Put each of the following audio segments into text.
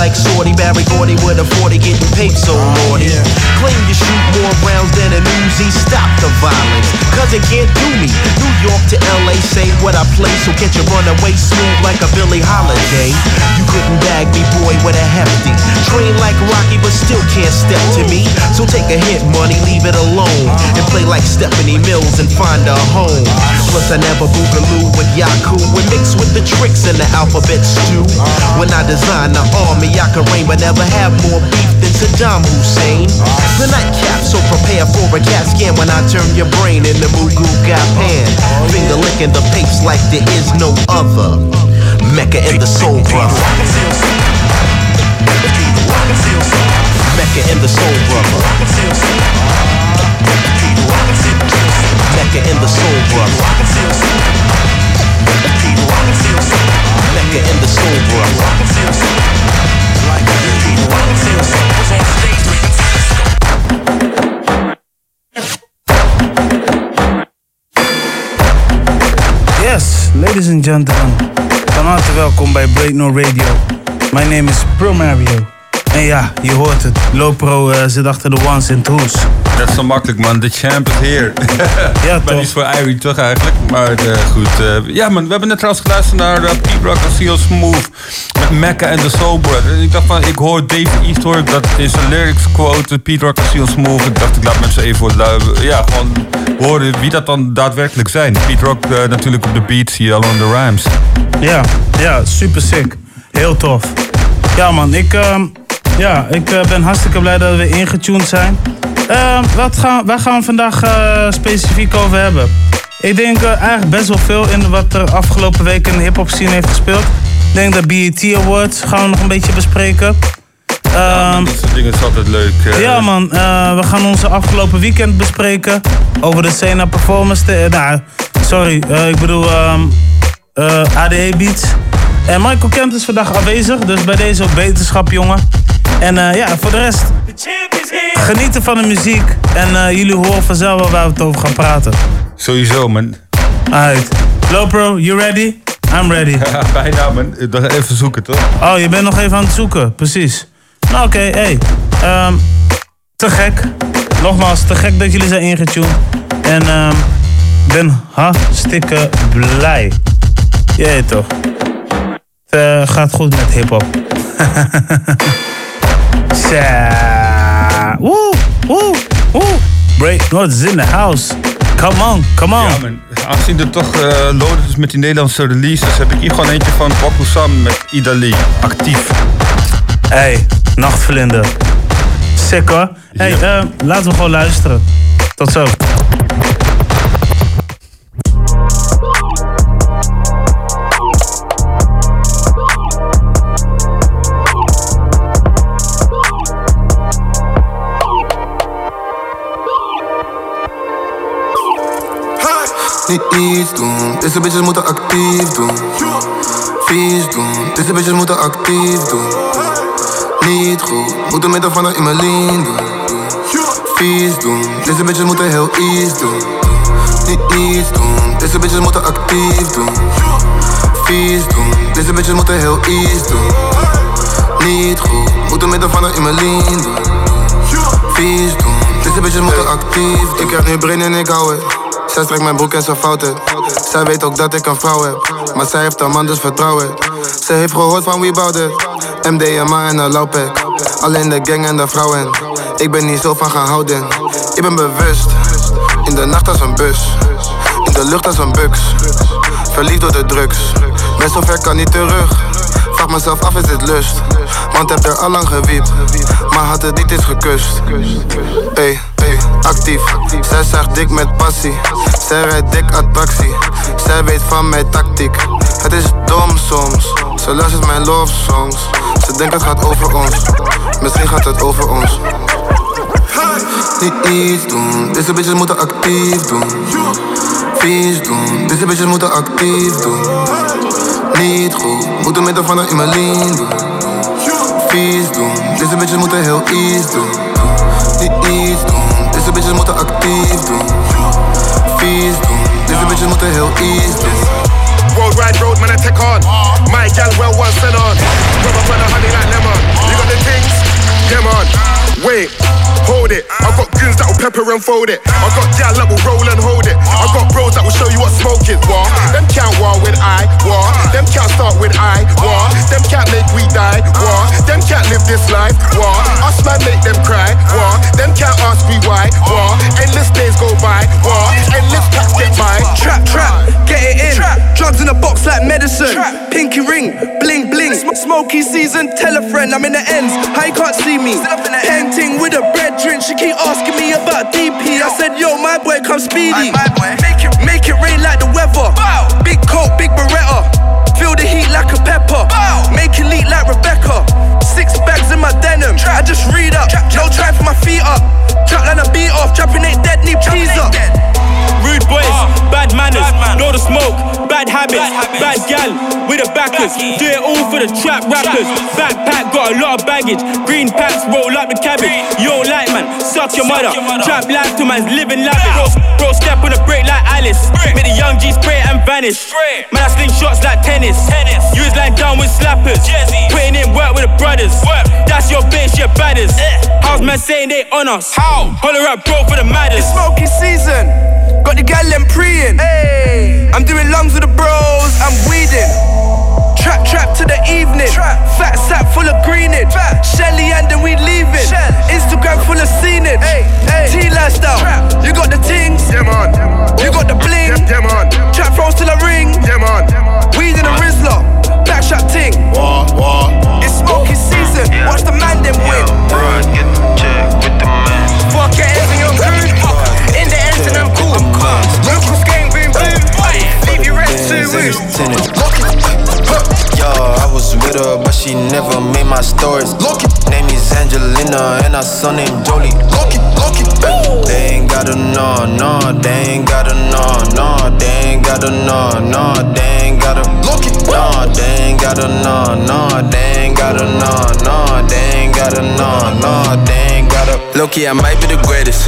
like Sorty, Barry Gordy with a 40 getting paid so naughty. Oh, Claim you shoot more rounds than an Uzi, stop the violence, can't do me. New York to LA, say what I play, so get your runaway smooth like a Billie Holiday. You couldn't bag me, boy, with a hefty. Train like Rocky, but still can't step to me. So take a hit, money, leave it alone. And play like Stephanie Mills and find a home. Plus, I never boogaloo with Yaku and mix with the tricks in the alphabet stew. When I design the army, I can reign, but never have more beef than Saddam Hussein. The nightcap, so prepare for a cat scan when I turn your brain into Mugu pan. Finger licking the papes like there is no other. Mecca and the soul brother. Mecca and the soul brother. Mecca and the soul brother. Mecca and the soul brother. Yes, ladies and gentlemen. Van harte welkom bij Break No Radio. My name is Pro Mario. En ja, je hoort het. Lopro eh, zit achter de ones en twos. Dat is zo makkelijk, man. De champ is here. Ja, Maar toch? is voor Irie toch eigenlijk. Maar eh, goed. eh, ja, man. We hebben net trouwens geluisterd naar P-Rock en Seal Smooth. Met Mecca en The Soul Brother. En ik dacht van, ik hoor Dave East hoor ik dat in zijn lyrics quote P-Rock en Seal Smooth. Ik dacht, ik laat mensen even voor. Ja, gewoon horen wie dat dan daadwerkelijk zijn. Pete Rock natuurlijk op de beat, zie je al the rhymes. Ja, ja, super sick. Heel tof. Ja man, ik, ehm, ja, ik eh, ben hartstikke blij dat we ingetuned zijn. Ehm, wat gaan, waar gaan we vandaag eh, specifiek over hebben? Ik denk eh, eigenlijk best wel veel in wat er afgelopen week in de hip-hop scene heeft gespeeld. Ik denk de BET Awards gaan we nog een beetje bespreken. Ehm, Dit soort dingen is altijd leuk. ja man, we gaan onze afgelopen weekend bespreken. Over de Sena Performance. Nou, sorry, ik bedoel ehm eh, ADE Beats. En Michael Kent is vandaag aanwezig, dus bij deze ook beterschap jongen. En eh, ja, voor de rest, genieten van de muziek. En eh, jullie horen vanzelf wel waar we het over gaan praten. Sowieso, man. Alright. Lopro, you ready? I'm ready. Ja, bijna, man. Even zoeken, toch? Oh, je bent nog even aan het zoeken, precies. Nou, oké, hey. Ehm, te gek. Nogmaals, te gek dat jullie zijn ingetuned. En ehm ben hartstikke blij. Jee, toch? Het eh, gaat goed met hip-hop. Woe, woe, woe. Break is in the house. Come on, come on. Ja, man. Aangezien er toch loaded is met die Nederlandse releases, heb ik hier gewoon eentje van Baku Sam met Idali. Actief. Hey, nachtvlinder. Sick hoor. Hey, Ja. eh, laten we gewoon luisteren. Tot zo. Niet iets doen, deze bitches moeten actief doen. Vies doen, deze bitches moeten actief doen. Niet goed, moeten met de vandaag in mijn lean doen. Vies doen, deze bitches moeten heel iets doen. Niet iets doen, deze bitches moeten actief doen. Vies doen, deze bitches moeten heel iets doen. Niet goed, moeten met de vandaag in mijn lean doen. Vies doen, deze bitches moeten actief. Ik krijg nu brain en ik hou het. Zij strekt mijn broek en ze fout het. Zij weet ook dat ik een vrouw heb. Maar zij heeft een man, dus vertrouw het. Ze heeft gehoord van wie bouwt. MDMA en een lauwpack. Alleen de gang en de vrouwen. Ik ben niet zo van gaan houden. Ik ben bewust. In de nacht als een bus. In de lucht als een bux. Verliefd door de drugs. Ben zo ver kan niet terug. Vraag mezelf af, is dit lust? Want heb er al lang gewiept. Maar had het niet eens gekust. Hey, actief. Zij zegt dik met passie. Zij rijdt dik attractie. Zij weet van mijn tactiek. Het is dom soms. Ze luistert mijn love songs. Ze denkt het gaat over ons. Misschien gaat het over ons. Niet iets doen. Deze bitches moeten actief doen. Vies doen. Deze bitches moeten actief doen. Niet goed. Moeten met de vandaag in mijn lean doen. vies doen. Deze bitches moeten heel iets doen. Niet iets doen. Deze bitches moeten actief doen. Vies doen. Deze bitches moeten heel iets doen. Road ride road, man, I take on. My gal well one sell on. Rub up honey like lemon. You got the things? Them on. Wait, hold it. I got goons that will pepper and fold it. I got gal that will roll and hold it. I got bros that will show you what smoke is. War. Them can't war with I. War. Them can't start with I. War. Them can't make we die. War. Them can't live this life. War. Us man make them cry. War. Them can't ask me why. War. Endless days go by. War. Endless packs get by. Trap, trap, get it in. Drugs in a box like medicine. Pinky ring, bling, bling. Sm- Smoky season, tell a friend I'm in the ends. How you can't see me? Painting with a bread drink. She keep asking me about DP. I said, yo, my boy, come speedy. Make it, make it rain like the weather. Big coat, big beretta. Feel the heat like a pepper. Make it leak like Rebecca. Six bags in my denim. I just read up. No try for my feet up. Trap like a beat off. Trapping ain't dead, need cheese up. Rude boys, ah. bad manners, know the smoke, bad habits, bad gal with the backers. Do it all for the trap rappers. Backpack got a lot of baggage. Green packs roll up the cabbage. Yo, don't man, suck your mother. Trap life to man's living lavish. Bro, bro step on the break like Alice. Make the young G spray and vanish. Man, I sling shots like tennis. You was lying down with slappers. Putting in work with the brothers. That's your bitch, your baddest. Eh. How's man saying they on us? How? Holler up, bro, for the maddest. smoking season. Got the gal them preying. I'm doing lungs with the bros, I'm weeding. Trap, trap to the evening. Trap. Fat sack full of greenage. Shelly and then we leaving. Gotta I might be the greatest,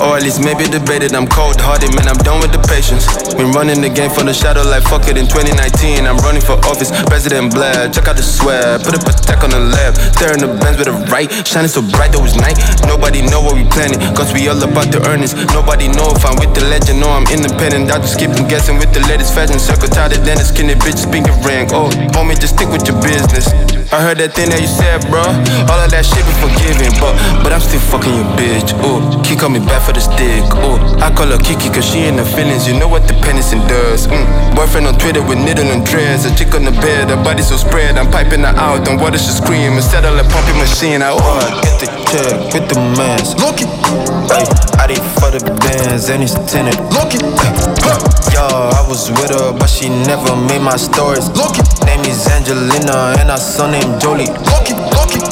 or at least maybe debated. I'm cold hearted, man, I'm done with the patience. Been running the game from the shadow like fuck it in 2019. I'm running for office, President Blair. Check out the swear, put up a attack on the left. Staring the Benz with the right, shining so bright though it's night. Nobody know what we planning, cause we all about the earnings. Nobody know if I'm with the legend or I'm independent. I just keep them guessing with the latest fashion. Circle tighter than a skinny bitch, speaking ring. Oh, homie, just stick with your business. I heard that thing that you said, bro. All of that shit be forgiven, but but I'm still fucking your bitch. Oh, Key call me back for the stick. Oh, I call her Kiki cause she in the feelings. You know what the penicillin does. Mm. Boyfriend on Twitter with needle and dreads. A chick on the bed, her body so spread. I'm piping her out, and water should scream. Instead of a pumping machine, I oh, I get the check with the mask. Look it, hey, Did for the bands and it's tinted. Look it, yo, I was with her, but she never made my stories. Look it, name is Angelina, and our son named Jolie. Look it, look it,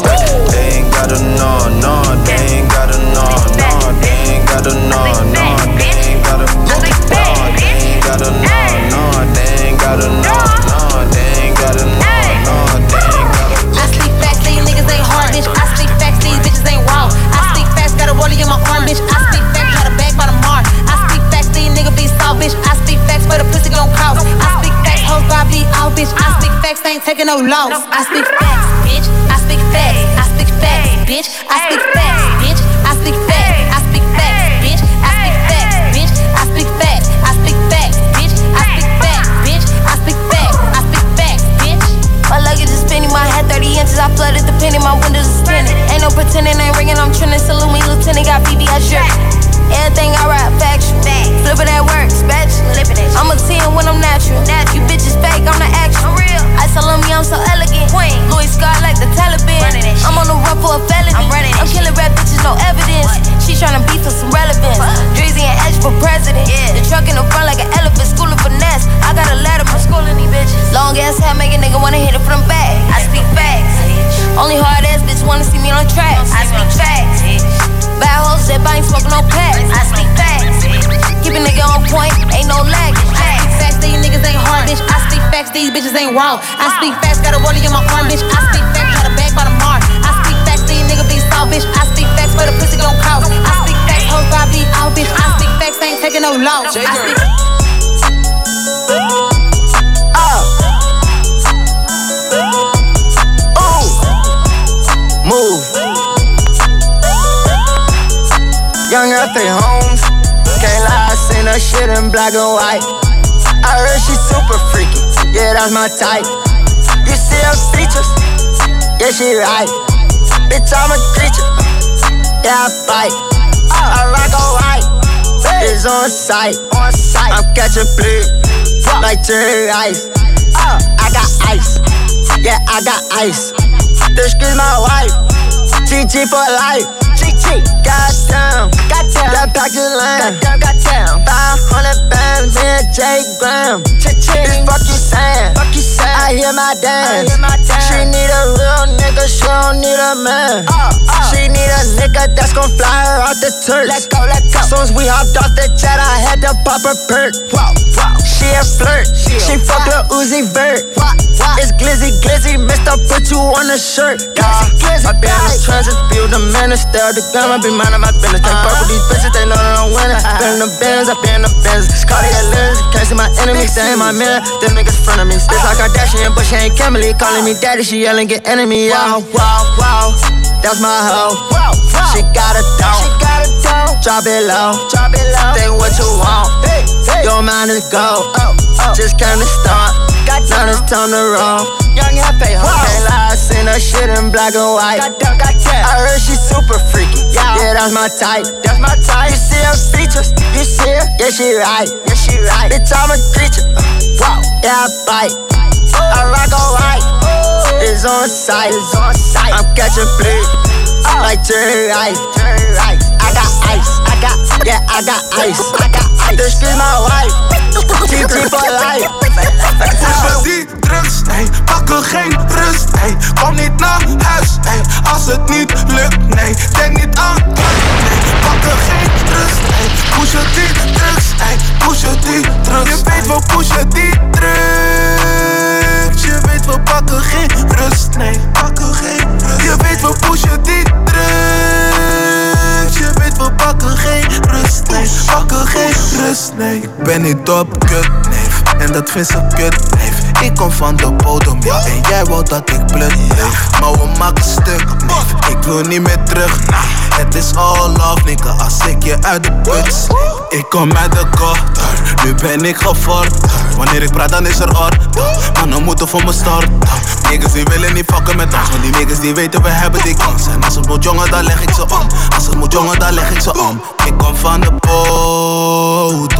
they ain't gotta know, no, they ain't gotta know, no, they ain't gotta know, no, they ain't gotta, no, they ain't gotta know, no, they ain't gotta know, I ain't taking no loss. I speak facts, bitch. I speak facts. I speak facts, bitch. I speak facts, bitch. I speak facts. I speak facts, bitch. I speak facts, bitch. I speak facts. I speak facts, bitch. I speak facts, bitch. I speak facts. I speak facts, bitch. My luggage is spinning, my head 30 inches. I flooded the penny, my windows is tinted. Ain't no pretending, ain't ringing, I'm trending. Salute me, lieutenant, got BBS drip. Everything I rap factual. Flipping that work, spatula. I'm a 10 when I'm natural. You bitches fake, I'm the actual. I tell me I'm so elegant. Queen. Louis Scott like the Taliban. I'm on the run for a felony. I'm killing rap bitches, no evidence. She tryna beef for some relevance. Drizzy and Edge for president. The truck in the front like an elephant, school of finesse. I got a ladder from schooling these bitches. Long ass hair make a nigga wanna hit it from the back. I speak facts. Only hard ass bitch wanna see me on the tracks. I speak facts. Bad hoes that I ain't smoking no packs. I speak facts. Keep a nigga on point, ain't no lag. I speak facts, these niggas ain't hard, bitch. I speak facts, these bitches ain't raw. I speak facts, got a rollie in my arm, bitch. I speak facts, got a bag by the mark. I speak facts. These niggas be bitch. I speak facts, but the pussy gon' cost. I speak facts, hoes I be out, bitch. I speak facts, ain't taking no loss. I speak. Move. Young F.A. Holmes. Can't lie, I seen her shit in black and white. I heard she super freaky. Yeah, that's my type. You see her features? Yeah, she right. Bitch, I'm a creature. Yeah, I fight. I rock all white. It's on sight. On sight. I'm catching bleed. Like cherry ice. Uh. I got ice. Yeah, I got ice. This is my wife. GG for life. GG. Goddamn. Goddamn. That package land. Goddamn. Goddamn. 500 bands, me and Jay Graham. Bitch, fuck you saying. Fuck you saying. I hear my dance. I hear my dance. She need a real nigga. She don't need a man. Uh, uh. She need a nigga that's gon' fly her out the church. Let's go, let's go. Soon as we hopped off the jet, I had to pop her perk. Wow, wow. She a flirt. She, she fuck Lil Uzi Vert. Wow, wow. It's glizzy, glizzy. Mister, put you on a shirt. Glizzy, glizzy. In the trenches, build the minister. The gun, I be minding my business. Can't fuck with these bitches, they know that I'm winning. Been in the Benz, I been in the Benz. Scotty a lens, can't see my enemies. They ain't my mirror. Them niggas front of me. Still like Kardashian, but she ain't Kimberly. Calling me daddy, she yelling, get enemy. Wow, wow, wow. That's my hoe. Wow, wow. She got a dome. She got a dome. Drop it low. Drop it low. Think what you want. Hey, hey. Your mind is go. Oh, oh. Just came to start. Got now it's time to roll. Young and pay. Can't lie, I seen her shit in black and white. Got down, got I heard she super freaky. Yeah, yeah, that's my type. That's my type. You see her features? You see her? Yeah, she right. Yeah, she right. Bitch, I'm a creature. Wow. Yeah, I bite. I rock all right. It's It's on sight. I'm catching bleed. Like cherry ice. Cherry ice. I got ice. I got, yeah, I got ice. I got ice. This is my wife. GG for life. Pushen die drugs, ey, pakken geen rust, ey. Kom niet naar huis, ey, als het niet lukt, nee. Denk niet aan kut, nee, pakken geen rust, ey. Pushen die drugs, ey, pushen die drugs. Je weet we pushen die drugs. Je weet we pakken geen rust, nee, pakken geen rust. Je weet we pushen die drugs. Je weet we pakken geen rust, nee, pakken geen rust, nee. Ik ben niet op kut, neef, en dat vissen kut, neef. Ik kom van de bodem, ja, en jij wou dat ik blut leef. Maar we maken stuk, neef. Ik wil niet meer terug, nee. Het is all love, nigga, als ik je uit de put. Ik kom uit de gutter, nu ben ik gevorderd. Wanneer ik praat, dan is er orde. Mannen moeten voor me starten. Niggas die willen niet fucken met ons, want die niggas die weten we hebben die kans. En als het moet jongen, dan leg ik ze om. Als het moet dan leg ik ze om. Ik kom van de bodem.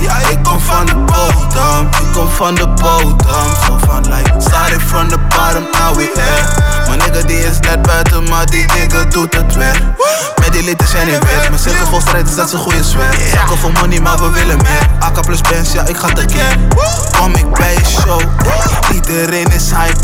Ja, ik kom van de bodem. Ik kom van de bodem. Zo van like, started from the bottom, now we here. Mijn nigga die is net buiten, maar die nigga doet het weer. Met die liters zijn niet wit. Mijn cirkel vol strijd is dat ze goede sfeer. Zakken voor money, maar we willen meer. AK plus bands, ja, ik ga tekeer. Kom ik bij je show. Iedereen is hype.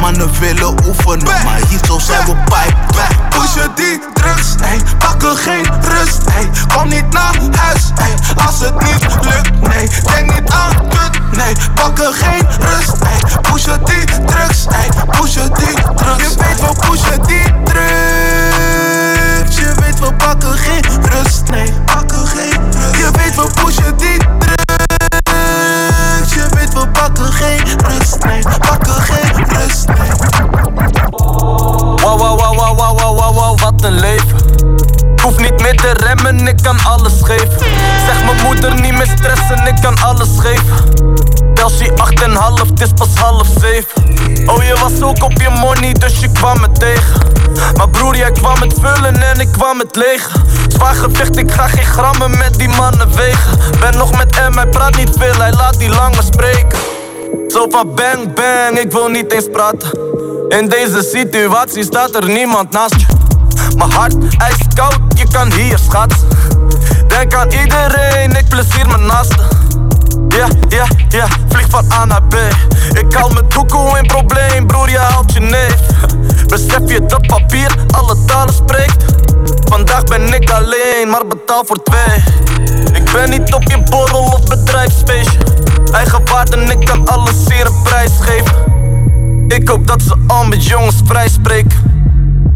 Mannen willen oefenen, maar hier zo zijn we pipe. Pushen die drugs, ey. Pakken geen rust, ey. Kom niet naar huis, ey. Als het niet lukt, nee. Denk niet aan kut, nee. Pakken geen rust, ey. Pushen die drugs, ey. Pushen die drugs. Je weet wel pushen die druk, Je weet wel pakken geen rust, nee, pakken geen rust. Je weet wel pushen die druk, Je weet wel pakken geen rust, nee, pakken geen rust, nee. Wow, wow, wow, wow, wow, wow, wow, wat een leven. Hoef niet meer te remmen, ik kan alles geven. Zeg mijn moeder niet meer stressen, ik kan alles geven. en half, het is pas half zeven. Was ook op je money, dus je kwam me tegen. Maar broer, jij kwam met vullen en ik kwam met leeg. Zwaar gevecht, ik ga geen grammen met die mannen wegen. Ben nog met hem, hij praat niet veel, hij laat die lange spreken. Zo van bang bang, ik wil niet eens praten. In deze situatie staat er niemand naast je. Mijn hart ijskoud, je kan hier schatsen. Denk aan iedereen, ik plezier mijn naasten. Ja, ja, ja, vlieg van A naar B. Ik haal mijn doekoe in probleem, broer, je haalt je neef. Besef je dat papier alle talen spreekt? Vandaag ben ik alleen, maar betaal voor twee. Ik ben niet op je borrel of bedrijfsfeestje. Eigen waarde, ik kan alles een prijs geven. Ik hoop dat ze al met jongens vrij spreken.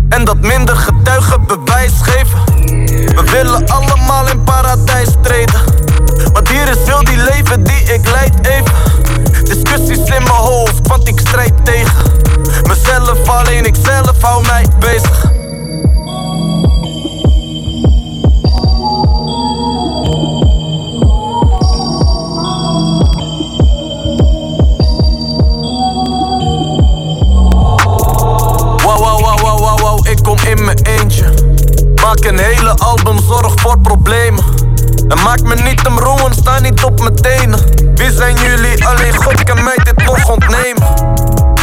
En dat minder getuigen bewijs geven. We willen allemaal in paradijs treden. Want hier is heel die leven die ik leid even. Discussies in mijn hoofd, want ik strijd tegen. Mezelf alleen, ikzelf hou mij bezig. Wow, wow, wow, wow, ik kom in mijn eentje. Maak een hele album, zorg voor problemen. En maak me niet om roen, sta niet op mijn tenen. Wie zijn jullie? Alleen God kan mij dit nog ontnemen.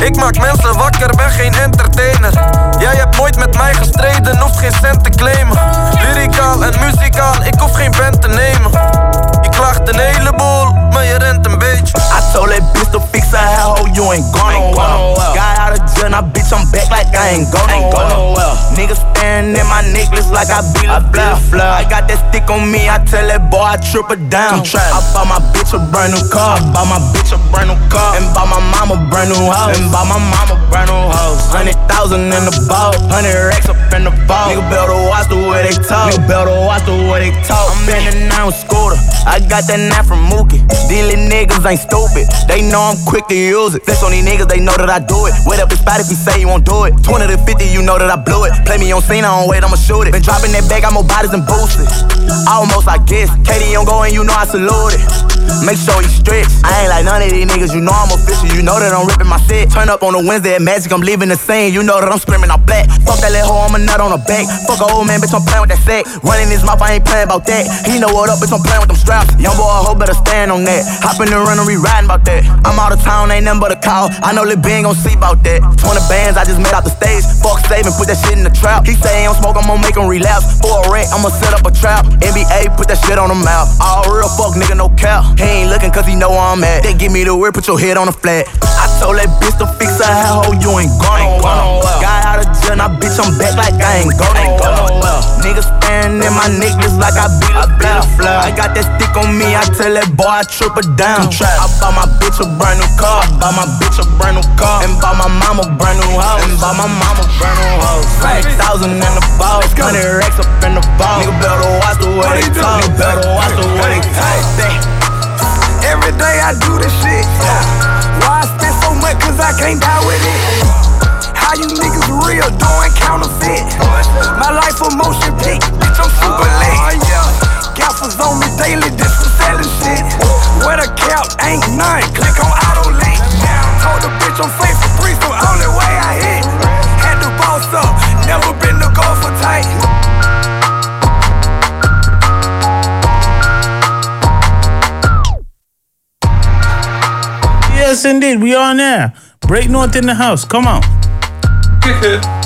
Ik maak mensen wakker, ben geen entertainer. Jij hebt nooit met mij gestreden, hoeft geen cent te claimen. Lyricaal en muzikaal, ik hoef geen band te nemen. Je klaagt een heleboel, maar je rent een beetje. I told that bitch to fix her ho, you ain't gonna well. Got out of jail, now bitch, I'm back like I ain't go nowhere. Niggas staring at my necklace like I beat a fly. I got that stick on me, I tell that boy I trip her down. I bought my bitch a brand new car, I bought my bitch a brand new car, and bought my mama brand new house, and bought my mama brand new house. Hundred thousand in the ball, hundred racks up in the ball. Nigga better watch the way they talk. Nigga better watch the way they talk. I'm in the nine scooter, I got that knife from Mookie. Dealing niggas ain't stupid, they know I'm quick to use it. Flex on these niggas, they know that I do it. Wait up the spot if you say you won't do it. 20 to 50, you know that I blew it. Play me on scene, I don't wait, I'ma shoot it. Been dropping that bag, got more bodies than boosters. Almost, I guess. Katie on going, you know I salute it. Make sure you stretch. I ain't like none of these niggas, you know I'm official. You know that I'm ripping my set. Turn up on a Wednesday at Magic, I'm leaving the scene. You know that I'm screaming out black. Fuck that little hoe, I'm a nut on her back. Fuck a old man, bitch, I'm playing with that sack. Running his mouth, I ain't playing about that. He know what up, bitch, I'm playing with them straps. Young boy, I hope better stand on that. Hop in the run and we riding about that. I'm out of town, ain't nothing but a call. I know Lil Ben gon' see about that. 20 bands, I just made out the stage. Fuck saving, put that shit in the trap. He say he don't smoke, I'm gonna make him relapse. For a rent, I'ma set up a trap. NBA, put that shit on the mouth. All real fuck, nigga, no cap. He ain't looking cause he know where I'm at. They give me the word, put your head on the flat. I told that bitch to fix her hair, ho, you ain't gonna nowhere. Got out of jail, now bitch, I'm back like I ain't gone. go nowhere. Niggas staring at my niggas like I beat a fly. I got that stick on me, I tell that boy I trip her down. I bought my bitch a brand new car, I bought my bitch a brand new car, and bought my mama brand new house, and bought my mama brand new house. Five thousand in the ball, hundred racks up in the ball. Nigga better watch the way they talk, nigga better watch the way they talk. Every day I do this shit. Why I spend so much? Cause I can't die with it. How you niggas real doing counterfeit? My life a motion pic, bitch, I'm super late. Gaffers on me daily, this is selling shit. Where the cap ain't none, click on auto link. Told the bitch I'm faithful three, so only way I hit. Had to boss up, never been to go for tight. Yes, indeed. We on there. Break North in the house. Come on.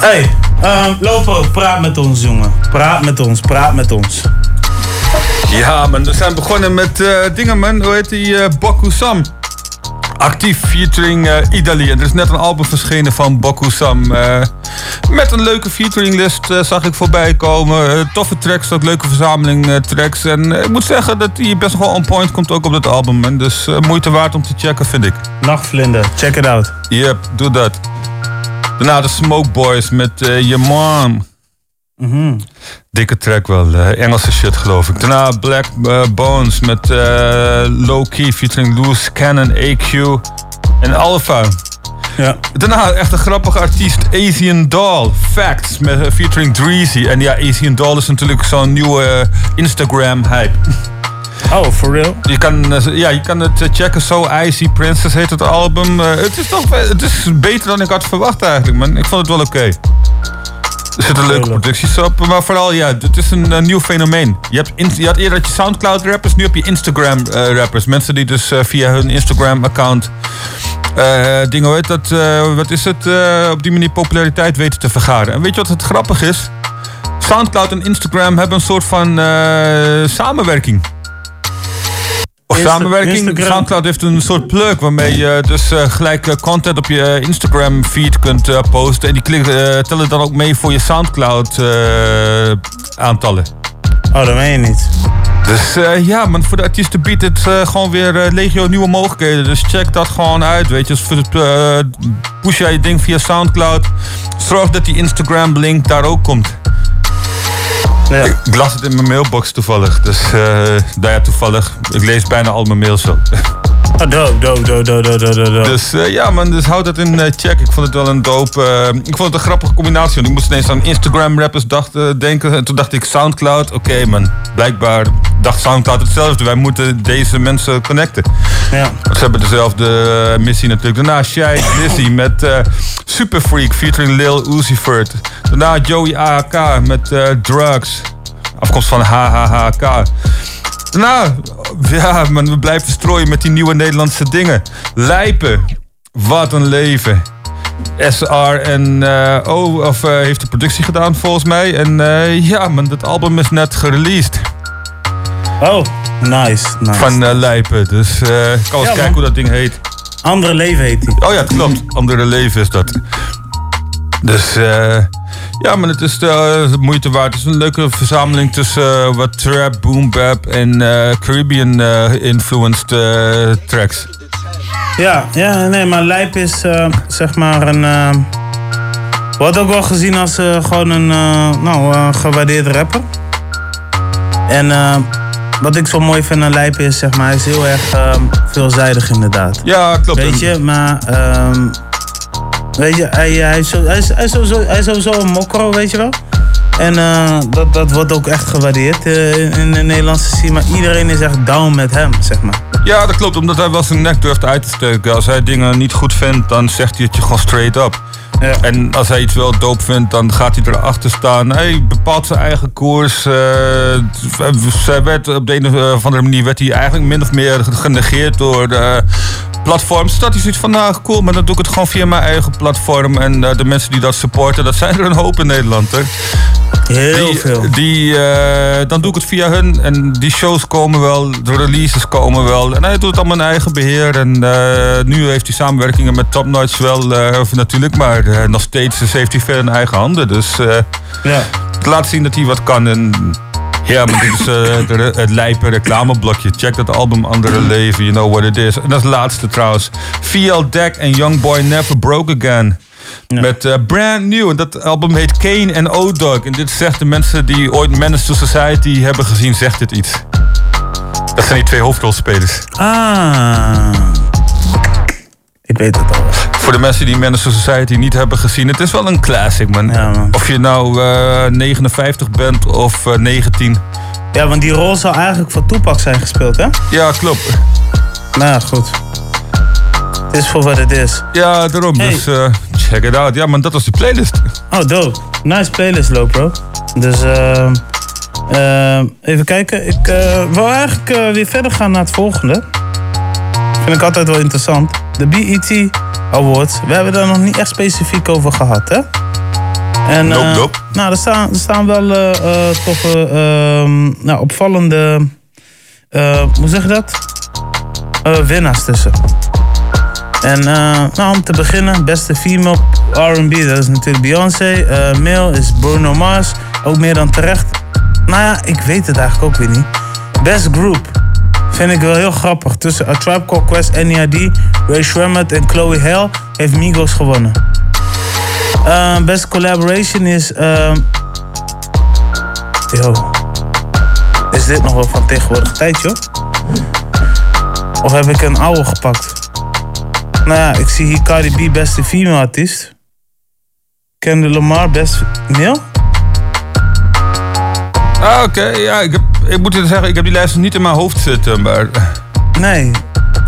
Hey, um, Lopo, praat met ons, jongen. Praat met ons, praat met ons. Ja, man, we zijn begonnen met eh, dingen, man. Hoe heet die? eh Boku Sam. Actief featuring eh Idali. En er is net een album verschenen van Boku Sam. eh, met een leuke featuringlist eh, zag ik voorbij komen. Eh, toffe tracks, ook leuke verzameling eh, tracks. En eh, ik moet zeggen dat hij best wel on point komt ook op dat album. Man. Dus eh, moeite waard om te checken, vind ik. Nachtvlinder, check it out. Yep, doe dat. Daarna de Smoke Boys met eh Your Mom. Dikke track wel, eh, Engelse shit geloof ik. Daarna Black eh, Bones met Low Key featuring Loose Cannon, AQ en Alpha. Ja. Daarna echt een grappige artiest, Asian Doll, Facts, met, featuring Dreezy. En ja, Asian Doll is natuurlijk zo'n nieuwe Instagram-hype. Oh, for real? Je kan, eh, ja, je kan het eh, checken, So Icy Princess heet het album. Eh, het is toch het is beter dan ik had verwacht eigenlijk, man. Ik vond het wel oké. Er zitten leuke producties op, maar vooral, ja, het is een, nieuw fenomeen. Je, hebt in- je had eerder je Soundcloud rappers, nu heb je Instagram rappers. Mensen die dus via hun Instagram account eh dingen, heet dat, wat is het, op die manier populariteit weten te vergaren. En weet je wat het grappig is? Soundcloud en Instagram hebben een soort van samenwerking. Of Insta- samenwerking. Instagram. Soundcloud heeft een soort plug waarmee je dus eh, gelijk eh, content op je Instagram feed kunt eh, posten. En die klik, tellen dan ook mee voor je Soundcloud eh, aantallen. Oh, dat meen je niet. Dus eh, ja, man, voor de artiesten biedt het eh, gewoon weer legio nieuwe mogelijkheden. Dus check dat gewoon uit, weet je. Dus voor de, eh, push jij je ding via Soundcloud. Zorg dat die Instagram-link daar ook komt. Ik, las het in mijn mailbox toevallig. Dus nou ja, toevallig. Ik lees bijna al mijn mails zo. Oh, dope, dope, dope, dope, dope. Dus eh, ja man, dus houd dat in eh, check. Ik vond het wel een dope... eh, ik vond het een grappige combinatie. Want ik moest ineens aan Instagram rappers dacht, denken. En toen dacht ik Soundcloud. Oké man, blijkbaar dacht Soundcloud hetzelfde. Wij moeten deze mensen connecten. Ja. Ze hebben dezelfde missie natuurlijk. Daarna Shai Lizzy met Super Freak featuring Lil Uzi Vert. Daarna Joey AHK met Drugs. Afkomst van HHHK. Daarna, ja, man, we blijven strooien met die nieuwe Nederlandse dingen. Lijpen. Wat een leven. SR en eh, oh, of, eh, heeft de productie gedaan volgens mij. En eh, ja, man, dat album is net gereleased. Oh, nice, nice. Van Lijpen. Dus ik kan eens Ja, kijken hoe dat ding heet. Andere leven heet hij. Oh ja, het klopt. Andere leven is dat. Dus eh, ja, maar het is de, de moeite waard. Het is een leuke verzameling tussen eh, wat trap, boom bap en eh, Caribbean eh, influenced eh, tracks. Ja, ja, nee, maar Lijp is eh, zeg maar een. eh wordt ook wel gezien als eh, gewoon een eh, nou, eh, gewaardeerde rapper. En eh, wat ik zo mooi vind aan Lijp is, zeg maar, hij is heel erg eh, veelzijdig inderdaad. Ja, klopt. Weet je, maar. ehm, weet je, hij, hij, is, zo- hij, is, hij, is sowieso, hij is sowieso een mokro, weet je wel. En eh, dat, dat wordt ook echt gewaardeerd eh, in, de Nederlandse scene. Maar iedereen is echt down met hem, zeg maar. Ja, dat klopt, omdat hij wel zijn nek durft uit te steken. Als hij dingen niet goed vindt, dan zegt hij het je gewoon straight up. En als hij iets wel doop vindt, dan gaat hij erachter staan. Hij bepaalt zijn eigen koers. eh, zij werd op de een of andere manier werd hij eigenlijk min of meer genegeerd door de platforms. Dus dat is zoiets van, nou cool, maar dan doe ik het gewoon via mijn eigen platform. En eh, de mensen die dat supporten, dat zijn er een hoop in Nederland. Hè. Heel die, veel. Die, eh, dan doe ik het via hun. En die shows komen wel, de releases komen wel. En hij doet het allemaal in eigen beheer. En eh, nu heeft hij samenwerkingen met Top Notch wel eh, natuurlijk. Maar nog steeds dus heeft hij veel in eigen handen. Dus ja. het laat zien dat hij wat kan. En ja, maar dit is eh, de- het lijpe reclameblokje. Check dat album Andere Leven, you know what it is. En dat is het laatste trouwens. VL Deck en Youngboy Never Broke Again. Met eh, Brand New. En dat album heet Kane en O-Dog. En dit zegt de mensen die ooit Menace to Society hebben gezien, zegt dit iets. Dat zijn die twee hoofdrolspelers. Ah. Ik weet het al. Voor de mensen die Menace Society niet hebben gezien, het is wel een classic, man. Of je nou eh, 59 bent of eh, 19. Ja, want die rol zou eigenlijk voor Toepak zijn gespeeld, hè? Ja, klopt. Nou ja, goed. Het is voor wat het is. Ja, daarom. Hey. Dus eh, check it out. Ja, man, dat was de playlist. Oh, dope. Nice playlist, low bro. Dus ehm ehm, even kijken. Ik eh, wil eigenlijk eh, weer verder gaan naar het volgende. Vind ik altijd wel interessant. De BET Awards. We hebben daar nog niet echt specifiek over gehad, hè? En, Nope, eh. Nou, er staan, er staan wel eh, eh, toch eh, ehm, nou, opvallende... hoe zeg je dat? Winnaars tussen. En nou, om te beginnen, beste female R&B, dat is natuurlijk Beyoncé. Male is Bruno Mars, ook meer dan terecht. Nou ja, ik weet het eigenlijk ook weer niet. Best group, vind ik wel heel grappig. Tussen A Tribe Called Quest, N.E.R.D., Ray en Chloe Hale heeft Migos gewonnen. Eh, best collaboration is... ehm yo, is dit nog wel van tegenwoordig tijd, joh? Of heb ik een oude gepakt? Nou ja, ik zie hier Cardi B, beste female artiest. Kendrick Lamar, best male? Ah, oké. Ja, ik, heb, ik moet het zeggen, ik heb die lijst niet in mijn hoofd zitten, maar... Nee.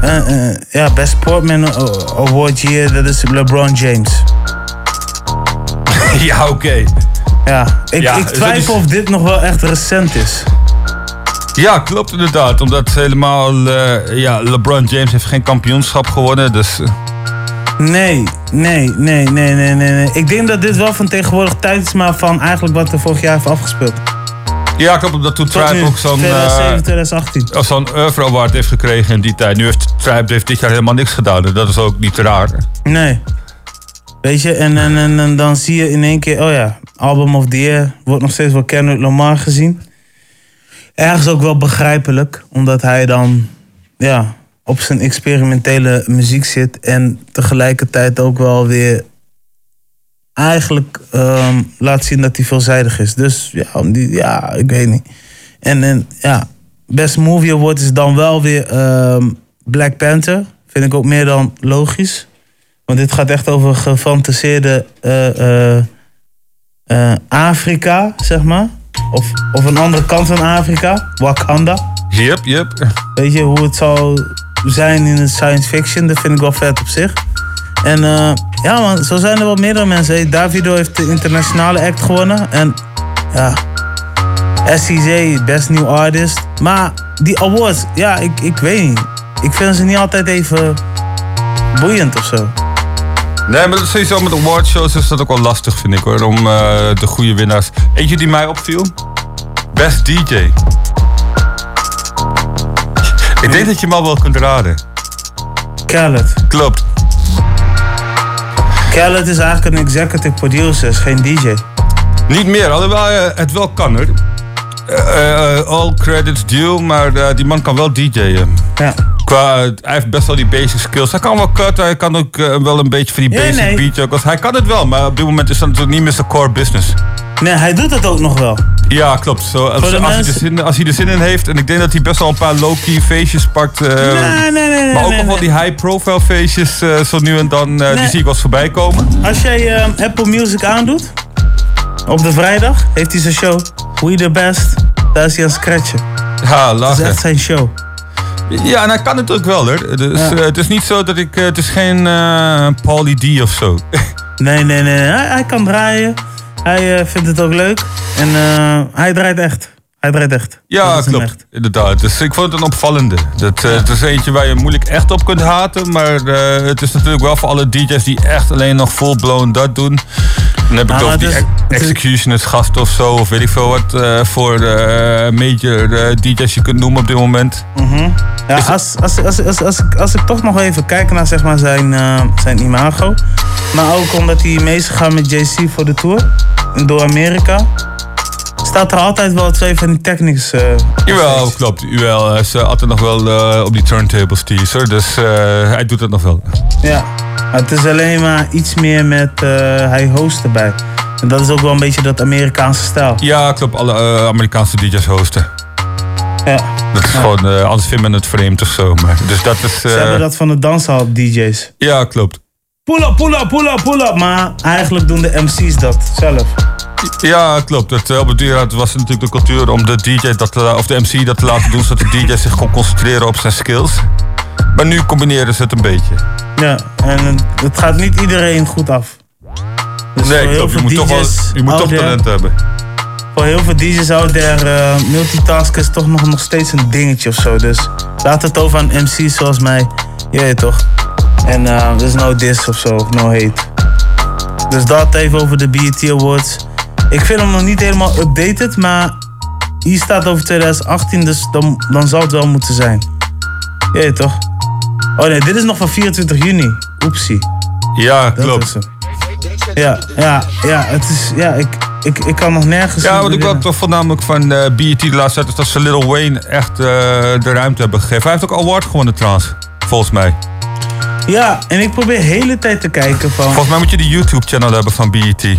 Eh, eh, ja, best sportman eh, award hier, dat is LeBron James. ja, oké. Ja, ik, Ja, ik twijfel is- of dit nog wel echt recent is. Ja, klopt inderdaad. Omdat helemaal... ja, LeBron James heeft geen kampioenschap gewonnen, dus... Nee, nee, nee, nee, nee, nee, nee. Ik denk dat dit wel van tegenwoordig tijd is, maar van eigenlijk wat er vorig jaar heeft afgespeeld. Ja, ik hoop dat toen Tot Tribe nu, ook zo'n... 2007, eh, 2018. of zo'n Award heeft gekregen in die tijd. Nu heeft Tribe heeft dit jaar helemaal niks gedaan. En dat is ook niet raar. Nee. Weet je, en, en, en, en dan zie je in één keer, oh ja, Album of the Year wordt nog steeds wel Kendrick Lamar gezien. ergens ook wel begrijpelijk. Omdat hij dan ja, op zijn experimentele muziek zit. En tegelijkertijd ook wel weer eigenlijk ehm, laat zien dat hij veelzijdig is. Dus ja, die, ja ik weet niet. En, en ja, Best Movie Award is dan wel weer ehm, Black Panther. Vind ik ook meer dan logisch. Want dit gaat echt over gefantaseerde eh, eh, eh, Afrika, zeg maar. Of, of een andere kant van Afrika, Wakanda. Yep, yep. Weet je, hoe het zou zijn in een science fiction, dat vind ik wel vet op zich. En eh, ja man, zo zijn er wel meerdere mensen. Hey, Davido heeft de internationale act gewonnen. En ja, SCJ, Best New Artist. Maar die awards, ja, ik, ik weet niet. Ik vind ze niet altijd even boeiend of zo. Nee, maar dat is sowieso met awardshows is dat ook wel lastig, vind ik hoor. Om eh, de goede winnaars. Eentje die mij opviel? Best DJ. Ik denk dat je hem al wel kunt raden. Khaled. Klopt. Khaled is eigenlijk een executive producer, is geen DJ. Niet meer, alhoewel eh, het wel kan hoor. Eh, eh, all credits due, maar die man kan wel DJ'en. Ja. Qua, hij heeft best wel die basic skills. Hij kan wel cutten, hij kan ook eh, wel een beetje van die basic nee. beat ook. Hij kan het wel, maar op dit moment is dat natuurlijk niet meer zijn core business. Nee, hij doet het ook nog wel. Ja, klopt. Zo, als, hij er zin, als hij er zin in heeft, en ik denk dat hij best wel een paar low-key feestjes pakt. eh, Nee, nee, nee, nee, maar ook nee, nog wel nee. die high-profile feestjes, eh, zo nu en dan, die Nee. zie ik wel eens voorbij komen. Als jij Apple Music aandoet, op de vrijdag heeft hij zijn show. We the best. Daar is hij aan het scratchen. Ja, Dat is lachen. echt zijn show. Ja, en hij kan het ook wel hoor. Dus, Ja. eh, het is niet zo dat ik. eh, het is geen Paulie D of zo. Nee, nee, nee. Hij, hij kan draaien. Hij vindt het ook leuk. En hij draait echt. Hij draait echt. Ja, Dat klopt. echt. Inderdaad. Dus ik vond het een opvallende. Dat, eh, Het is eentje waar je moeilijk echt op kunt haten. Maar eh, het is natuurlijk wel voor alle DJ's die echt alleen nog full-blown dat doen. Dan heb ik over maar die is- ex- executionist gast of zo. Of weet ik veel wat eh, voor major DJ's je kunt noemen op dit moment. Mhm. Ja, als, als, als, als, als, ik, als ik toch nog even kijk naar zeg maar, zijn, zijn imago. Maar ook omdat hij mee is gegaan met JC voor de tour. Door Amerika. Staat er altijd wel twee van die technics. eh, Jawel, klopt. Jawel, hij is eh, altijd nog wel eh, op die turntables teaser. Dus hij doet het nog wel. Ja, maar het is alleen maar iets meer met hij host erbij. En dat is ook wel een beetje dat Amerikaanse stijl. Ja, klopt. Alle Amerikaanse DJ's hosten. Ja. Dat is gewoon, anders vindt men het vreemd of zo. Maar, dus dat is... Ze hebben dat van de danshal DJ's. Ja, klopt. Pull up, pull up, pull up, pull up. Maar eigenlijk doen de MC's dat zelf. Ja, klopt. Het, eh, op het duur was het natuurlijk de cultuur om de DJ dat te la- of de MC dat te laten doen, zodat de DJ zich kon concentreren op zijn skills. Maar nu combineren ze het een beetje. Ja, en het gaat niet iedereen goed af. Dus nee, heel klopt. Je moet toch, wel, je moet toch there- talent hebben. Voor heel veel DJ's out there, eh, multitasken is toch nog, nog steeds een dingetje of zo. Dus laat het over aan MC's zoals mij. Weet toch. En eh er is no diss of zo, no hate. Dus dat even over de BET Awards. Ik vind hem nog niet helemaal updated, maar hier staat over 2018, dus dan, dan zal het wel moeten zijn. Je weet toch. Oh nee, dit is nog van 24 juni. Oepsie. Ja, Dat klopt. Ja, ja, ja, het is, ja ik, ik, ik kan nog nergens... Ja, wat ik ook toch voornamelijk van eh BET de laatste tijd is dat ze Lil Wayne echt eh, de ruimte hebben gegeven. Hij heeft ook award gewonnen trouwens, volgens mij. Ja, en ik probeer de hele tijd te kijken van... Volgens mij moet je de YouTube-channel hebben van BET.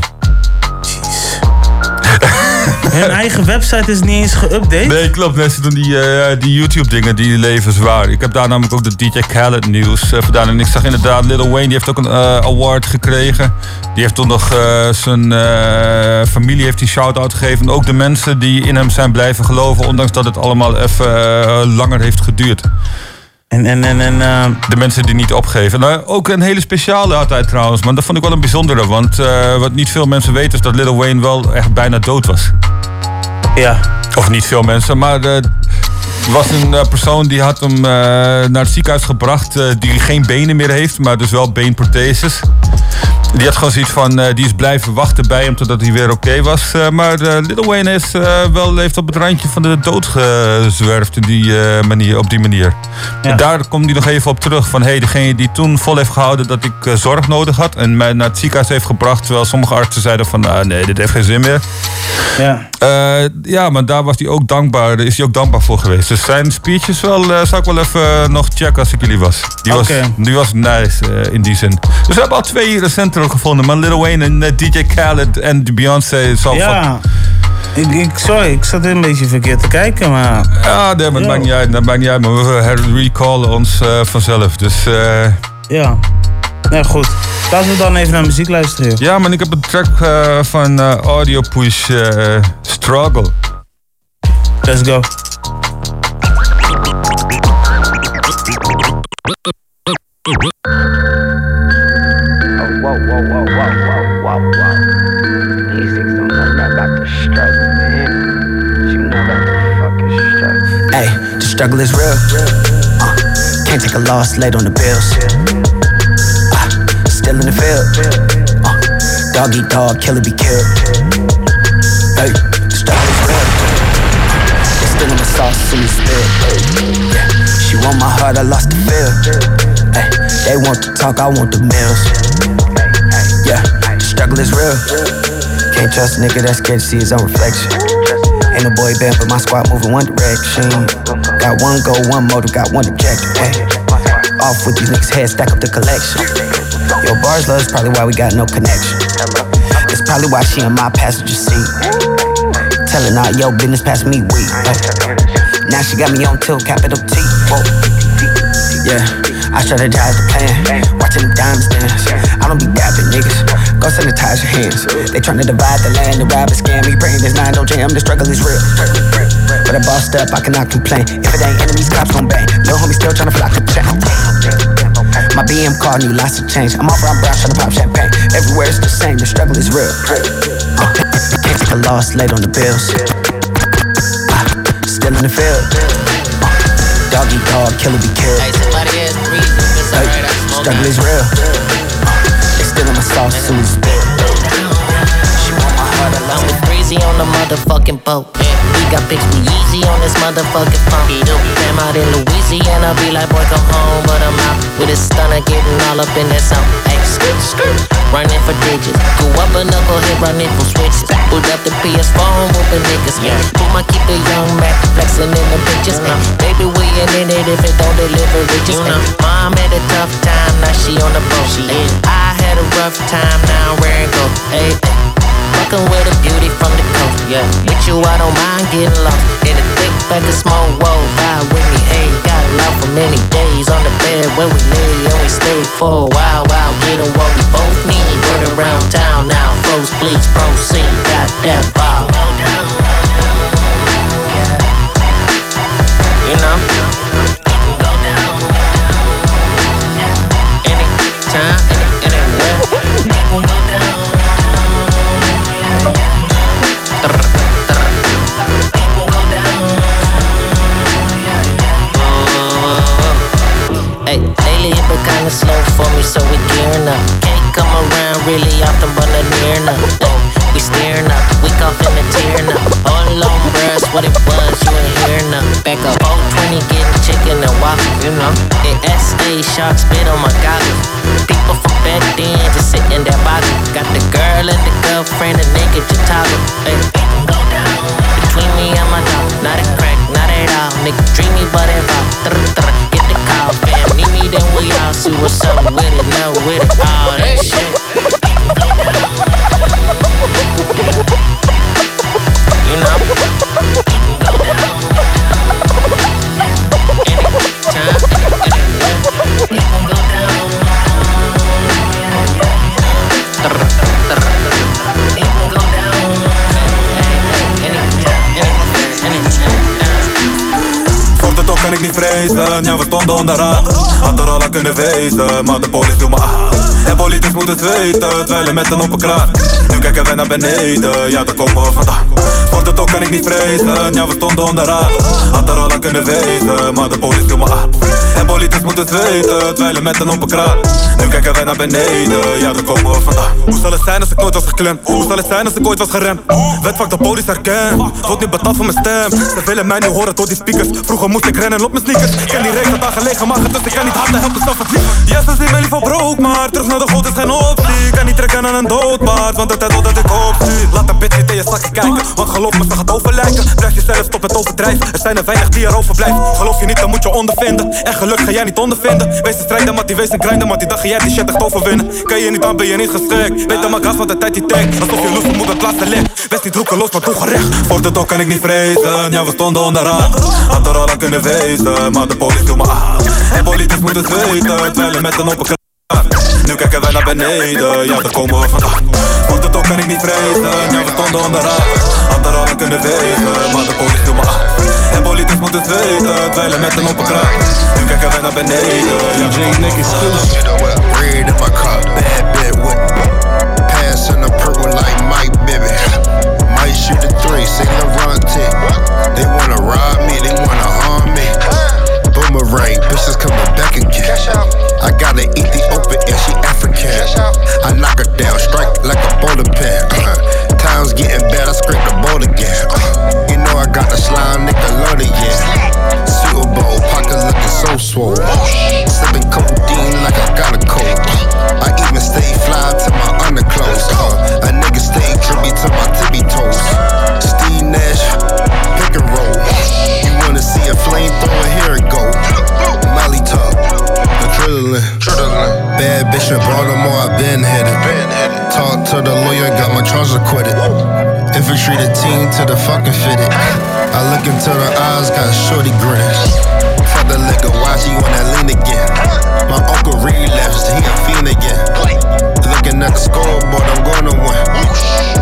Hun eigen website is niet eens geüpdate. Nee, klopt. Ze doen die, eh, die YouTube-dingen, die leven zwaar. Ik heb daar namelijk ook de DJ Khaled nieuws eh, gedaan. En ik zag inderdaad, Lil Wayne die heeft ook een eh, award gekregen. Die heeft toen nog eh, zijn eh, familie heeft die shout-out gegeven. En ook de mensen die in hem zijn blijven geloven, ondanks dat het allemaal even eh, langer heeft geduurd. En, en, en, en eh, De mensen die niet opgeven. Nou, ook een hele speciale had hij trouwens, maar dat vond ik wel een bijzondere. Want eh, wat niet veel mensen weten is dat Lil Wayne wel echt bijna dood was. Ja. Of niet veel mensen, maar eh, er was een eh, persoon die had hem eh, naar het ziekenhuis gebracht. eh, die geen benen meer heeft, maar dus wel beenprotheses. Die had gewoon zoiets van, eh, die is blijven wachten bij hem totdat hij weer oké was. Eh, maar eh, Lil Wayne is wel heeft op het randje van de dood gezwerfd in die, manier, op die manier. En daar komt hij nog even op terug van, hey, degene die toen vol heeft gehouden dat ik zorg nodig had en mij naar het ziekenhuis heeft gebracht, terwijl sommige artsen zeiden van, ah, nee, dit heeft geen zin meer. Ja. Ja, maar daar was hij ook dankbaar, daar is hij ook dankbaar voor geweest. Dus zijn speeches wel, zou ik wel even nog checken als ik jullie was. Die, was, die was nice in die zin. Dus we hebben al twee recenter ook gevonden, maar Lil Wayne en eh, DJ Khaled en Beyoncé zal Ja. Ik, ik, sorry, ik zat een beetje verkeerd te kijken, maar... Ja, nee, maar het maakt niet uit, dat maakt niet uit, maar we recallen ons eh, vanzelf. Dus eh, Ja. Nee, goed. Laten we dan even naar muziek luisteren. joh. ja, man, ik heb een track van Audio Push Struggle. Let's go. Whoa, whoa, whoa, whoa, whoa, whoa. These niggas don't know nothing about the struggle, man. You know about the fucking struggle. Hey, the struggle is real. Uh, can't take a loss late on the bills. Uh, still in the field. Uh, dog eat dog, killer be killed. Hey, the struggle is real. It's still in the sauce, in the spill. Yeah, she want my heart, I lost the feel. Hey, they want the talk, I want the meals. Struggle is real. Can't trust a nigga that's scared to see his own reflection. Ain't no boy band, but my squad moving one direction. Got one goal, one motive, got one objective. Hey, off with these niggas' heads, stack up the collection. Yo, bars love is probably why we got no connection. It's probably why she in my passenger seat. Telling all yo business past me weak. Hey. Now she got me on tilt, capital T. Whoa. Yeah, I strategize the plan. Watching the diamonds dance. I don't be dapping niggas. Go sanitize your hands. They tryna divide the land, the rob and scam me. Praying this nine don't jam, the struggle is real. But I bossed up, I cannot complain. If it ain't enemies, cops gon' bang. Little homie still tryna flock the chain. My BM card new lots of change. I'm off around brown tryna pop champagne. Everywhere it's the same, the struggle is real. Uh, can't take a loss late on the bills. Uh, still in the field. Uh, dog eat dog, killer be killed. Hey, struggle is real. Sauce, soon as spill. She want my heart, I'm with Breezy on the motherfucking boat. We got we easy on this motherfucking phone. Damn out in Louisiana, be like, boy, come home, but I'm out with a stunner getting all up in that zone. Hey, skirt, skirt, running for digits. Go up a knucklehead, running for switches. Put up the PS phone, whooping niggas. Yeah, put my keep a young Mac, flexing in the pictures. Ay, baby, we ain't in it if it don't deliver riches. Ay, mom had a tough time, now she on the boat. Ay, I had a rough time, now I'm wearing gold. Hey. Fucking with a beauty from the coast, yeah. With you, I don't mind getting lost. In a thick bag of smoke, whoa, ride with me, hey. Got love for many days on the bed where we lay and we stay for a while, while getting what we both need. Word around town now, folks, please proceed. Got that ball. You know? Really often, but not near. Hey, we staring up, we coughing and tearing up. All on bruh, what it was, you ain't hearing up. Back up, old 20 getting chicken and waffle, you know. The SA shark spit on my goggles. People from back then just sitting there boggling. Got the girl and the girlfriend, a nigga just toggle. Between me and my dog, not a crack, not at all. Nigga dreamy, but. Trr, trr, Get the call, fam. Need me, then we all see what's up with it. No, with it, all that shit. You know? Ik niet vrezen, ja we stonden onderaan Had er al aan kunnen wezen, maar de politie doet me aan. En politie moet het weten, terwijl met een open Nu kijken wij naar beneden, ja, daar komen we vandaan. Voor de top kan ik niet vrezen, ja, we stonden onderaan. Had er al aan kunnen weten, maar de politie viel me aan. En politie moeten het weten, dweilen met een open kraan. Nu kijken wij naar beneden, ja, daar komen we vandaan. Hoe zal het zijn als ik nooit was geklemd? Hoe zal het zijn als ik ooit was geremd? Wet vak de politie herkent, wordt nu betaald voor mijn stem. Ze willen mij nu horen door die speakers. Vroeger moest ik rennen op mijn sneakers. Ik ken die regen dagen gelegen, maar dus ik kan niet hard helpen zelf het liefst. Ja, ze zien mij liever brood, maar terug naar de goot is geen optie. Kan niet trekken aan een doodpaard, want de tijd wil dat ik opzie. Laat een bitch niet in je zakken kijken, want geloof me, ze gaat overlijken. Blijf jezelf stop met overdrijven, er zijn er weinig die er overblijven. Geloof je niet, dan moet je ondervinden. En geluk ga jij niet ondervinden. Wees een strijder, maar die wees een grinder, maar die dag ga jij die shit echt overwinnen. Kan je niet, dan ben je niet geschikt. Weet dan maar gas, want de tijd die tikt. Alsof je loest, moet het laatste ligt. Wees niet roekeloos, maar toegerecht. Voor de dok kan ik niet vrezen, ja, we stonden onderaan. Had er al aan kunnen wezen, maar de politie viel me aan. En politie moet het weten, dweilen met een open. Nu kijken wij naar beneden, ja, daar komen we vandaan. Voor de dok kan ik niet vrezen, ja, we stonden onderaan. Had er al aan kunnen wezen, maar de politie viel me aan. En politie moet het weten, dweilen met een open kraan. Nu kijken wij naar beneden, ja, we komen we vandaan. Red in my car, bad bit with Pass in the purple like Mike Bibby. Might shoot a three, Saint Laurent tip. They wanna rob me, they wanna harm me. Boomerang, bitches coming back again. I got an Ethiopian and she African. I knock her down, strike like a bowler pin. Uh, times getting bad, I scrape the bowl again. Uh, you know I got the slime, Nickelodeon. Super Bowl, pocket looking so swole. Sipping codeine like I got a cold. I even stay fly to my underclothes. Uh, a nigga stay trippy to my tippy toes. Baltimore, I been headed. Talk to the lawyer, got my charge acquitted. Infantry the team to the fucking fitted. I look into the eyes, got shorty grin. Fuck the liquor, why she wanna lean again? My uncle relapsed, he a fiend again. Looking at the scoreboard, I'm gonna win.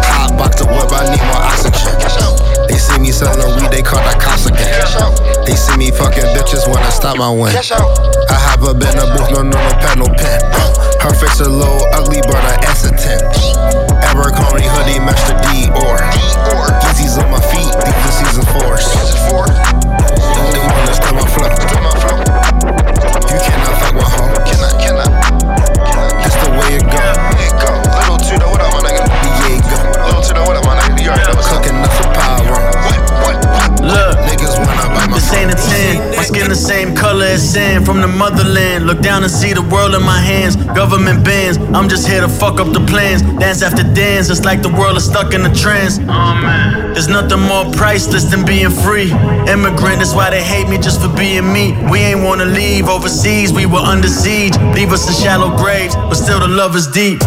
Hot box of whip, I need more oxygen. They see me selling weed, they call the cops again. They see me fucking bitches when I stop my win. I hop up in the booth, no, no, no, pad, no pen. Uh, her face a little ugly, but her ass a 10. Abercrombie hoodie, match the D or. Yeezys on my feet, these are season fours. They wanna steal my flow. You cannot fuck wanna buy my this ain't a 10. My skin the same color as sand from the motherland. Look down and see the world in my hands. Government bans, I'm just here to fuck up the plans. Dance after dance, it's like the world is stuck in a trance. Oh man, there's nothing more priceless than being free. Immigrant, that's why they hate me just for being me. We ain't wanna leave overseas, we were under siege. Leave us in shallow graves, but still the love is deep.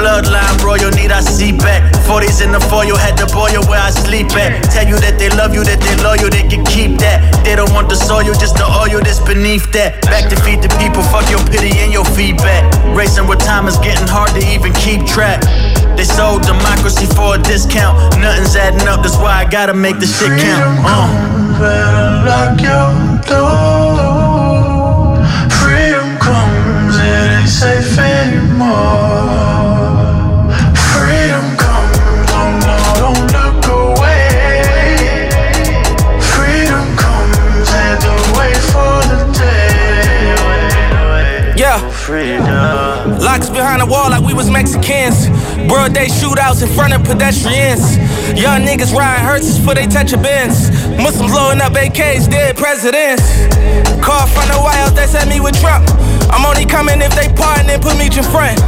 Bloodline royal, need I see back. 40s in the foil, had to boil where I sleep at. Tell you that they love you, that they loyal, they can keep that. They don't want the soil, just the oil that's beneath that. Back to feed the people, fuck your pity and your feedback. Racing with time is getting hard to even keep track. They sold democracy for a discount. Nothing's adding up, that's why I gotta make the shit count. Uh. Better lock your door. Freedom comes, it ain't safe anymore. Locks behind the wall like we was Mexicans. Broad day shootouts in front of pedestrians. Young niggas riding hearses for they touch a Benz. Muslims loading up AKs, dead presidents. Call from the White House, they sent me with Trump. I'm only coming if they pardon and put me in front.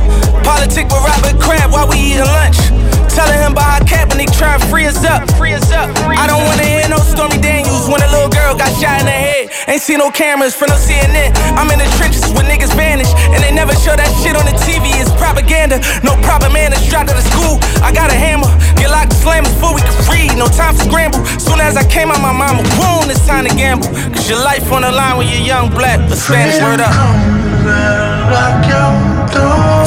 Politic with Robert Kraft while we eating lunch. Telling him about how Kaepernick trying to free us up. Free us up. I don't wanna hear no Stormy Daniels when a little girl got shot in the head. Ain't seen no cameras for no CNN. I'm in the trenches when niggas vanish, and they never show that shit on the TV. It's propaganda. No problem, man. It's dropped out school. I got a hammer. Get locked, slam before we can read. No time for scramble. Soon as I came out my mama, boom, it's time to gamble. Cause your life on the line when you're young, black. The Spanish word up. Lock your door.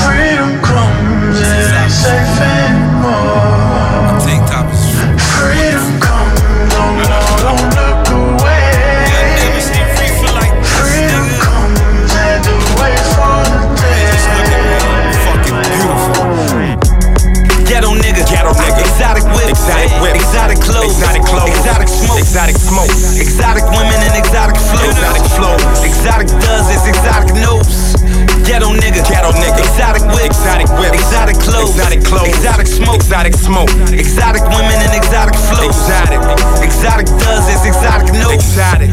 Freedom comes, safe whips, exotic whip, exotic clothes, exotic clothes, exotic smoke, exotic smoke, exotic women and exotic flow, exotic flow, exotic dozens, exotic notes. Ghetto nigga, ghetto nigga. Exotic whip, exotic whip. Exotic clothes, exotic clothes. Exotic smoke, exotic smoke. Exotic women and exotic flows. Exotic, exotic does is exotic nose. Exotic.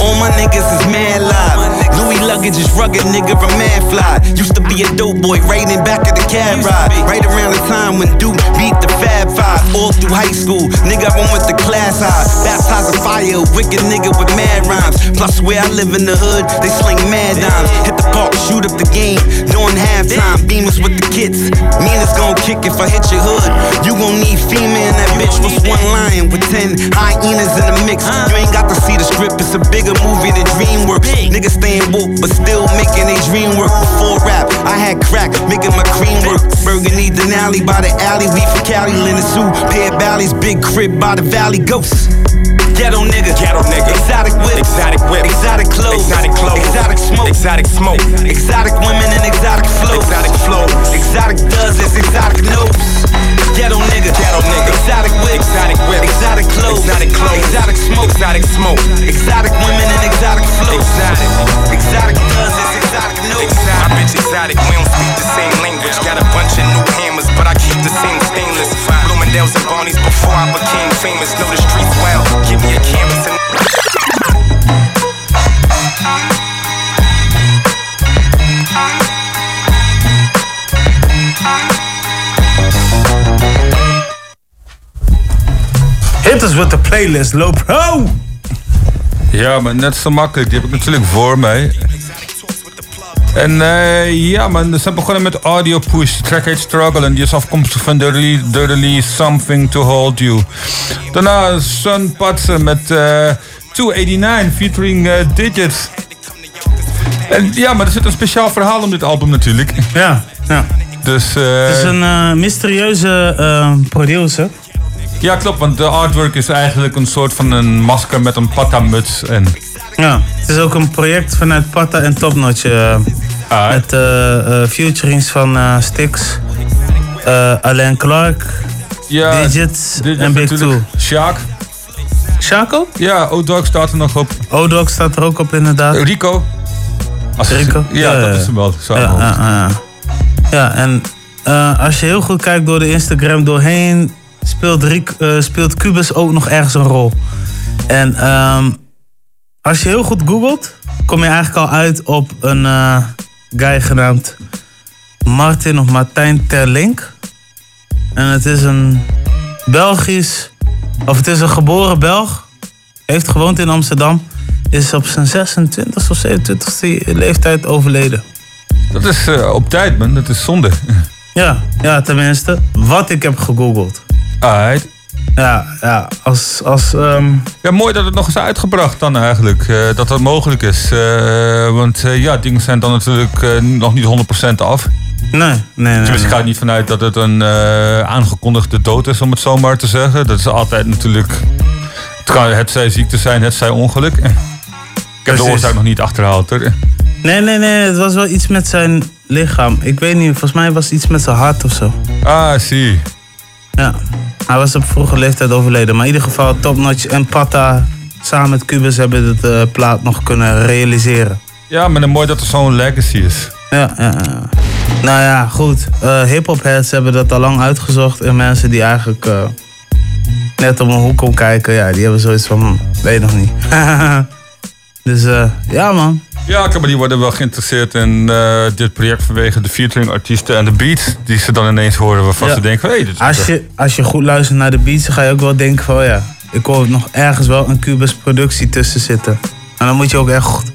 All my niggas is mad live. Louis luggage is rugged, nigga from mad fly. Used to be a dope boy, right in back of the cab ride. Right around the time when Duke beat the Fab Five. All through high school, nigga, I went the class high. Baptized a fire, wicked nigga with mad rhymes. Plus, where I live in the hood, they sling mad dimes. The park, shoot up the game during halftime. Beamers with the kids. Meanest gon' kick if I hit your hood. You gon' need female in that bitch. What's one lion with ten hyenas in the mix? You ain't got to see the script, it's a bigger movie than DreamWorks. Niggas staying woke, but still making they dream work. Before rap, I had crack, making my cream work. Burgundy Denali by the alley, we for Cali, Linen Sue, pair Bally's, big crib by the valley, ghosts. Ghetto nigga, ghetto nigga, exotic whip, exotic whip, exotic clothes, exotic clothes, exotic smoke, exotic smoke, exotic women and exotic flows, exotic flows, exotic does is exotic nose. Ghetto nigga, ghetto nigga, exotic whip, exotic whip, exotic clothes, exotic clothes, exotic smoke, exotic smoke, exotic women and exotic flows, exotic, exotic does is exotic. Nose. My bitch exotic, we don't speak the same language. Got a bunch of new hammers, but I keep the same stainless. Bloomingdale's and Barney's before I became famous. Know the streets well. Give me a canvas and. Hit us with the playlist, Low Pro. Oh! Ja, maar net zo makkelijk. Die heb ik natuurlijk voor mij. En eh, ja man, ze zijn begonnen met Audio Push. De track heet Struggle en die is afkomstig van de, rele- de release Something to Hold You. Daarna Sun Patsen met eh 289 featuring eh, Digits. En ja, maar er zit een speciaal verhaal om dit album natuurlijk. Ja, ja. Dus, Het is een mysterieuze producer. Ja, klopt, want de artwork is eigenlijk een soort van een masker met een patta-muts. En... Ja, het is ook een project vanuit Patta en Topnotch. eh, Ah, met eh eh, featurings van eh, Alain Clark, Ja, Digits en Big Two. Sjaak. Sjaak ook? Ja, O-Dog staat er nog op. O-Dog staat er ook op inderdaad. Rico. Als Rico? Ja, dat is hem wel. Ja, ja, en als je heel goed kijkt door de Instagram doorheen, speelt, Ric, eh, speelt Cubus ook nog ergens een rol. En ehm, als je heel goed googelt, kom je eigenlijk al uit op een eh, guy genaamd Martin of Martijn Terlink. En het is een Belgisch, of het is een geboren Belg, heeft gewoond in Amsterdam, is op zijn 26 of 27ste leeftijd overleden. Dat is eh, op tijd, man. Dat is zonde. Ja, ja, tenminste, wat ik heb gegoogeld. Alright. Ja, ja, als... als ehm, Ja, mooi dat het nog is uitgebracht dan eigenlijk. eh, dat dat mogelijk is. Eh, want eh, ja, dingen zijn dan natuurlijk nog niet 100% af. Nee, nee, nee. Tenminste, ik nee. ga er niet vanuit dat het een aangekondigde dood is, om het zo maar te zeggen. Dat is altijd natuurlijk... Het kan het zij ziekte zijn, het zij ongeluk. Ik heb de oorzaak nog niet achterhaald. Hoor. Nee, nee, nee, het was wel iets met zijn lichaam. Ik weet niet, volgens mij was het iets met zijn hart of zo. Ah, zie. Ja, hij was op vroege leeftijd overleden. Maar in ieder geval, Topnotch en Patta samen met Cubus hebben het eh, plaat nog kunnen realiseren. Ja, maar dan mooi dat er zo'n legacy is. Ja, ja, ja. Nou ja, goed. Eh Hip-hop heads hebben dat al lang uitgezocht. En mensen die eigenlijk eh, net om een hoek om kijken, ja, die hebben zoiets van, hm, weet nog niet. dus eh, ja, man. Ja, maar die worden wel geïnteresseerd in eh, dit project vanwege de featuring artiesten en de beats die ze dan ineens horen waarvan Ja. ze denken hé, dit is Als je, als je goed luistert naar de beats, dan ga je ook wel denken van, oh ja, ik hoor nog ergens wel een Cubus productie tussen zitten. En dan moet je ook echt goed,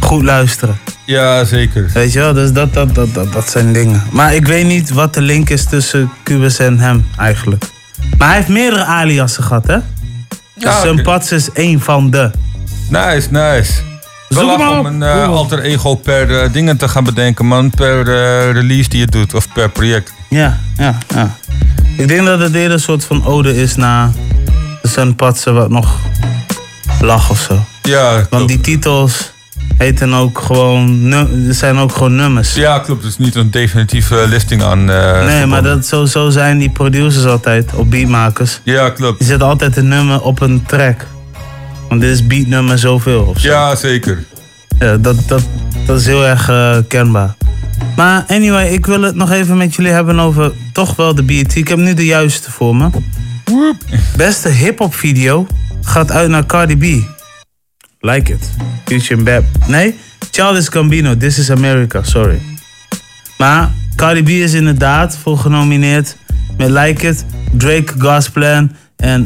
goed luisteren. Ja, zeker. Weet je wel, dus dat, dat, dat, dat, dat zijn dingen. Maar ik weet niet wat de link is tussen Cubus en hem eigenlijk. Maar hij heeft meerdere aliasen gehad, hè? Dus Ja, zijn oké. Pats is één van de. Nice, nice. Wel maar om een eh, alter ego per eh, dingen te gaan bedenken, man. Per eh, release die je doet of per project. Ja, ja, ja. Ik denk dat het eerder een soort van ode is naar zijn Patsen wat nog lag of zo. Ja, Want die titels heten ook gewoon, er zijn ook gewoon nummers. Ja, klopt. Het is niet een definitieve listing aan. Nee, maar dat, zo, zo zijn die producers altijd, op beatmakers. Ja, klopt. Die zetten altijd een nummer op een track. Want dit is beatnummer zoveel of zo. Ja, zeker. Ja, dat, dat, dat is heel erg eh, kenbaar. Maar anyway, ik wil het nog even met jullie hebben over toch wel de BET. Ik heb nu de juiste voor me. Beste hip-hop video gaat uit naar Cardi B. Like it. Future Bab. Nee, Childish Gambino, This is America, sorry. Maar Cardi B is inderdaad voor genomineerd met Like It, Drake, Gosplan en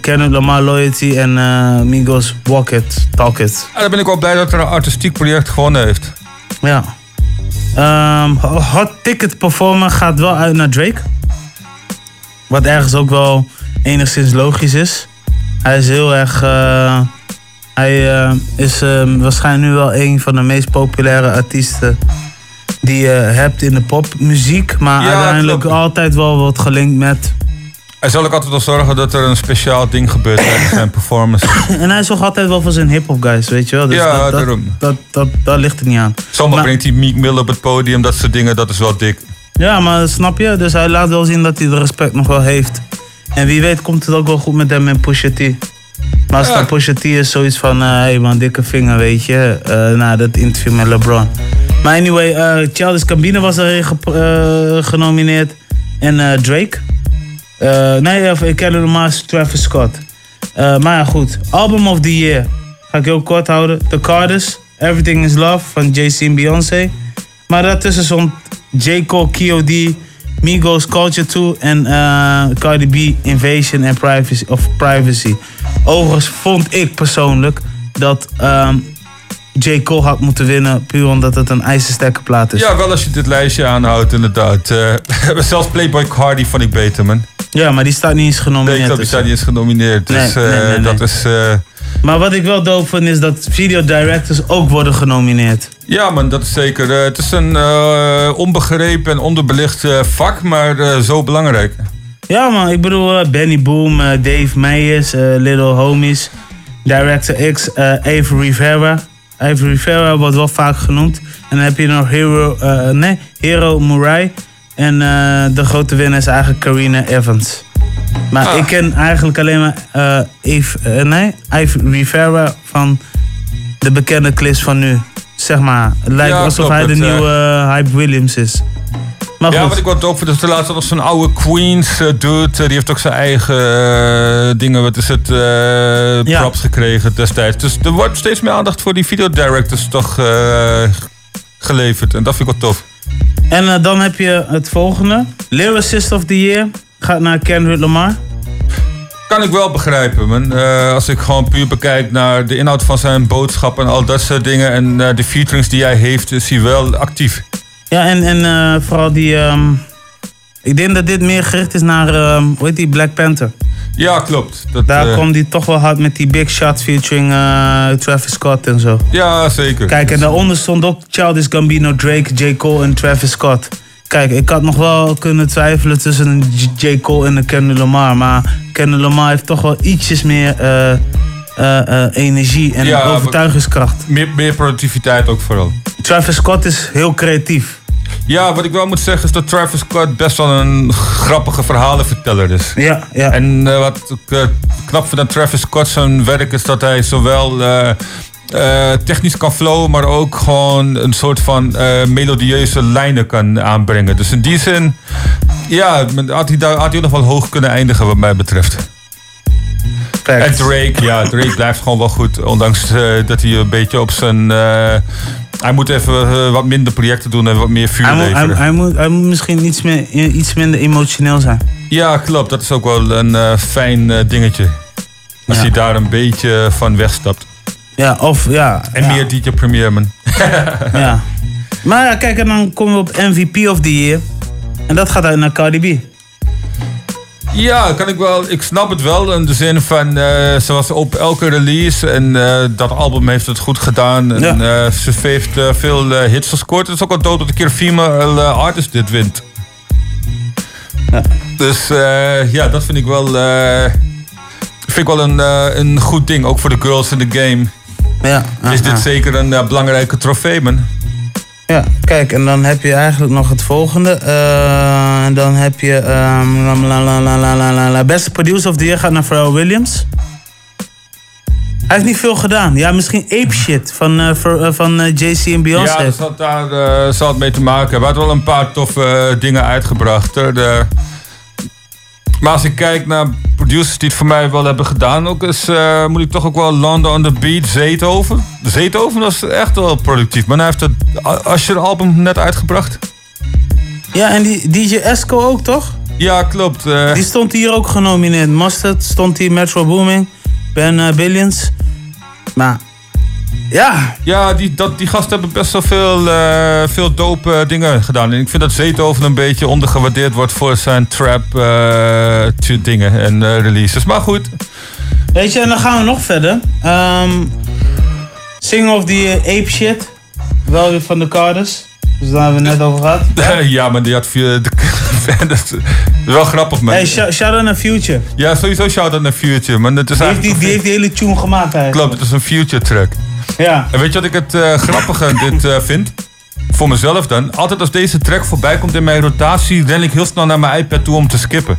Kendrick Lamar Loyalty en eh, Migos Walk It, Talk It. Ja, dan ben ik wel blij dat er een artistiek project gewonnen heeft. Ja. Ehm, hot Ticket Performer gaat wel uit naar Drake. Wat ergens ook wel enigszins logisch is. Hij is heel erg. eh, hij is eh, waarschijnlijk nu wel een van de meest populaire artiesten die je hebt in de popmuziek. Maar Ja, uiteindelijk klopt. altijd wel wat gelinkt met. Hij zal ook altijd wel zorgen dat er een speciaal ding gebeurt tijdens zijn performance. En hij zorgt altijd wel voor zijn hip-hop guys, weet je wel. Dus Ja, dat, dat, daarom. Dat, dat, dat ligt er niet aan. Maar- brengt hij Meek Mill op het podium, dat soort dingen, dat is wel dik. Ja, maar snap je? Dus hij laat wel zien dat hij de respect nog wel heeft. En wie weet komt het ook wel goed met hem en Pusha T. Maar als Ja. dan Pusha T is zoiets van, hé hey man, dikke vinger, weet je. eh na dat interview met LeBron. Maar anyway, eh Childish Gambino was erin ge- eh, genomineerd. En eh, Drake. Eh, nee, of ik ken hem Travis Scott. Eh, maar ja, goed. Album of the Year. Ga ik heel kort houden. The Carters. Everything is Love van Jay-Z en Beyoncé. Maar daartussen stond J. Cole, K.O.D., Migos, Culture 2 en eh, Cardi B, Invasion en Privacy. Of privacy. Overigens vond ik persoonlijk dat ehm, J. Cole had moeten winnen... puur omdat het een ijzersterke plaat is. Ja, wel als je dit lijstje aanhoudt, inderdaad. Eh, zelfs Playboy Cardi vond ik beter, man. Ja, maar die staat niet eens genomineerd. Nee, ik die dus- staat niet eens genomineerd. Dus Nee, nee, eh, nee, dat is... eh, Maar wat ik wel dope vind is dat video directors ook worden genomineerd. ja, man, dat is zeker. eh, het is een onbegrepen en onderbelicht vak, maar zo belangrijk. Ja man, ik bedoel Benny Boom, Dave Meyers, eh, Little Homies, Director X, Avery Rivera. Avery Rivera wordt wel vaak genoemd. En dan heb je nog Hero, nee, Hero Murai. En eh, de grote winnaar is eigenlijk Carina Evans. Maar Ah. ik ken eigenlijk alleen maar eh Eve, eh, nee, Ivy Rivera van de bekende clips van nu. Zeg maar, het lijkt Ja, alsof hij de het, nieuwe Hype Williams is. Maar ja, wat ik wat ook vind, is de laatste was zo'n oude Queens eh, dude. die heeft ook zijn eigen dingen, wat is het, Ja. props gekregen destijds. Dus er wordt steeds meer aandacht voor die videodirectors toch geleverd. En dat vind ik wel tof. En eh, dan heb je het volgende. Lyricist of the Year gaat naar Kendrick Lamar. Kan ik wel begrijpen, man. Eh, als ik gewoon puur bekijk naar de inhoud van zijn boodschap en al dat soort dingen. En eh, de featurings die hij heeft, is hij wel actief. Ja, en, en vooral die... ehm, ik denk dat dit meer gericht is naar, ehm, hoe heet die, Black Panther. Ja, klopt. Dat, Daar eh, komt hij toch wel hard met die Big Shot featuring eh, Travis Scott en zo. Ja, zeker. Kijk, en daaronder stond ook Childish Gambino, Drake, J. Cole en Travis Scott. Kijk, ik had nog wel kunnen twijfelen tussen een J. Cole en een Kendrick Lamar. Maar Kendrick Lamar heeft toch wel ietsjes meer eh, energie en Ja, overtuigingskracht. Meer, meer productiviteit ook vooral. Travis Scott is heel creatief. Ja, wat ik wel moet zeggen is dat Travis Scott best wel een grappige verhalenverteller is. Ja, ja. En eh, wat ik eh, knap vind aan Travis Scott zijn werk is dat hij zowel eh, technisch kan flowen, maar ook gewoon een soort van melodieuze lijnen kan aanbrengen. Dus in die zin, ja, had hij, daar, had hij nog wel hoog kunnen eindigen wat mij betreft. En Drake, ja, Drake blijft gewoon wel goed. Ondanks dat hij een beetje op zijn... eh, hij moet even eh, wat minder projecten doen en wat meer vuur Hij moet, hij, leveren. hij moet, hij moet misschien iets, meer, iets minder emotioneel zijn. Ja, klopt. Dat is ook wel een eh, fijn eh, dingetje. Als Ja. hij daar een beetje van wegstapt. Ja, of ja. En ja, meer DJ Premier, man. Ja. Maar ja, kijk, en dan komen we op MVP of the Year. En dat gaat uit naar Cardi B. Ja, kan ik wel. Ik snap het wel. In de zin van, eh ze was op elke release. En eh, dat album heeft het goed gedaan. En eh, ze heeft veel hits gescoord. Het is ook wel dood dat een keer female artist dit wint. Dus ja, dat vind ik wel, vind ik wel een, een goed ding. Ook voor de girls in de game. Ja, is dit zeker een belangrijke trofee, man. Ja, kijk, en dan heb je eigenlijk nog het volgende. Eh, en dan heb je. Um, Beste producer of the year gaat naar Pharrell Williams. Hij heeft niet veel gedaan. Ja, misschien Ape Shit van, uh, for, uh, JC en Beyoncé. Ja, dat zal, daar eh, zal het mee te maken hebben. Hij had wel een paar toffe eh, dingen uitgebracht. De, maar als ik kijk naar producers die het voor mij wel hebben gedaan, ook is, eh, moet ik toch ook wel landen on the beat. Zeethoven. Zeethoven was echt wel productief. Maar hij heeft het Asher album net uitgebracht. Ja, en die DJ Esco ook, toch? Ja, klopt. eh. Die stond hier ook genomineerd. Mustard stond hier, Metro Booming, Ben eh, Billions. Maar ja. Ja, die, dat, die gasten hebben best wel veel, eh, veel dope eh, dingen gedaan. En ik vind dat Zeethoven een beetje ondergewaardeerd wordt voor zijn trap eh, tju- dingen en eh, releases. Maar goed. Weet je, en dan gaan we nog verder. Ehm Sing of the eh, Ape Shit. Wel weer van de Carters. Dus daar hebben we het net over gehad. ja, maar die had via de, dat is wel grappig, man. Hey, shout shout out naar Future. Ja, sowieso shout-out naar Future. Maar het is Die heeft die, eigenlijk die heeft die hele tune gemaakt eigenlijk. Klopt, het is een Future track. Ja. En weet je wat ik het eh, grappige dit eh, vind? Voor mezelf dan. Altijd als deze track voorbij komt in mijn rotatie, ren ik heel snel naar mijn iPad toe om te skippen.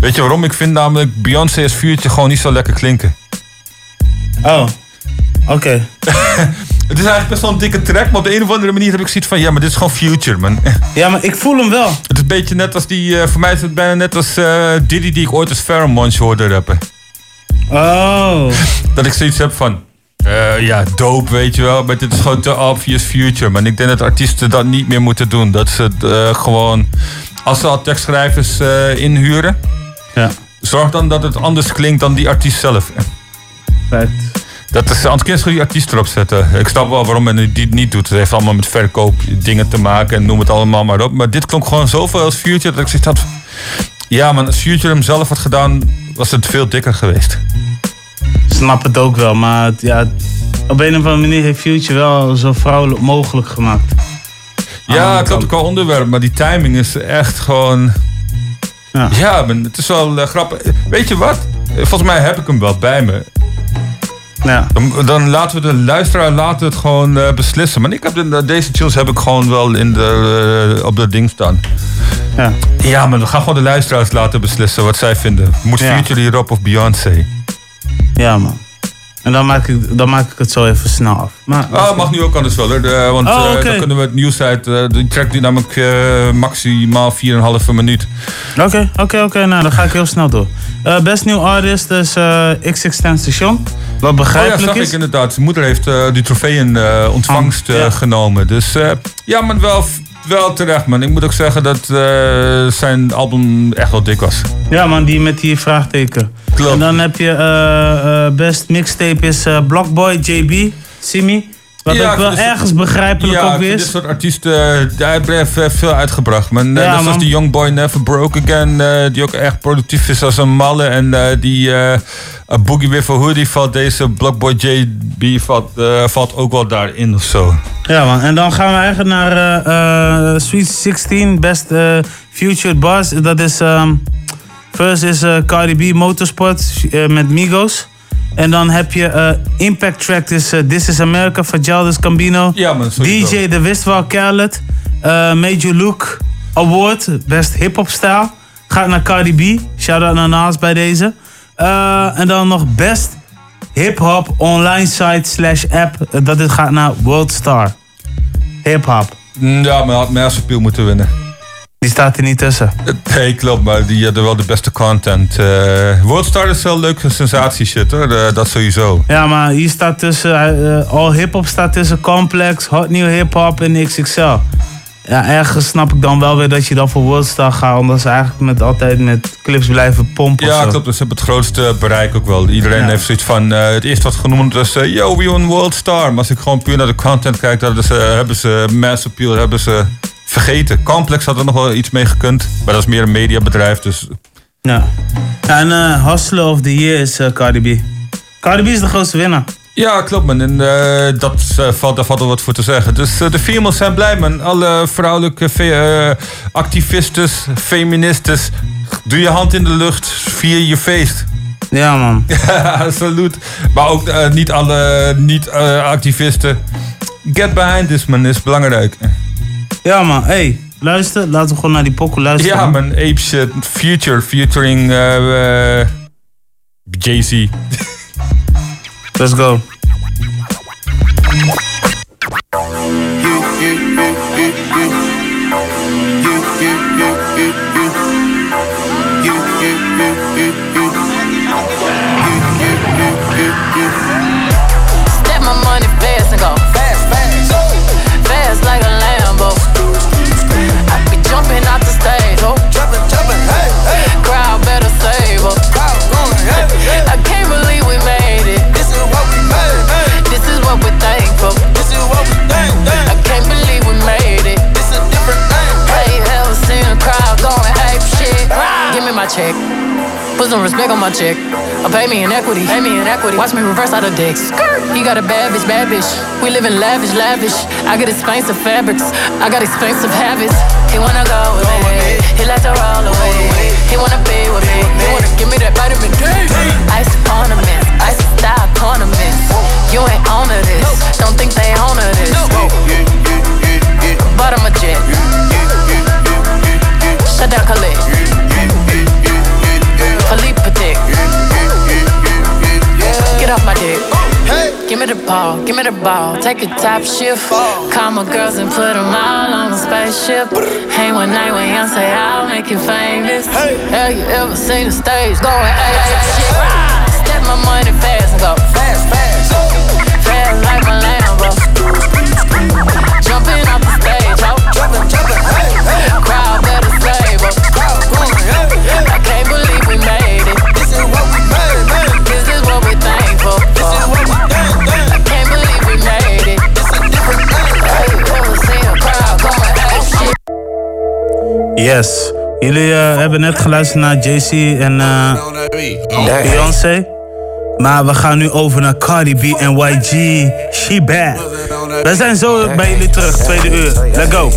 Weet je waarom? Ik vind namelijk Beyoncé als Future gewoon niet zo lekker klinken. Oh, oké. Het is eigenlijk best wel een dikke track, maar op de een of andere manier heb ik zoiets van, ja, maar dit is gewoon Future, man. Ja, maar ik voel hem wel. Het is een beetje net als die, eh, voor mij is het bijna net als eh, Diddy die ik ooit als Pheromones hoorde rappen. Oh. Dat ik zoiets heb van, eh, ja, dope, weet je wel, maar dit is gewoon te obvious Future, man. Ik denk dat artiesten dat niet meer moeten doen. Dat ze het, eh, gewoon, als ze al tekstschrijvers eh, inhuren, ja. zorg dan dat het anders klinkt dan die artiest zelf. Feit. Dat is, anders kun je die artiest erop zetten. Ik snap wel waarom men die het niet doet. Het heeft allemaal met verkoop dingen te maken en noem het allemaal maar op. Maar dit klonk gewoon zoveel als Future dat ik zoiets had. Ja, man, als Future hem zelf had gedaan, was het veel dikker geweest. Snap het ook wel, maar ja, op een of andere manier heeft Future wel zo vrouwelijk mogelijk gemaakt. Ja, het klopt ook wel onderwerp, maar die timing is echt gewoon. Ja, het is wel eh, grappig. Weet je wat? Volgens mij heb ik hem wel bij me. Ja. Dan, dan laten we de luisteraar laten het gewoon eh, beslissen. Maar ik heb de, deze tunes heb ik gewoon wel in de, eh, op dat ding staan. Ja. ja, maar we gaan gewoon de luisteraars laten beslissen wat zij vinden. Moet Ja. Future hierop of Beyoncé? Ja, man. En dan maak ik, dan maak ik het zo even snel af. Maar, Ah, mag nu ook anders wel. De- want Oh, eh, dan kunnen we het nieuws uit. eh, die track namelijk eh, maximaal 4,5 minuut. Oké, oké, oké. Nou, dan ga ik heel snel door. Best nieuw artist is XX Station. Wat Oh ja, begrijpelijk zag is. ik inderdaad. Zijn moeder heeft die trofee in ontvangst genomen. Dus ja, maar wel, wel terecht, man. Ik moet ook zeggen dat eh, zijn album echt wel dik was. Ja, man, die met die vraagteken. Klopt. En dan heb je eh, eh, best mixtape is Blockboy JB, Simi. Wat Ja, ook wel ergens begrijpelijk ja, ook ik is. dit soort artiesten, eh, hij heeft eh, veel uitgebracht. Maar net Ja, zoals man. die Young Boy Never Broke Again, eh, die ook echt productief is als een malle. En eh, die eh, eh, Boogie With A Hoodie valt deze Blockboy JB valt, eh, valt ook wel daarin of zo. Ja, man. En dan gaan we eigenlijk naar eh, eh, Sweet 16, Best eh, Future Buzz. Dat is. ehm, first is eh, Cardi B Motorsport eh, met Migos. En dan heb je eh, Impact Track, eh, This is America. Ja, man, sowieso. DJ De Wistwal Khaled. eh, Major Luke Award, Best Hip Hop Style. Gaat naar Cardi B. Shout out naar Nas bij deze. En dan nog Best Hip Hop Online Site slash App. Dat dit gaat naar Worldstar. Hip Hop. Mm, Ja, maar had Appeal moeten winnen. Die staat er niet tussen. Nee, klopt, maar die hadden wel de beste content. Eh Worldstar is wel leuke sensatie shit hoor, Eh, dat sowieso. Ja, maar hier staat tussen. eh, All Hip Hop staat tussen Complex, Hot New Hip Hop en XXL. Ja, ergens snap ik dan wel weer dat je dan voor Worldstar gaat. Omdat ze eigenlijk met, altijd met clips blijven pompen. Ja, klopt. Dus ze hebben het grootste bereik ook wel. Iedereen Ja. heeft zoiets van... eh, het eerste wat genoemd was... eh, Yo, we won World Star. Maar als ik gewoon puur naar de content kijk... Dan hebben ze Mass Appeal hebben ze vergeten. Complex had er nog wel iets mee gekund. Maar dat is meer een mediabedrijf. Dus Ja. En Hustler of the Year is eh, Cardi B. Cardi B is de grootste winnaar. Ja, klopt man. En eh, dat, valt, daar valt wel wat voor te zeggen. Dus de females zijn blij man. Alle vrouwelijke eh, activistes, feministes. Doe je hand in de lucht, vier je feest. Ja man. Ja, salut. Maar ook niet alle niet-activisten. Get behind this man, is belangrijk. Ja man, hey, luister, laten we gewoon naar die pokoe luisteren. Ja man, Ape Shit, Future featuring eh, Jay-Z. Let's go. Check. Put some respect on my check. Or pay me in equity. Pay me in equity. Watch me reverse out of dicks. He got a bad bitch, bad bitch. We live in lavish, lavish. I got expensive fabrics. I got expensive habits. He wanna go with me. He like to roll away. He wanna be with me. He wanna give me that vitamin D. Ice ornaments. Ice style ornaments. You ain't on to this. Don't think they own to this. Bottom of jet. Shut down Khalid. Philippe Patek. Get off my dick. Give me the ball, give me the ball. Take a top shift. Call my girls and put them all on a spaceship. Hang one night with Young say I'll make you famous. Have you ever seen the stage going ape shit? Step my money fast and go fast. Fast Yes. Jullie eh, hebben net geluisterd naar JC en eh, Beyoncé. Maar we gaan nu over naar Cardi B en YG. She bad. We zijn zo bij jullie terug, tweede uur. Let's go.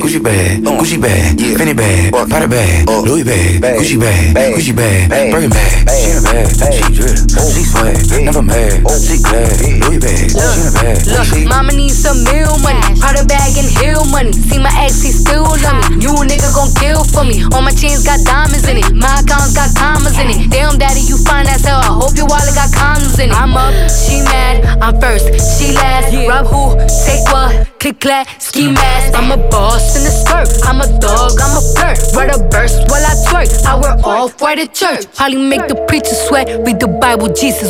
Gucci bag, Gucci bag, Fendi bag, Prada bag, Louis bag, Gucci bag, Gucci bag, Birkin bag, a bag, she drip, she swag, never mad, oh. she glad, Louis bag, she in a bag, Look, mama needs some meal money. Prada bag and hill money. See my ex, he still love me. You a nigga gon' kill for me. All my chains got diamonds in it. My accounts got commas in it. Damn, daddy, you fine as hell. I hope your wallet got condoms in it. I'm up, she mad. I'm first, she last. Rob who? Take what? Click clack, ski mask. I'm a boss in the skirt. I'm a dog, I'm a flirt. Write a verse while I twerk. I wear off white at church. Probably make the preacher sweat. Read the Bible, Jesus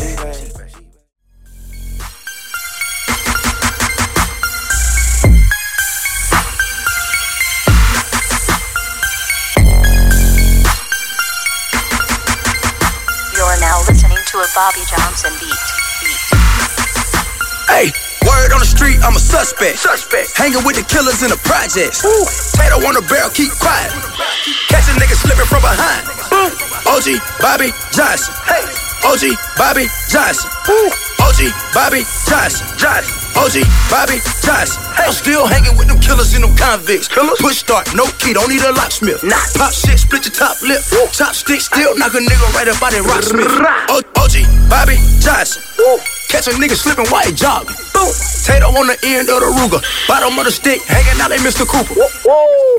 I'm a suspect. Suspect. Hanging with the killers in the projects. Tato on the barrel, keep quiet. Catch a nigga slipping from behind. Boom. OG Bobby Johnson. Hey. OG Bobby Johnson. OG Bobby Johnson. Johnson. OG Bobby Johnson. I'm still hanging with them killers and them convicts. Killers? Push start, no key, don't need a locksmith. Nah. Pop shit, split your top lip. Top stick, still knock a nigga right up out that rocksmith. O- OG Bobby Johnson. Catch a nigga slipping while he jogging. Boom. Tato on the end of the Ruger. Bottom of the stick, hanging out like Mr. Cooper.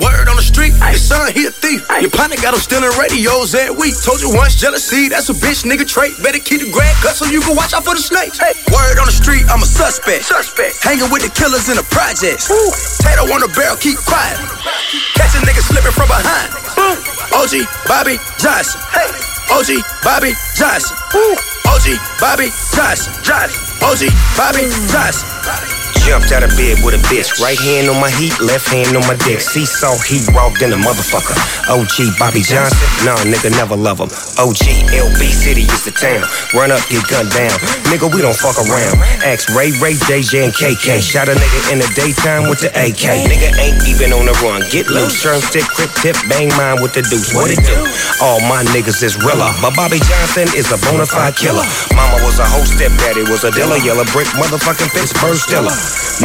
Word on the street, his son, he a thief. Your partner got him stealing radios every week. Told you once, jealousy, that's a bitch nigga trait. Better keep the grand cut so you can watch out for the snakes. Hey. Word on the street, I'm a suspect. Suspect. Hanging with the killers in the projects. Tato on the barrel, keep quiet. Catch a nigga slipping from behind. Boom. OG Bobby Johnson. Hey. OG Bobby Johnson. OG Bobby Johnson. Johnson. OG Bobby Johnson. Jumped out of bed with a bitch. Right hand on my heat, left hand on my dick. Seesaw, he walked in a motherfucker. OG Bobby Johnson, nah, nigga, never love him. OG LB City is the town. Run up, get gunned down. Nigga, we don't fuck around. Ask Ray Ray, JJ, and KK. Shot a nigga in the daytime with the AK. Nigga ain't even on the run. Get loose, turn stick, quick tip, bang mine with the deuce. What it do? All my niggas is realer. But Bobby Johnson is a bona fide killer. Mama was a hoe, stepdaddy was a dealer. Yellow brick, motherfucking Pittsburgh Steeler.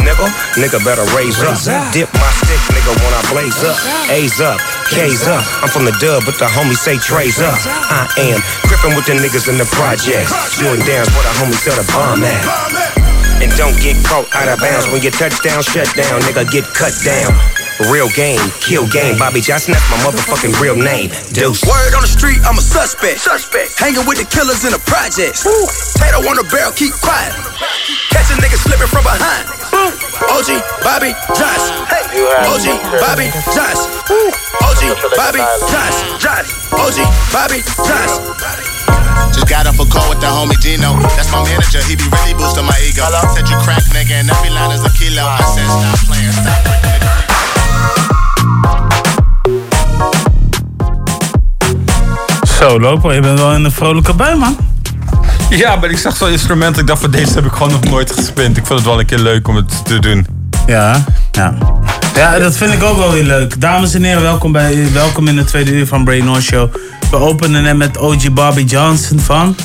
Nigga, nigga better raise up. Dip my stick, nigga, when I blaze up. A's up, K's up. I'm from the dub, but the homies say Trey's up. I am gripping with the niggas in the projects. Shooting dance where the homies sell the bomb at. And don't get caught out of bounds when your touchdown shut down, nigga get cut down. Real game, kill game. Bobby Johnson, that's my motherfucking real name. Deuce. Word on the street, I'm a suspect. Suspect. Hanging with the killers in the projects. Tato on the barrel, keep quiet. Catch a nigga slipping from behind. OG Bobby Johnson. Hey. OG Bobby Johnson. OG Bobby Johnson. OG Bobby Johnson. Just got off a call with the homie Dino. That's my manager, he be really boosting my ego. Said you crack nigga and every line is a kilo. I said stop playing, stop breaking Zo, lopen, je bent wel in een vrolijke bui, man. Ja, maar ik zag zo'n instrument. Ik dacht van deze heb ik gewoon nog nooit gespeeld. Ik vond het wel een keer leuk om het te doen. Ja, ja. Ja, dat vind ik ook wel weer leuk. Dames en heren, welkom, bij, welkom in de tweede uur van Brain North Show. We openen net met OG Bobby Johnson van...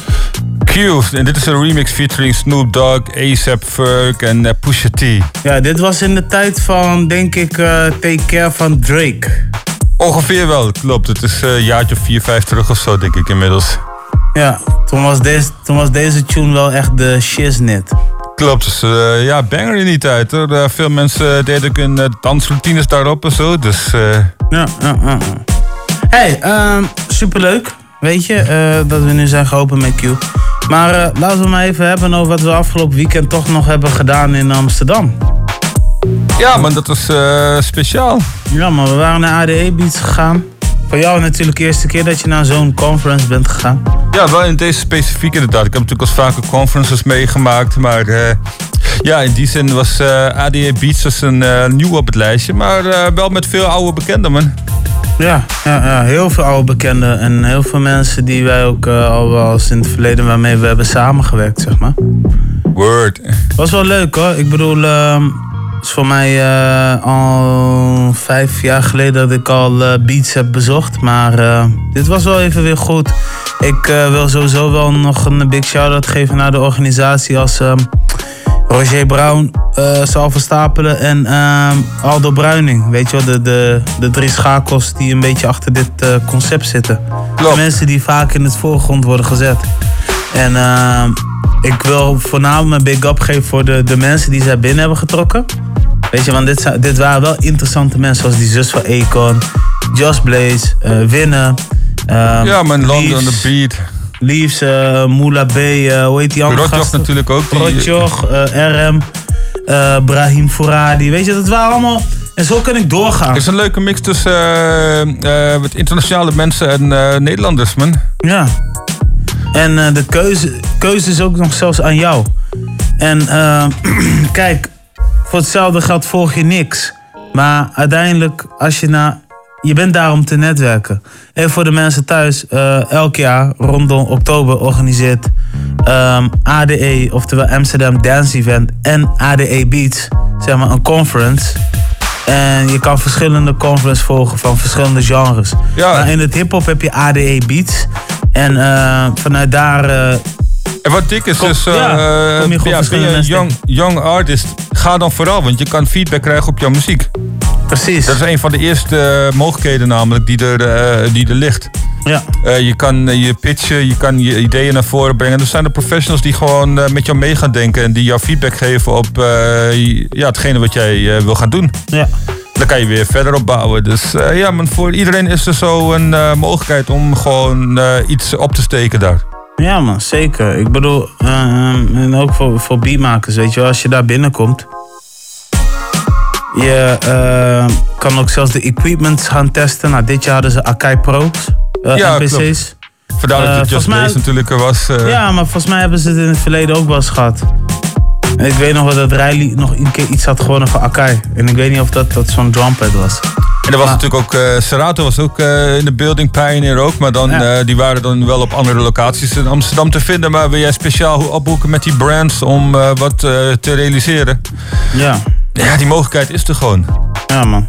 Q, en dit is een remix featuring Snoop Dogg, ASAP Ferg en eh, Pusha T. Ja, dit was in de tijd van, denk ik, eh, Take Care van Drake. Ongeveer wel, klopt. Het is eh, een jaartje of vier, vijf terug of zo, denk ik inmiddels. Ja, toen was deze, toen was deze tune wel echt de shiznit. Klopt, dus eh, ja, banger in die tijd hoor. Eh, veel mensen deden ook hun eh, dansroutines daarop en zo, dus... eh, Ja, ja, ja. Hey, ehm, superleuk. Weet je, eh, dat we nu zijn geopend met Q. Maar eh, laten we maar even hebben over wat we afgelopen weekend toch nog hebben gedaan in Amsterdam. Ja, man, dat was eh, speciaal. Ja, maar we waren naar ADE Beats gegaan. Voor jou natuurlijk de eerste keer dat je naar zo'n conference bent gegaan. Ja, wel in deze specifiek inderdaad. Ik heb natuurlijk al vaker conferences meegemaakt, maar eh, ja, in die zin was eh ADA Beats dus een nieuw op het lijstje, maar wel met veel oude bekenden, man. Ja, ja, ja, heel veel oude bekenden en heel veel mensen die wij ook al wel eens in het verleden waarmee we hebben samengewerkt, zeg maar. Word. Was wel leuk hoor. Ik bedoel, ehm, is voor mij eh, al vijf jaar geleden dat ik al eh, Beats heb bezocht. Maar eh, dit was wel even weer goed. Ik wil sowieso wel nog een big shout-out geven naar de organisatie als ehm, Roger Brown, Sal Verstapelen en ehm, Aldo Bruining. Weet je wel, de, de, de drie schakels die een beetje achter dit concept zitten. De mensen die vaak in het voorgrond worden gezet. En ehm, ik wil voornamelijk een big up geven voor de, de mensen die zij binnen hebben getrokken. Weet je, want dit, dit waren wel interessante mensen, zoals die zus van Akon, Josh Blaze, eh Winnen. ehm, Ja, man, London on the beat. Leaves, eh Moula B, eh, hoe heet die andere Rotjoch natuurlijk ook, Rotjoch, RM, eh, Brahim Fouradi. Weet je, dat waren allemaal... En zo kan ik doorgaan. Het is een leuke mix tussen internationale mensen en Nederlanders, man. Ja. En de keuze, keuze is ook nog zelfs aan jou. En kijk, voor hetzelfde geld volg je niks. Maar uiteindelijk, als je naar. Je bent daar om te netwerken. En voor de mensen thuis, eh, elk jaar rondom oktober organiseert ehm, ADE, oftewel Amsterdam Dance Event en ADE Beats, zeg maar een conference. En je kan verschillende conferences volgen van verschillende genres. Maar in het hip-hop heb je ADE Beats. En eh, vanuit daar. eh, En wat dik is, Kom- dus eh, ja, kom je gewoon ja, ben je een young, young artist, ga dan vooral, want je kan feedback krijgen op jouw muziek. Precies. Dat is een van de eerste eh, mogelijkheden namelijk die er, eh, die er ligt. Ja. Eh, je kan eh, je pitchen, je kan je ideeën naar voren brengen. Er zijn de professionals die gewoon eh, met jou mee gaan denken en die jou feedback geven op eh, ja, hetgene wat jij eh, wil gaan doen. Ja. Dan kan je weer verder opbouwen. Dus eh, ja, maar voor iedereen is er zo een eh, mogelijkheid om gewoon eh, iets op te steken daar. Ja man, zeker. Ik bedoel, ehm, en ook voor, voor beatmakers, weet je wel, als je daar binnenkomt. Je ehm, kan ook zelfs de equipments gaan testen. Nou, dit jaar hadden ze Akai Pro's, eh, Ja, NPC's. klopt. Vandaar dat Eh, de Just volgens mij- Blaze natuurlijk er was. eh. Ja, maar volgens mij hebben ze het in het verleden ook wel eens gehad. En ik weet nog wel dat Riley nog een keer iets had gewonnen van Akai. En ik weet niet of dat, dat zo'n drumpad was. En er was natuurlijk ook, eh Serato was ook eh, in de building, Pioneer ook. Maar dan, eh, die waren dan wel op andere locaties in Amsterdam te vinden. Maar wil jij speciaal opboeken met die brands om wat te realiseren? Ja. Ja, die mogelijkheid is er gewoon. Ja, man.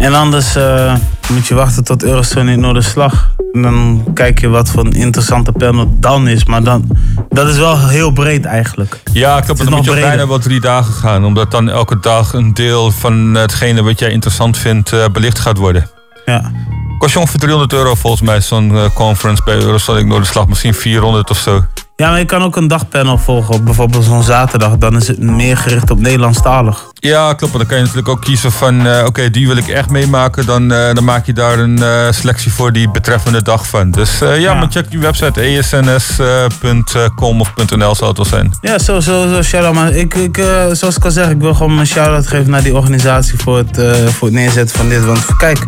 En anders eh, moet je wachten tot Eurostone in Noorderslag En dan kijk je wat voor een interessante panel dan is. Maar dan, dat is wel heel breed eigenlijk. Ja, ik dan moet je breder. bijna wel drie dagen gaan. Omdat dan elke dag een deel van hetgene wat jij interessant vindt eh, belicht gaat worden. Ja. Kost je ongeveer 300 euro volgens mij zo'n eh, conference bij Eurosonic Noorderslag. Misschien 400 of zo. Ja, maar je kan ook een dagpanel volgen. op Bijvoorbeeld zo'n zaterdag. Dan is het meer gericht op Nederlandstalig. Ja, klopt. Dan kan je natuurlijk ook kiezen van... eh, oké, die wil ik echt meemaken. Dan, eh, dan maak je daar een eh, selectie voor die betreffende dag van. Dus eh, ja, maar check die website esns.com of .nl zal het wel zijn. Ja, zo, zo, zo, shout-out. Maar ik, ik, zoals ik al zeg, ik wil gewoon een shout-out geven naar die organisatie voor het, voor het neerzetten van dit. Want kijk,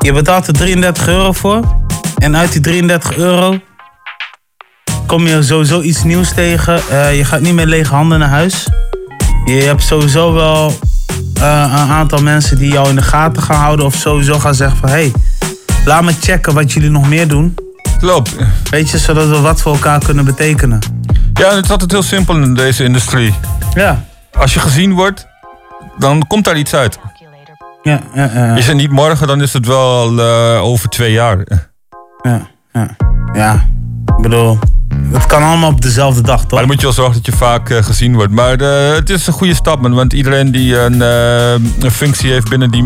je betaalt er 33 euro voor. En uit die 33 euro kom je sowieso iets nieuws tegen. Eh, je gaat niet met lege handen naar huis. Je hebt sowieso wel eh, een aantal mensen die jou in de gaten gaan houden. Of sowieso gaan zeggen van, hé, hey, laat me checken wat jullie nog meer doen. Klopt. Weet je, zodat we wat voor elkaar kunnen betekenen. Ja, het is altijd heel simpel in deze industrie. Ja. Als je gezien wordt, dan komt daar iets uit. Ja, ja, ja. Is het niet morgen, dan is het wel eh, over twee jaar. Ja, ja. Ja, ik bedoel, het kan allemaal op dezelfde dag, toch? Maar dan moet je wel zorgen dat je vaak eh, gezien wordt. Maar eh, het is een goede stap, man. Want iedereen die een, eh, een functie heeft binnen die,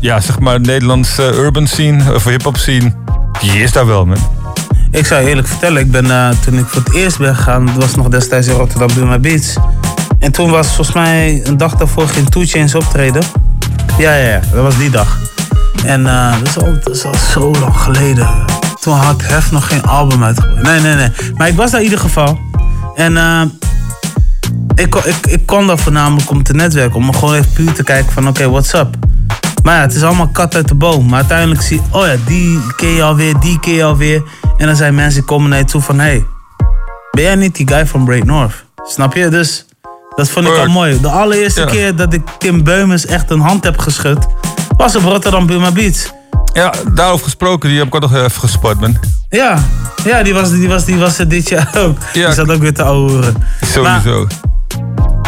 ja, zeg maar, Nederlandse urban scene of hip-hop scene, die is daar wel, man. Ik zou je eerlijk vertellen, ik ben, toen ik voor het eerst ben gegaan, dat was nog destijds in Rotterdam bij mijn Beats. En toen was volgens mij een dag daarvoor geen Two Chainz optreden. Ja, ja, ja, dat was die dag. En dat, is al, dat is al zo lang geleden. Toen had Hef nog geen album uitgebracht. Nee, nee, nee. Maar ik was daar in ieder geval. En eh, ik, kon- ik, ik kon daar voornamelijk om te netwerken. Om gewoon even puur te kijken van oké, what's up? Maar ja, het is allemaal kat uit de boom. Maar uiteindelijk zie je, oh ja, die ken je alweer, die ken je alweer. En dan zijn mensen die komen naar je toe van, hey, ben jij niet die guy van Break North? Snap je? Dus dat vond ik al mooi. De allereerste Ja. keer dat ik Tim Beumers echt een hand heb geschud, was op Rotterdam Buma Beats. Ja, daarover gesproken, die heb ik ook nog even gespot, man. Ja, ja die, was, die, was, die was er dit jaar ook. Die zat ook weer te ouwen. Sowieso.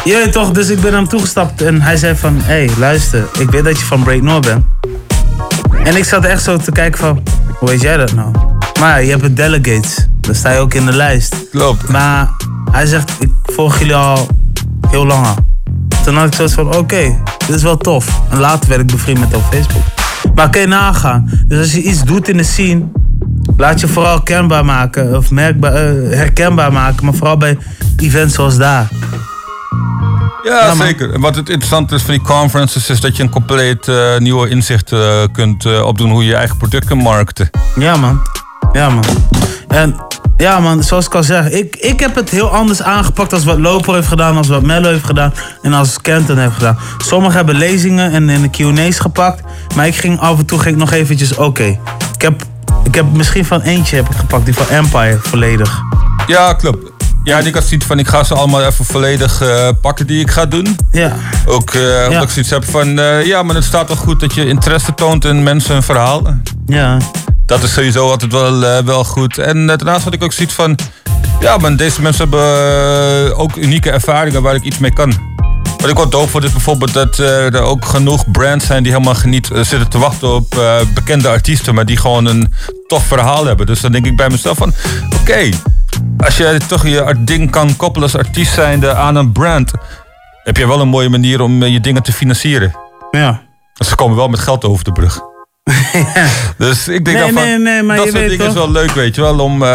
Je weet toch, dus ik ben hem toegestapt en hij zei van... Hé, hey, luister, ik weet dat je van Break North bent. En ik zat echt zo te kijken van... Hoe weet jij dat nou? Maar ja, je hebt het delegates. Dan sta je ook in de lijst. Klopt. Maar hij zegt, ik volg jullie al heel lang al. Toen had ik zoiets van, oké, dit is wel tof. En later werd ik bevriend met hem op Facebook. Maar kun je nagaan. Dus als je iets doet in de scene... Laat je vooral kenbaar maken. Of merkbaar, eh, herkenbaar maken. Maar vooral bij events zoals daar. Ja, zeker. En wat het interessante is van die conferences is dat je een compleet eh, nieuwe inzicht eh, kunt opdoen hoe je je eigen product kunt marketen. Ja, man. Ja, man. En ja, man, zoals ik al zeg, ik, ik heb het heel anders aangepakt als wat Loper heeft gedaan, als wat Mello heeft gedaan en als Kenton heeft gedaan. Sommigen hebben lezingen en, en de Q&A's gepakt, maar ik ging af en toe ging ik nog eventjes, oké, ik, heb, ik heb misschien van eentje heb ik gepakt, die van Empire volledig. Ja, klopt. Ja, en ik had zoiets van, ik ga ze allemaal even volledig eh, pakken die ik ga doen. Ja. Ook eh, omdat ik zoiets heb van, eh, ja, maar het staat toch goed dat je interesse toont in mensen hun verhaal. Ja. Dat is sowieso altijd wel, eh, wel goed. En eh, daarnaast had ik ook zoiets van, ja, maar deze mensen hebben eh, ook unieke ervaringen waar ik iets mee kan. Wat ik wel dope vond is bijvoorbeeld dat er ook genoeg brands zijn die helemaal niet zitten te wachten op bekende artiesten, maar die gewoon een tof verhaal hebben. Dus dan denk ik bij mezelf van, oké, als je toch je ding kan koppelen als artiest zijnde aan een brand, heb je wel een mooie manier om je dingen te financieren. Ja. Ze komen wel met geld over de brug. dus ik denk Nee, van, nee, nee, maar dat soort dingen is wel leuk, weet je wel, om... eh,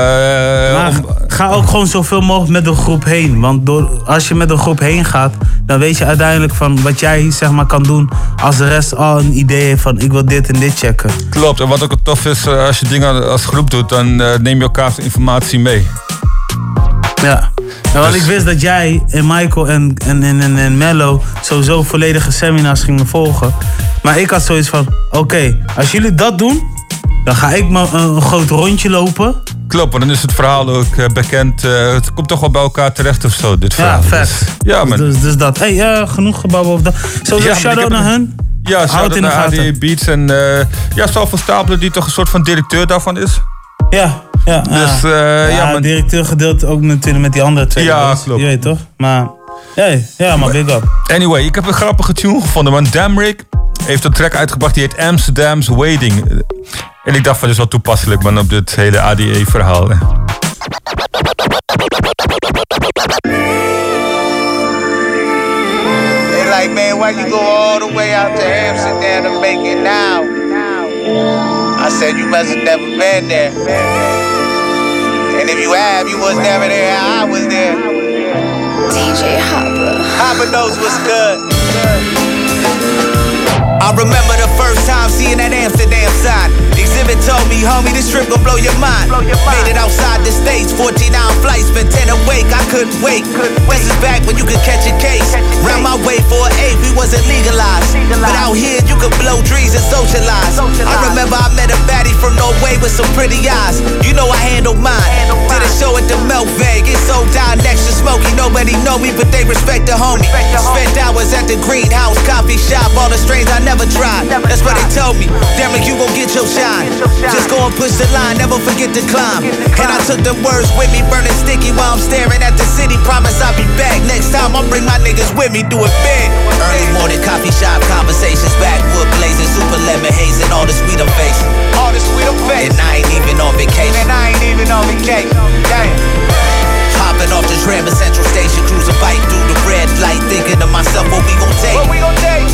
Maar om ga ook gewoon zoveel mogelijk met de groep heen. Want door, als je met een groep heen gaat, dan weet je uiteindelijk van wat jij zeg maar kan doen. Als de rest al een idee heeft van ik wil dit en dit checken. Klopt, en wat ook tof is, eh, als je dingen als groep doet, dan eh, neem je elkaars informatie mee. Ja. Want Dus- ik wist dat jij en Michael en, en, en, en, Mello sowieso volledige seminars gingen volgen. Maar ik had zoiets van, oké, als jullie dat doen, dan ga ik maar een, groot rondje lopen. Klopt, want dan is het verhaal ook eh, bekend. eh, het komt toch wel bij elkaar terecht of zo, dit verhaal. Ja, vet. Dus- ja, man. Dus, dus dat. hey, eh, genoeg gebabbel over dat. Sowieso Ja, maar shout-out naar hun. Ja, Houd shout in de naar. ADE Beats en uh, ja, Sal van Stapelen die toch een soort van directeur daarvan is. Ja, ja. Dus, ja. eh, ja, ja, maar- directeur gedeeld ook natuurlijk met die andere twee. Ja, boys. klopt. Je weet toch? Maar, hey, ja, maar big up. Anyway, ik heb een grappige tune gevonden, want Damrick heeft een track uitgebracht die heet Amsterdam's Waiting. En ik dacht van, dit is wel toepasselijk, man, op dit hele ADE-verhaal. like, man, why you go all the way out to Amsterdam to make it now? I said, you must have never been there. And if you have, you was never there. I was there. DJ Hopper. Hopper knows what's good. I remember the first time seeing that Amsterdam sign. Exhibit told me, homie, this trip gon' blow your mind. Made it outside the states, 14 hour flights, spent 10 awake. I couldn't wait. This is back when you could catch a case. Round my way for an eight, we wasn't legalized. But out here, you could blow trees and socialize. I remember I met a baddie from Norway with some pretty eyes. You know I handled mine. A show at the Melkweg. It sold down next to Smokey. Nobody know me, but they respect the homie. Spent hours at the greenhouse coffee shop. All the strains I never tried. That's what they told me. Derek, you gon' get your shine. Just go and push the line, never forget to climb. And I took the words with me, burning sticky while I'm staring at the city. Promise I'll be back. Next time I'll bring my niggas with me, do it big. Early morning coffee shop conversations, backwood blazing, super lemon haze, and all the sweet I'm facing. All the sweet face. And I ain't even on vacation. And I ain't even on vacation. Damn. Hopping off the tram at Central Station, cruising bike through the red light, thinking to myself, what we gon' take? What we gon' take?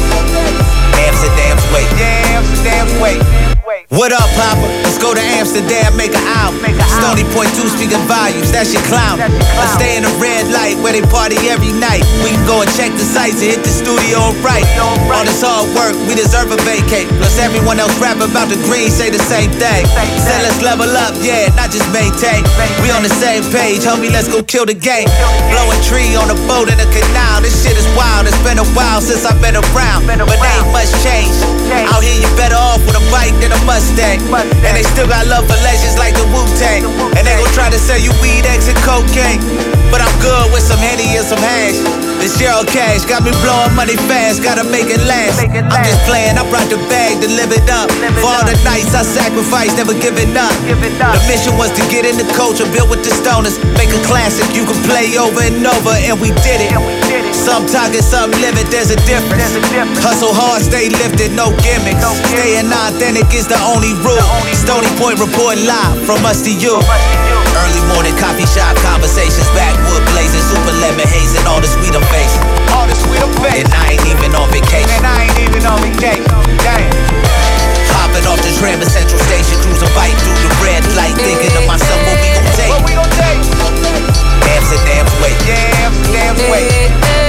Amsterdam's way. Yeah, Amsterdam's way. What up, Papa? Let's go to Amsterdam, make an album. Stony Point 2 speaking volumes, that's your clown. Let's stay in the red light where they party every night. We can go and check the sights and hit the studio write. All this hard work, we deserve a vacate. Plus everyone else rap about the green, say the same thing. Say let's level up, yeah, not just maintain. We on the same page, homie, let's go kill the game. Blowing tree on a boat in a canal, this shit is wild. It's been a while since I've been around, but ain't much change. Out here, you better off with a bike than a Mustang. And they still got love for legends like the Wu Tang. And they gon' try to sell you weed, eggs, and cocaine. But I'm good with some Henny and some hash. This Cheryl Cash got me blowing money fast, gotta make it last. I'm just playing, I brought the bag to live it up. For all the nights I sacrificed, never giving up. Give up. The mission was to get in the culture, build with the stoners, make a classic you can play over and over, and we did it. Some talking, some living, there's a difference. Hustle hard, stay lifted, no gimmicks. Staying authentic is the only rule. only Stony Point report live from us to you. Early morning coffee shop conversations, backwood blazing, super lemon haze, and all the sweet I'm facing. All the sweet I'm facing. And I ain't even on vacation. And I ain't even on vacation. Damn. Hopping off the tram at Central Station, cruising bike through the red light, thinking to myself, what we gon' take? What we gon' take? Amsterdam's way. Yeah, Amsterdam's way.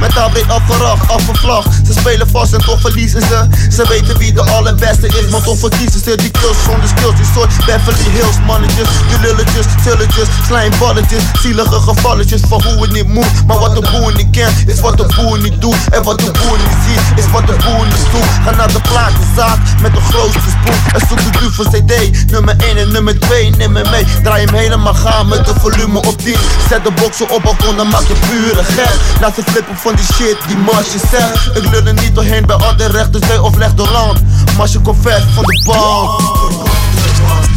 Met breed afgeracht, afgevlacht. Spelen vast en toch verliezen ze. Ze weten wie de allerbeste is, maar toch verkiezen ze die kills zonder skills. Die soort Beverly Hills mannetjes. Die lulletjes, zulletjes, slijmballetjes. Zielige gevalletjes van hoe het niet moet. Maar wat de boer niet kent, is wat de boer niet doet. En wat de boer niet ziet, is wat de boer niet doet. Ga naar de platenzaak met de grootste spoed. En zoek de voor CD. Nummer 1 en nummer 2, neem me mee. Draai hem helemaal gaan met de volume op 10. Zet de boxen op balkon, dan maak je pure gek. Laat ze flippen van die shit, die marsje zegt. Ik lul er niet doorheen bij al de rechterzee of leg door land. Marsje komt vers van de bank.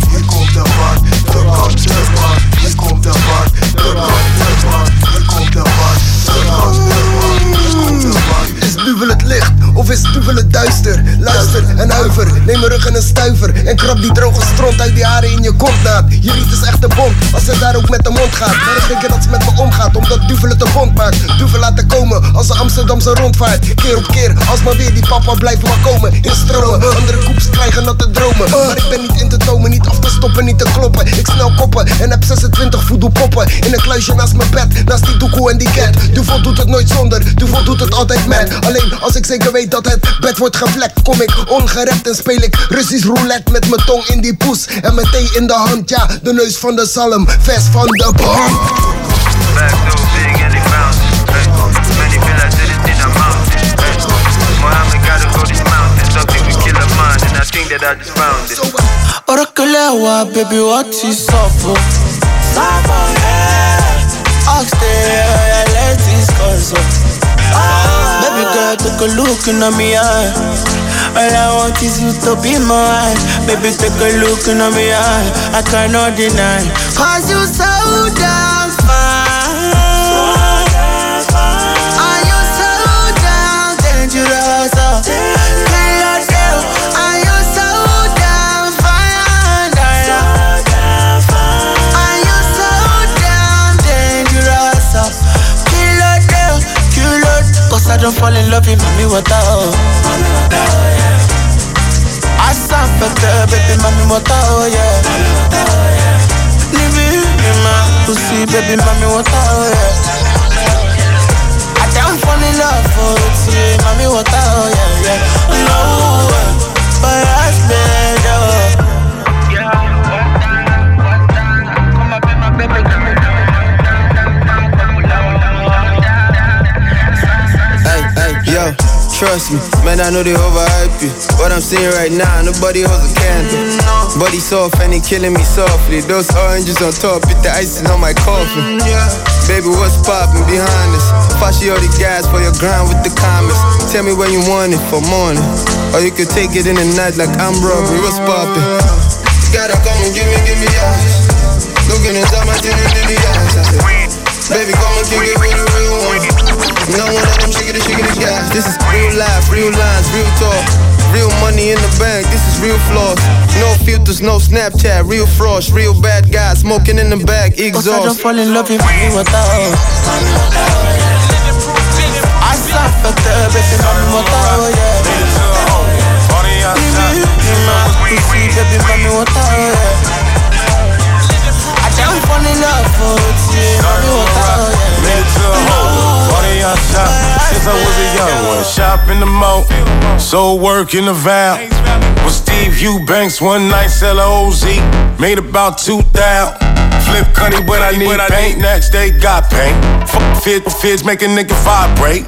Hier komt de man, de kant de man. Hier komt de man, de kant de man. Hier komt de man, de kant de man. Hier komt de man. Is duvel het licht of is het duister? Luister en huiver, neem een rug en een stuiver. En krab die droge stront uit die haren in je kontnaad Je riet is echt een bom, als het daar ook met de mond gaat. Maar ik denk dat ze met me omgaat, omdat duvel het een bond maakt. Duvel laten komen, als een Amsterdamse rondvaart. Keer op keer, als maar weer die papa blijft maar komen. In stromen, andere koeps krijgen natte dromen. Maar ik ben niet in te tomen, niet af te stoppen, niet te kloppen. Ik snel koppen en heb 26 voedoe poppen. In een kluisje naast mijn bed, naast die doekoe en die cat. Duvel doet het nooit zonder, Duvel doet het altijd met. Alleen als ik zeker weet dat het bed wordt gevlekt Kom ik ongerept en speel ik Russisch roulette Met mijn tong in die poes en mijn thee in de hand Ja, de neus van de zalm, vers van de bom. Orakalewa, baby, what is up? yeah. Ask the yeah, Baby girl, take a look in me eye. All I want is you to be mine. Baby, take a look in me eye. I cannot deny. Cause you so damn don't fall in love with mommy water oh. I suffer baby mommy water oh yeah. Leave it in my pussy baby mommy water oh yeah. I don't fall in love for yeah mommy water oh yeah yeah. No but better trust me, man, I know they overhype you. What I'm seeing right now, nobody holds a candle. Body soft and they killing me softly. Those oranges on top, put the icing on my coffin. Baby, what's poppin' behind us? Fashi all the gas for your grind with the comments. Tell me when you want it for morning. Or you could take it in the night like I'm robbery. What's poppin'? Gotta come and give me, give me eyes. Looking inside my titty, titty eyes. Baby, come and with the real one. No one of them shaking it, shaking it, gas. This is real life, real lines, real talk. Real money in the bank, this is real floss. No filters, no Snapchat, real frost, real bad guys, smoking in the back, exhaust. Cause I don't fall in love with water oh. I suffer baby mommy water oh yeah Leave me in my pussy baby mommy water oh yeah I don't fall in love for it yeah mommy water oh yeah Made to a hoe, party outside. Since I was a young one, shop in the mo, so work in the val. With Steve Eubanks, one night sell a OZ, made about 2,000. Flip cunny, but I need paint. Next day got paint. Fuck fit, fits make a nigga vibrate.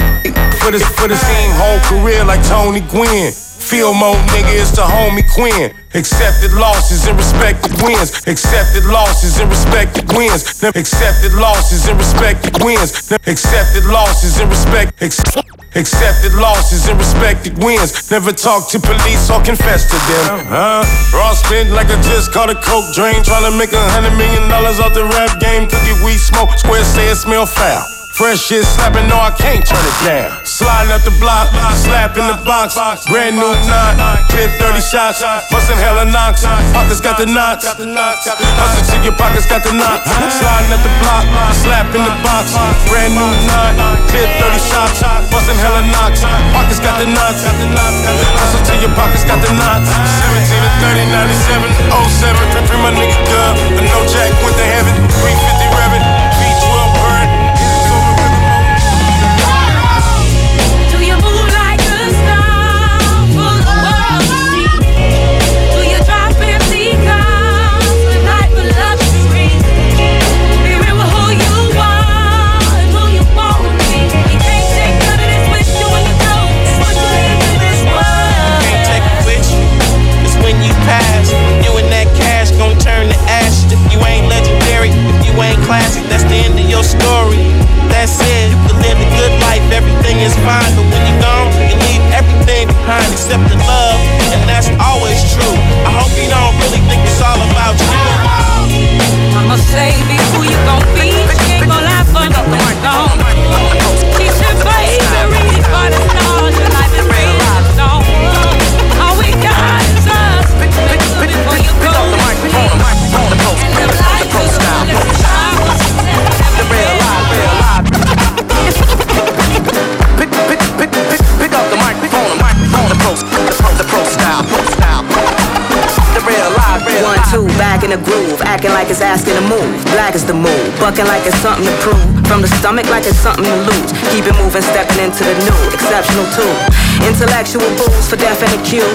For the for the same whole career like Tony Gwynn. Feel mode, nigga, it's the homie Quinn. Accepted losses and respected wins. Accepted losses and respected wins. Accepted losses and respected wins. Accepted losses and respect. Accepted losses and respected wins. Never talk to police or confess to them. Huh? Raw spit like I just caught a coke drain. Tryna make a hundred million dollars off the rap game. Cookie weed smoke. Square say it smell foul. Fresh shit slapping, no, I can't turn it down. Sliding up the block, slap in the box. Brand new nine, clip 30 shots. Bustin' hella knocks. Pockets got the knots. Hustle to your pockets got the knots. Sliding up the block, slap in the box. Brand new nine, clip 30 shots. Bustin' hella knocks. Pockets got the knots. Hustle to your pockets got the knots. 17 to 30, 97, 07. Free my nigga Gov. I know Jack went to heaven. 350 classic, that's the end of your story. That's it, you can live a good life, everything is fine. But when you're gone, you leave everything behind except the love, and that's always true. I hope you don't really think it's all about you. Mama say, be who you gon' be. She ain't gon' lie for nothing, no. She said, baby, really for the revving. two, back in the groove, acting like it's asking to move. Black is the move, bucking like it's something to prove. From the stomach like it's something to lose. Keep it moving, stepping into the new, exceptional too. Intellectual fools for death and the cue.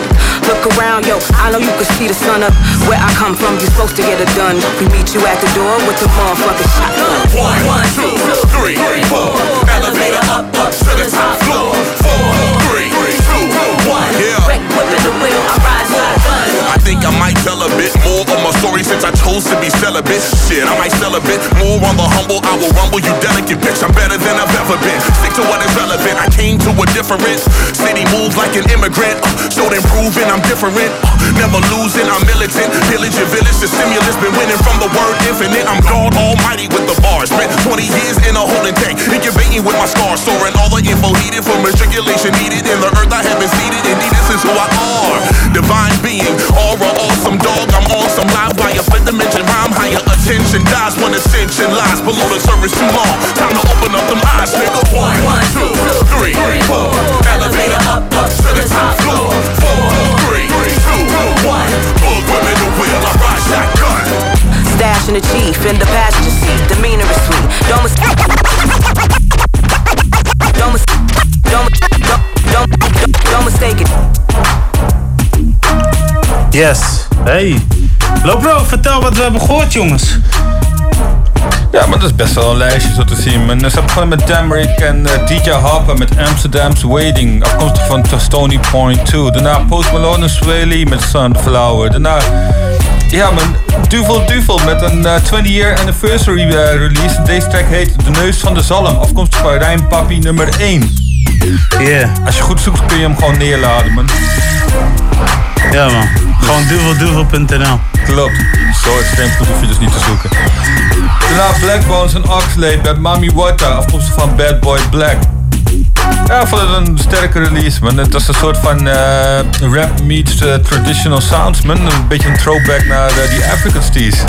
Look around, yo, I know you can see the sun up. Where I come from, you're supposed to get it done. We meet you at the door with the motherfucking shotgun. One, one, two, three, four. Elevator up, up to the top floor. Four, three, two, one. Yeah. Wreck, whipping the wheel, I ride shotgun. I think I might tell a bit more of my story since I chose to be celibate. Shit, I might sell a bit more on the humble. I will rumble you delicate bitch. I'm better than I've ever been. Stick to what is relevant. I came to a difference. city, moves like an immigrant. Uh, showed improving, I'm different. Uh, never losing, I'm militant. Pillage your village, the stimulus been winning from the word infinite. I'm God Almighty with the bars. Spent 20 years in a holding tank, incubating with my scars, storing all the info needed for matriculation needed in the earth I have been seated. Indeed, this is who I are. Divine being, aura, awesome dog. I'm awesome. Live wire, fifth dimension, rhyme higher. Attention dies when ascension lies below the surface too long. Time to open up them eyes, nigga. One, two, three, four. Elevator up, up to the top floor. Four, three, two, one. Pull women I the chief in the passenger seat. Demeanor is sweet. Don't. Don't mis- don't, don't, don't, don't, don't mistake it. Yes. Hey. Lopro, vertel wat we hebben gehoord, jongens. Ja, maar dat is best wel een lijstje zo te zien. Ze begonnen met Damrick en eh, DJ Harper met Amsterdam's Waiting. Afkomstig van Stony Point 2. Daarna Post Malone en Sway Lee met Sunflower. Daarna, ja man, Duvel Duvel met een eh, 20 year anniversary eh, release. Deze track heet De Neus van de Zalm. Afkomstig van Rijmpapi nummer 1. Yeah. Als je goed zoekt kun je hem gewoon neerladen man. Ja man, gewoon duvelduvel.nl. Klopt, zo extreem goed hoef je dus niet te zoeken. Daarna Black Bones en Oxlade met Mami Wata, afkomstig van Bad Boy Black. Ja, ik vond het een sterke release, man. Het was een soort van eh, rap meets eh, traditional sounds, man. Een beetje een throwback naar eh, die African Steez.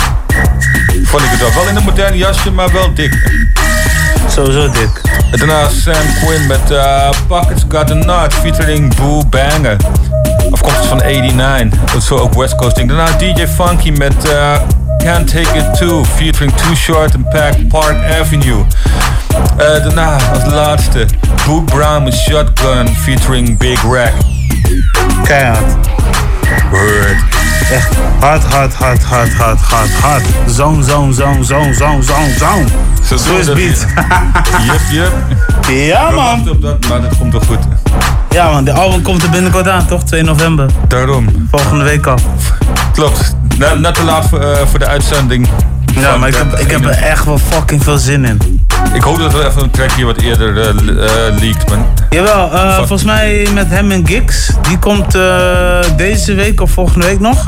Vond ik het ook. Wel in een modern jasje, maar wel dik. Sowieso dik. En daarna Sam Quinn met eh, Pockets Got a Nut featuring Boo Banger. Afkomstig van 89. Dat is zo ook West Coast ding. Daarna DJ Funky met eh, Can't Take It Too featuring Too Short and Pack Park Avenue. Eh, daarna als laatste Book Brown met Shotgun featuring Big Rack. Keihard. Word. Echt hard, hard, hard, hard, hard, hard, hard. Zo'n, zo'n, zo'n, zo'n, zo'n, zo'n, zo'n. Zo Swiss dat- beat. Ja man. op dat, maar dat komt wel goed. Ja man, de album komt er binnenkort aan toch? 2 november. Daarom. Volgende week al. Klopt. Net, te laat voor, eh, voor de uitzending. Ja, maar ik heb, ik heb er echt wel fucking veel zin in. Ik hoop dat we even een trackje wat eerder eh, l- eh, leakt, man. Jawel, eh, volgens mij met hem en Gix. Die komt eh, deze week of volgende week nog.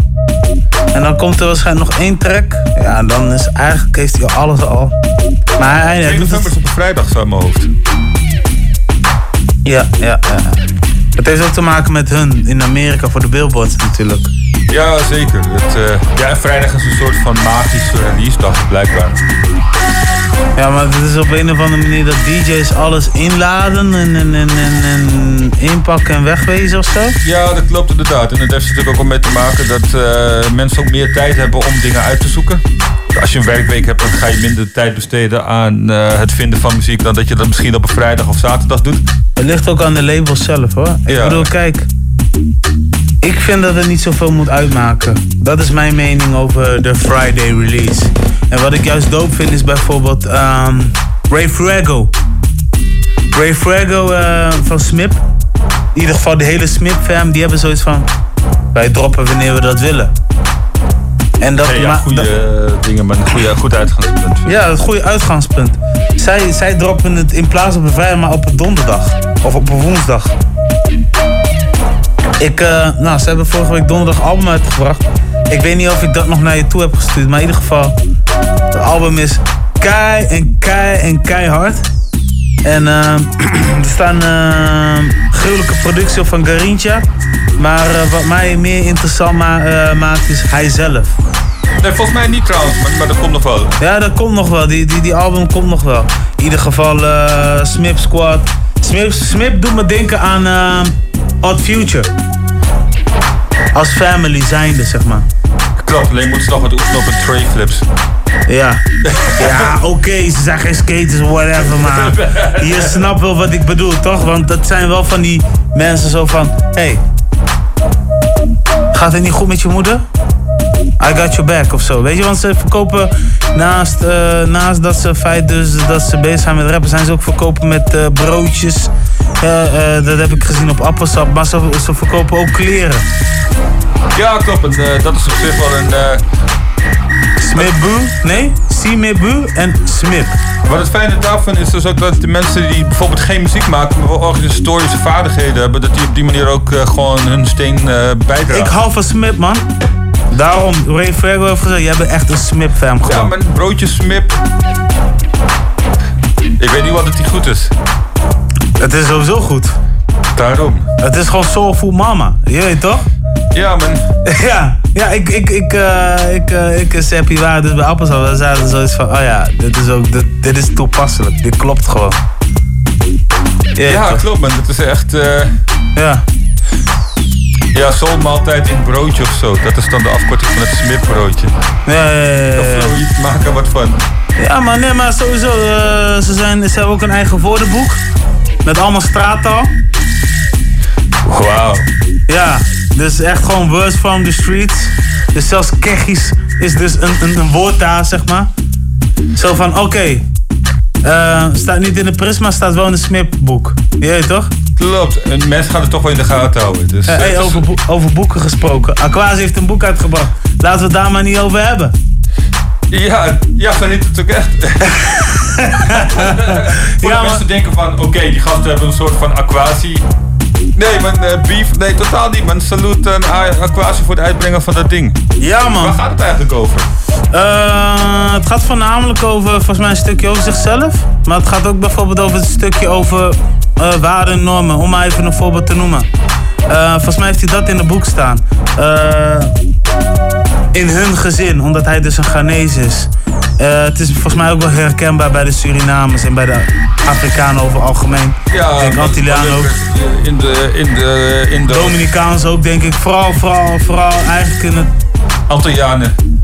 En dan komt er waarschijnlijk nog één track. Ja, en dan is eigenlijk heeft hij alles al. Maar hij, hij 2 doet het. is op een vrijdag, zo in mijn hoofd. Ja, ja, ja. Het heeft ook te maken met hun in Amerika voor de billboards natuurlijk. Ja, zeker. Het, eh, ja, en vrijdag is een soort van magische release dag, blijkbaar. Ja, maar het is op een of andere manier dat DJ's alles inladen en, en, en, en, en inpakken en wegwezen of zo. Ja, dat klopt inderdaad. En het heeft natuurlijk ook al mee te maken dat eh, mensen ook meer tijd hebben om dingen uit te zoeken. Als je een werkweek hebt, dan ga je minder tijd besteden aan eh, het vinden van muziek dan dat je dat misschien op een vrijdag of zaterdag doet. Het ligt ook aan de labels zelf hoor. Ik Ja. bedoel, kijk. Ik vind dat het niet zoveel moet uitmaken. Dat is mijn mening over de Friday release. En wat ik juist dope vind is bijvoorbeeld ehm, Ray Fuego. Ray Fuego eh, van Smip. In ieder geval de hele Smip fam, die hebben zoiets van... Wij droppen wanneer we dat willen. En dat ja, ma- goede dat- eh, dingen, maar een goede, goed uitgangspunt. ja, een goede uitgangspunt. Zij, zij droppen het in plaats op een vrijdag, maar op een donderdag. Of op een woensdag. Ik, eh, nou, ze hebben vorige week donderdag een album uitgebracht. Ik weet niet of ik dat nog naar je toe heb gestuurd, maar in ieder geval. Het album is kei en kei en keihard. En eh, er staan eh, gruwelijke productie op van Garincha. Maar eh, wat mij meer interessant ma- eh, maakt is hij zelf. Nee, volgens mij niet trouwens, maar, maar dat komt nog wel. Ja, dat komt nog wel. Die, die, die album komt nog wel. In ieder geval Smip Squad. Smip, Smip doet me denken aan eh Odd Future. Als family zijnde, zeg maar. Klopt, alleen moeten ze nog wat oefenen op een tray flips. Ja, ja oké, ze zijn geen skaters, whatever, maar je snapt wel wat ik bedoel, toch? Want dat zijn wel van die mensen zo van, hey, gaat het niet goed met je moeder? I got your back of zo. Weet je, want ze verkopen naast, eh, naast dat ze feit dus dat ze bezig zijn met rappen, zijn ze ook verkopen met eh, broodjes. Eh, eh, dat heb ik gezien op appelsap, maar ze, ze verkopen ook kleren. Ja, klopt. En, eh, dat is op zich wel een... Smibu? Nee? Simebu en Smip. Wat het fijne daarvan is dus ook dat de mensen die bijvoorbeeld geen muziek maken, maar wel organisatorische vaardigheden hebben, dat die op die manier ook gewoon hun steen bijdragen. Ik hou van Smip, man. Daarom, Ray Fergo heeft gezegd, jij bent echt een Smip-fan Ja, gewoon. maar een broodje smip. Ik weet niet wat het die goed is. Het is sowieso goed. Daarom. Het is gewoon Soulful Mama. Je weet toch? Ja, man. ja, ja, ik, ik, ik, eh, ik, eh, ik en Seppi waren dus bij Appelsap. We zaten zoiets van, oh ja, dit is ook, dit, dit is toepasselijk. Dit klopt gewoon. Je Ja, toch? klopt man. Het is echt... eh ja. Ja, zoolmaaltijd in broodje of zo. Dat is dan de afkorting van het smipbroodje. Ja, ja, ja, ja. Of maken er wat van. Ja, maar nee, maar sowieso. eh, ze, zijn, ze hebben ook een eigen woordenboek. Met allemaal straattaal. Wauw. Ja, dus echt gewoon words from the streets. Dus zelfs kechies is dus een, een, een woordtaal, zeg maar. Zo van, oké. eh, staat niet in de Prisma, staat wel in het Smipboek. Je weet toch? Klopt. En mensen gaan het toch wel in de gaten houden. Dus, Eh, hey, over, over boeken gesproken. Aquasi heeft een boek uitgebracht. Laten we het daar maar niet over hebben. Ja, ja, heet het ook echt. Voordat mensen denken van, oké, die gasten hebben een soort van aquatie. Nee, man, eh, beef, nee, totaal niet, man. Salut aan A- Aquasi voor het uitbrengen van dat ding. Ja, man. Waar gaat het eigenlijk over? Eh, het gaat voornamelijk over, volgens mij, een stukje over zichzelf. Maar het gaat ook bijvoorbeeld over het stukje over eh waarden en normen. Om maar even een voorbeeld te noemen. Eh, volgens mij heeft hij dat in het boek staan. Eh, in hun gezin, omdat hij dus een Ghanese is. Eh, het is volgens mij ook wel herkenbaar bij de Surinamers en bij de Afrikanen over het algemeen. Ja, denk ook. leuk, In de, in de, in de... Dominicaans ook, denk ik. Vooral, vooral, vooral eigenlijk in het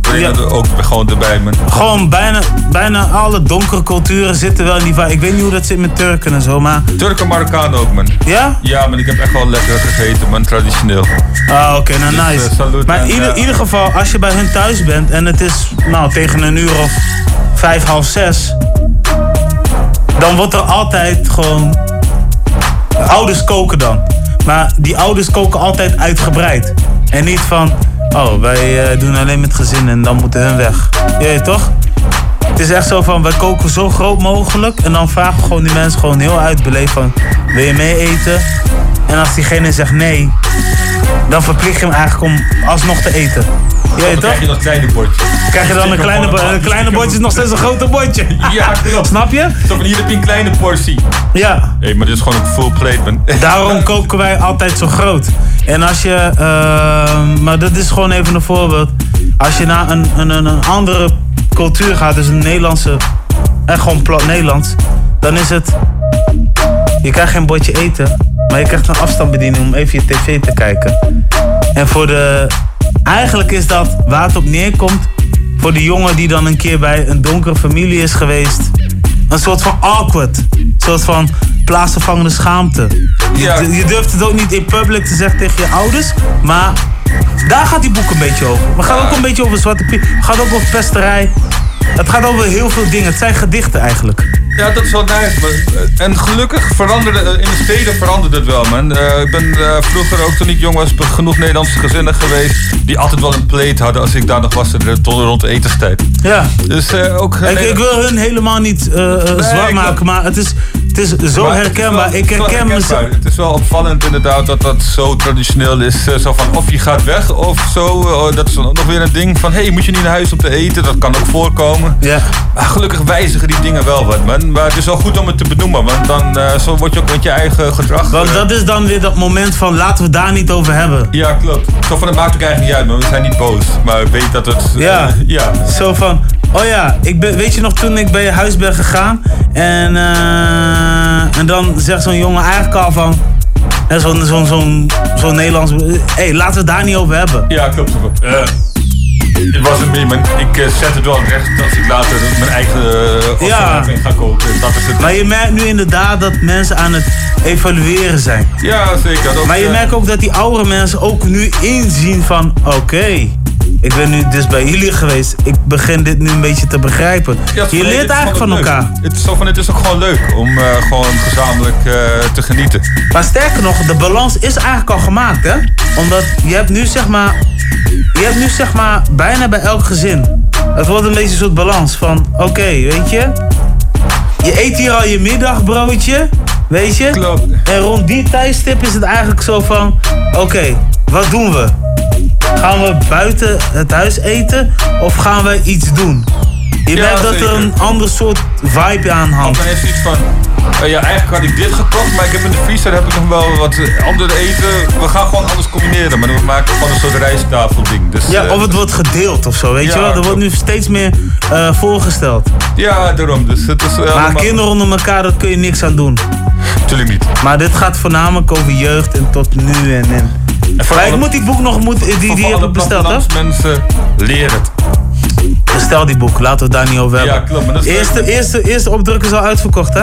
Brengen er ook gewoon erbij, man. Gewoon bijna, bijna alle donkere culturen zitten wel in die vibe. Ik weet niet hoe dat zit met Turken en zo, maar... Turken Marokkanen ook, man. Ja? Ja, man, ik heb echt wel lekker gegeten, man, traditioneel. Ah, oké, nou Dus, nice. eh, salut maar in ieder, eh, ieder geval, als je bij hun thuis bent en het is nou, tegen een uur of vijf, half zes... dan wordt er altijd gewoon... Ouders koken dan. Maar die ouders koken altijd uitgebreid. En niet van, oh, wij eh, doen alleen met gezin en dan moeten hun weg. Weet toch? Het is echt zo van, wij koken zo groot mogelijk. En dan vragen we gewoon die mensen gewoon heel uitbeleefd van, wil je mee eten? En als diegene zegt nee, dan verplicht je hem eigenlijk om alsnog te eten. Je weet dan toch? krijg je dat kleine bordje. Krijg je dan een kleine bordje. Een kleine bordje is nog steeds een groter bordje. Ja, klopt. Snap je? Zo van, hier heb je een kleine portie. Ja. Hé, maar dit is gewoon een full plate, man. Daarom koken wij altijd zo groot. En als je, eh, maar dat is gewoon even een voorbeeld. Als je naar een, een, een andere cultuur gaat, dus een Nederlandse, en gewoon plat Nederlands, dan is het, je krijgt geen bordje eten, maar je krijgt een afstandsbediening om even je tv te kijken. En voor de, eigenlijk is dat waar het op neerkomt, voor de jongen die dan een keer bij een donkere familie is geweest, een soort van awkward. Een soort van plaatsvervangende schaamte. Je, je durft het ook niet in public te zeggen tegen je ouders. Maar daar gaat die boek een beetje over. Maar het gaat ook een beetje over Zwarte Piet. Het gaat ook over pesterij. Het gaat over heel veel dingen. Het zijn gedichten eigenlijk. Ja, dat is wel nice. Eh, En gelukkig veranderde, eh, in de steden veranderde het wel, man. Eh, ik ben vroeger, ook toen ik jong was, genoeg Nederlandse gezinnen geweest... die altijd wel een plate hadden als ik daar nog was, tot rond de etenstijd. Ja. Dus ook... Ik, ik wil hun helemaal niet ik- maken, maar het is, het is zo Maar het is herkenbaar. wel- ik het herken mezelf. herkenbaar. Het is wel opvallend inderdaad dat dat zo traditioneel is. eh, Zo van of je gaat weg of zo. Oh, dat is nog weer een ding van... hé, hey, moet je niet naar huis om te eten? Dat kan ook voorkomen. Ja. Maar gelukkig wijzigen die dingen wel wat, man. Maar het is wel goed om het te benoemen. Want dan eh, zo word je ook met je eigen gedrag... Want eh, dat is dan weer dat moment van laten we het daar niet over hebben. Ja, klopt. Zo van, het maakt ook eigenlijk niet uit, man. We zijn niet boos. Maar weet dat het... eh, Ja. ja. Zo van, oh ja, ik ben, weet je nog toen ik bij je huis ben gegaan? En, eh, en dan zegt zo'n jongen eigenlijk al van, zo'n zo'n zo'n zo'n Nederlands, hé, hey, laten we het daar niet over hebben. Ja, klopt. Eh. Dit was het meer, man. Ik eh, zet het wel recht als ik later mijn eigen uh, Ja. ga kopen. Dat is het. Maar je merkt nu inderdaad dat mensen aan het evalueren zijn. Ja, zeker. Dat, Maar je eh, merkt ook dat die oudere mensen ook nu inzien van... Oké, ik ben nu dus bij jullie geweest. Ik begin dit nu een beetje te begrijpen. Ja, je leert het eigenlijk van leuk. elkaar. Het is, zo van, het is ook gewoon leuk om eh, gewoon gezamenlijk eh, te genieten. Maar sterker nog, de balans is eigenlijk al gemaakt, hè? Omdat je hebt nu zeg maar... Je hebt nu zeg maar bijna bij elk gezin. Het wordt een beetje een soort balans van... Oké, weet je... Je eet hier al je middagbroodje, weet je? Klopt. En rond die tijdstip is het eigenlijk zo van... Oké, wat doen we? Gaan we buiten het huis eten of gaan we iets doen? Je Ja, merkt dat er een ander soort vibe aan hangt. Dan heeft zoiets van, eh, ja eigenlijk had ik dit gekocht, maar ik heb in de vriezer heb ik nog wel wat eh, andere eten. We gaan gewoon alles combineren, maar we maken gewoon een soort rijstafelding. Dus, Ja, eh, of het wordt gedeeld of zo, weet Ja, je wel? Er wordt nu steeds meer voorgesteld. Ja, daarom. Dus het is, Maar allemaal- kinderen onder elkaar, dat kun je niks aan doen. Tuurlijk niet. Maar dit gaat voornamelijk over jeugd en tot nu en... en. Maar ik moet die boek nog, moet, die, die, die heb ik besteld, hè? mensen leer het. Bestel die boek, laten we het daar niet over hebben. Ja, klopt, maar dat is eerste, eerste, eerste opdruk is al uitverkocht, hè?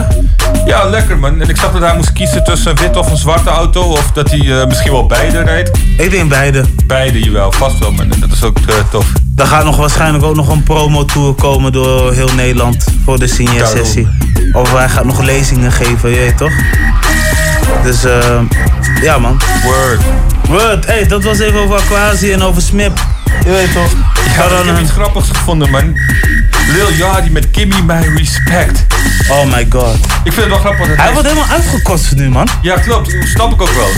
Ja, lekker man. En ik zag dat hij moest kiezen tussen een wit of een zwarte auto. Of dat hij eh, misschien wel beide rijdt. Ik denk beide. Beide, jawel. Vast wel, man. Dat is ook eh, tof. Er gaat nog waarschijnlijk ook nog een promotour komen door heel Nederland voor de signeersessie. Of hij gaat nog lezingen geven, je weet toch? Dus eh, ja man. Word. Word, hey, dat was even over Aquasi en over Smip. Je weet toch? Ja, ik heb iets grappigs gevonden, man. Lil Yachty met Gimme My Respect. Oh my god. Ik vind het wel grappig. dat Hij wordt helemaal uitgekotst nu, man. Ja, klopt. Snap ik ook wel.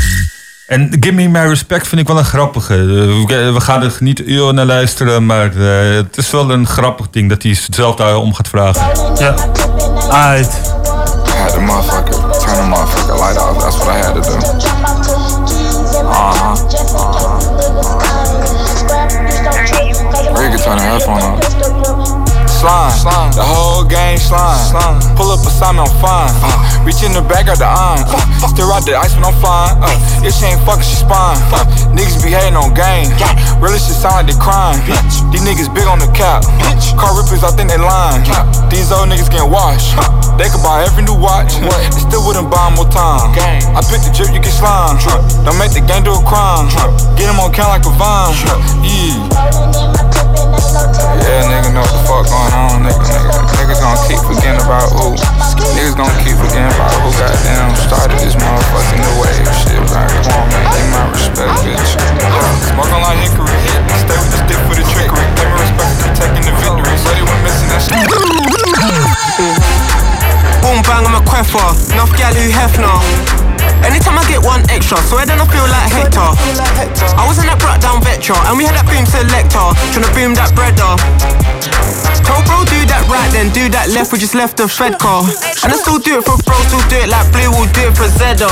En Gimme My Respect vind ik wel een grappige. Eh, we- We gaan er niet uren naar luisteren, maar eh, het is wel een grappig ding dat hij zelf daarom gaat vragen. Ja. Uit. I had the motherfucker, turn the motherfucker light off. That's what I had to do. Turn the headphone off. Slime, slime, the whole gang slime. slime. Pull up beside me, I'm fine. Uh, reach in the back of the arm. Uh, stir out the ice when I'm flying. Uh, if she ain't fucking, she spine. Uh, niggas be hating on game. Uh, really shit sound like they crying. Uh, these niggas big on the cap. Uh, car rippers, I think they lying. These old niggas getting washed. Uh, they could buy every new watch. Uh, they still wouldn't buy more time. Gang. I pick the drip, you get slime. Uh, don't make the gang do a crime. Get them on count like a vine. Uh, yeah. Yeah, nigga know what the fuck going on, nigga, nigga. Niggas gonna keep forgetting about who. Niggas gonna keep forgetting about who goddamn started this motherfucking new wave shit, bro. Come on, man, give my respect, bitch. Smoke on like hickory. Stay with the stick for the trickery. Give me respect for protecting the victory. So they went missing that shit. Boom bang, I'm a queffer. Enough gal who Hefner. Anytime I get one extra, so I don't feel like Hector. I was in that brought down Vectra, and we had that boom selector, tryna boom that breader. Told bro do that right, then do that left, we just left the Fed car. And I still do it for bro, still do it like Blue, will do it for Zedda.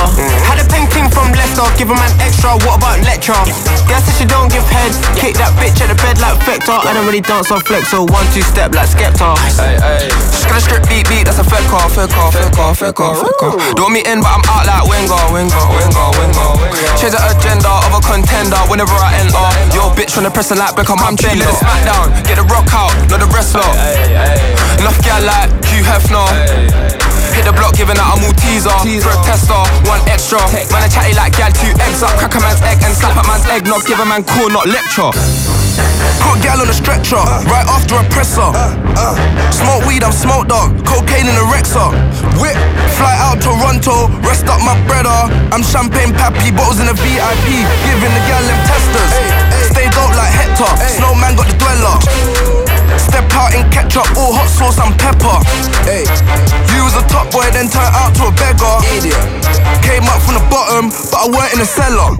Had a painting from Leicester, give him an extra, what about lecture? Guess if she don't give head, kick that bitch at the bed like Vector. I don't really dance on flex, so one, two step like Skepta. Just gonna strip beat beat, that's a Fed car, Fed car, Fed car, Fed car, Fed car. Don't me in, but I'm out like Wenger, Wenger, Wenger, Wenger. Change the agenda of a contender whenever I enter. Yo, bitch, when the press a like become I'm Let it smack down, get the rock out, not the wrestler. Enough gal like Hugh Hefner. Hit the block, giving out a Malteser. A tester, one extra. Man, I chatty like gal, two eggs up. Crack a man's egg and slap a man's egg. Not give a man cool, not lecture. Put gal on a stretcher, uh. right after a presser. Uh. Uh. Smoke weed, I'm smoke dog. Cocaine in a Rexer. Whip, fly out Toronto, rest up my brother. I'm champagne pappy, bottles in a VIP. Giving the gal them testers. Stay dope like Hector. Snowman got the dweller. Step out in ketchup, all hot sauce and pepper. Hey, you was a top boy, then turned out to a beggar. Came up from the bottom, but I weren't in the cellar.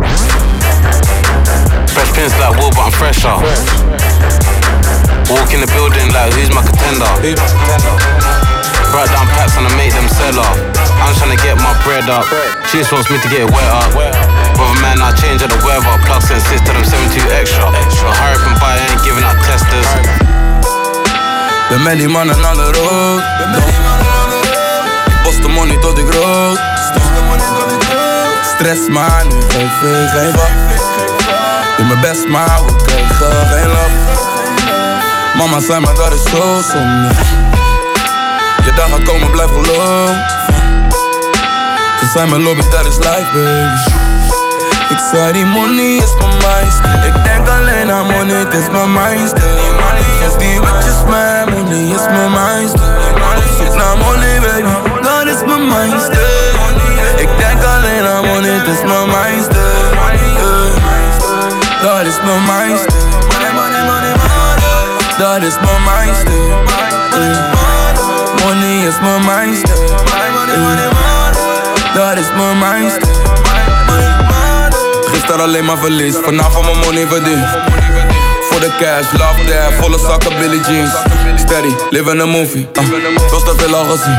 Fresh pins like wool, but I'm fresher. Walk in the building like who's my contender? Write down packs and I make them sell off. I'm trying to get my bread up. She just wants me to get it wet up. Brother man, I change of the weather. Plug senses to them 72 extra. But hurry up and buy, I ain't giving out testers. Ben met die mannen aan de rood. Post de money tot ik rood. Stress maar nu geef ik geen wacht. Doe mijn best maar we krijgen geen love. Mama zei maar dat is zo zonde. Je dag gaat komen, blijf geloven. Ze zei mijn lobby, dat is life, baby. Ik zei die money is mijn mindste Ik denk alleen aan money, het is mijn mindste Is die bitches man, money is mijn mindste Ik zoek naar money, baby, dat is mijn mindste Ik denk alleen aan money, het is mijn mindste Dat is mijn mindste Dat is mijn mindste Money. Is mijn mindste Dat is mijn mindste Gisteren alleen maar verlies, vanavond mijn money verdiend. Voor de cash, love there, volle zakken Billy jeans. Steady, live in a movie, uh, veel te veel al gezien.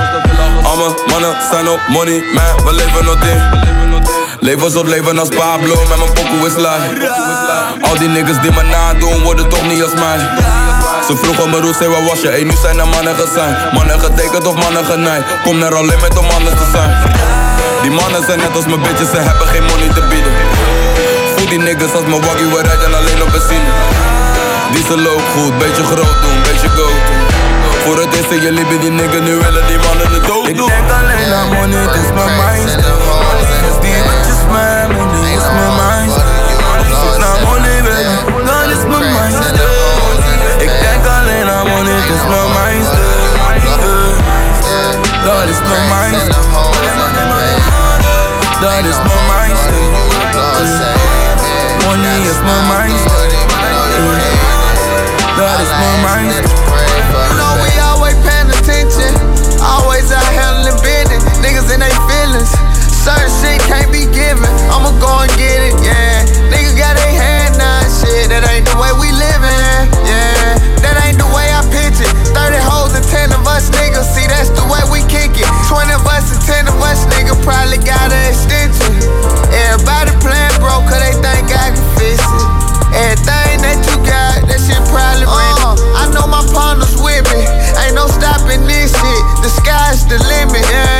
Al mijn mannen zijn op money, man, we leven nog in Leven zo leven als Pablo, met mijn pokoe is live Al die niggas die me nadoen, worden toch niet als mij. Ze vroegen me hoe zei waar was je, hey, nu zijn er mannen gezien Mannen getekend of mannen genaaid. Kom er alleen met om anders te zijn. Die mannen zijn net als mijn bitches, ze hebben geen money te bieden Voel die niggas als mijn waggie, we rijden alleen op benzine Diesel ook goed, beetje groot doen, beetje go Voor het eerst in je leven die niggas, nu willen die mannen de dood doen. Ik denk alleen aan money, het is mijn mindset Is die bitches man, money is mijn mindset Zoek naar money, baby, dat is mijn mindset Ik denk alleen aan money, het is mijn mindset Dat is mijn mindset Dat is mijn mindset Money is my mindset. That is my mindset. You know we always paying attention. Always out handling business. Niggas in they feelings. Certain shit can't be given. I'ma go and get it, yeah. Niggas got their hand now, shit. That ain't the way we living, yeah. That ain't the way I pitch it. 30 hoes and 10 of us niggas. See, that's the way we kick it. 20 of us and 10 of us niggas probably got an the limit. Yeah,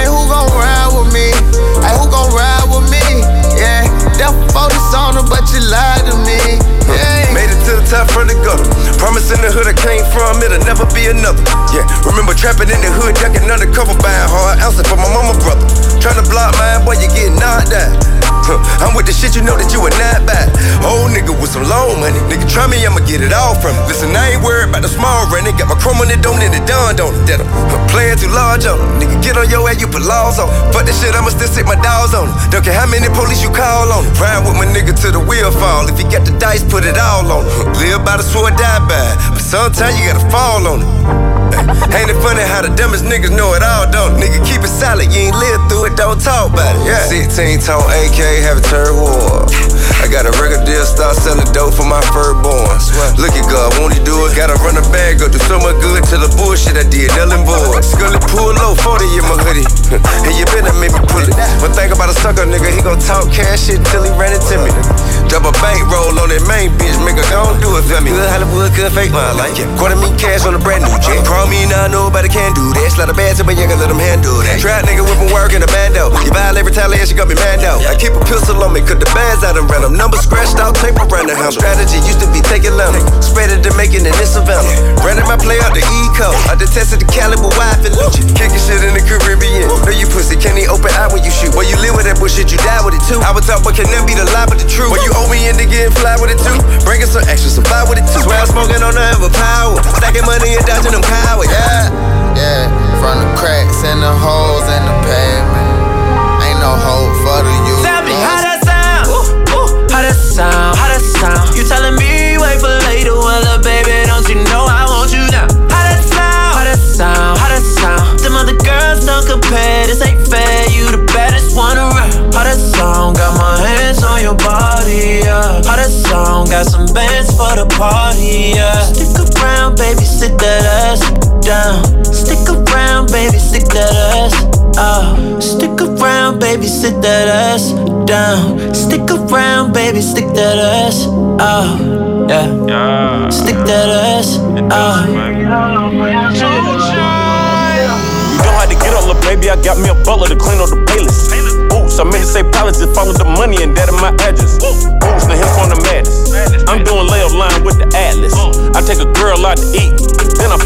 top from the gutter. Promise in the hood I came from, it'll never be another. Yeah, remember trapping in the hood, ducking undercover, buying hard ounces for my mama brother. Trying to block mine, boy, you get knocked out. Huh, I'm with the shit you know that you would not buy. Old nigga with some loan money. Nigga, try me, I'ma get it all from you. Listen, I ain't worried about the small rent. Got my chrome on don't need it done, don't it? That I'm too large on it. Nigga, get on your ass, you put laws on. Fuck that shit, I'ma still sit my dogs on it. Don't care how many police you call on. Ride with my nigga till the wheel fall. If you got the dice, put it all on. Live by the sword, die by it. But sometimes you gotta fall on it. Ain't it funny how the dumbest niggas know it all, don't? Nigga, keep it solid, you ain't live through it, don't talk about it. Yeah. 16 tone AK, have a turn war. I got a record deal, start selling dope for my firstborn. Look at God, won't he do it? Gotta run a bag up, do so much good to the bullshit I did, Ellen boy. Scully pull low, 40 in my hoodie. and you better make me pull it. One thing about a sucker, nigga, he gon' talk cash shit till he ran into me. Drop a bankroll on that main bitch, nigga, gon' do it for me. Good Hollywood, good fake my life. Quarter me cash on a brand new jet. Call me now, nobody can do that. Slide a bad to but you can let them handle that. Trap nigga whipping work in a bando. You violate retaliation, got me mad though. I keep a pistol on me, cause the bands out and random. Numbers scratched out, tape around the house. Strategy used to be taking lemon. Spread it to making it in Savannah. Branded my play out the Eco. I detested the caliber wife and Lucci. Kicking shit in the Caribbean. Know you pussy, can't even open eye when you shoot. Well, you live with that bullshit, you die with it too. I would talk, but can never be the lie, but the truth. Well, you owe me in to get fly with it too. Bringing some extra, some fly with it too. Swear I'm smoking on the ever power. Stacking money and dodging them cowards. Yeah. Yeah, from the cracks and the holes in the pavement. Ain't no hope for the youth. Tell me how that sound. How sound? How sound? You telling me wait for later? Well, uh, baby, don't you know I want you now? How sound? How sound? How sound? Them other girls don't compare. This ain't fair. You the baddest one around. How that sound? Got my hands on your body. Yeah. How that sound? Got some bands for the party. Yeah. Stick around, baby, sit that ass down. Stick around, baby, stick that ass out. Stick around, baby, sit that ass down. Stick around, baby, stick that ass out. Yeah. Stick that ass out. You don't have to get up, little baby. I got me a butler to clean up the playlist. Boots, I meant to say palace, just follow the money and that in my address. Boots, the hip on the madness. I'm doing layup line with the atlas. I take a girl out to eat.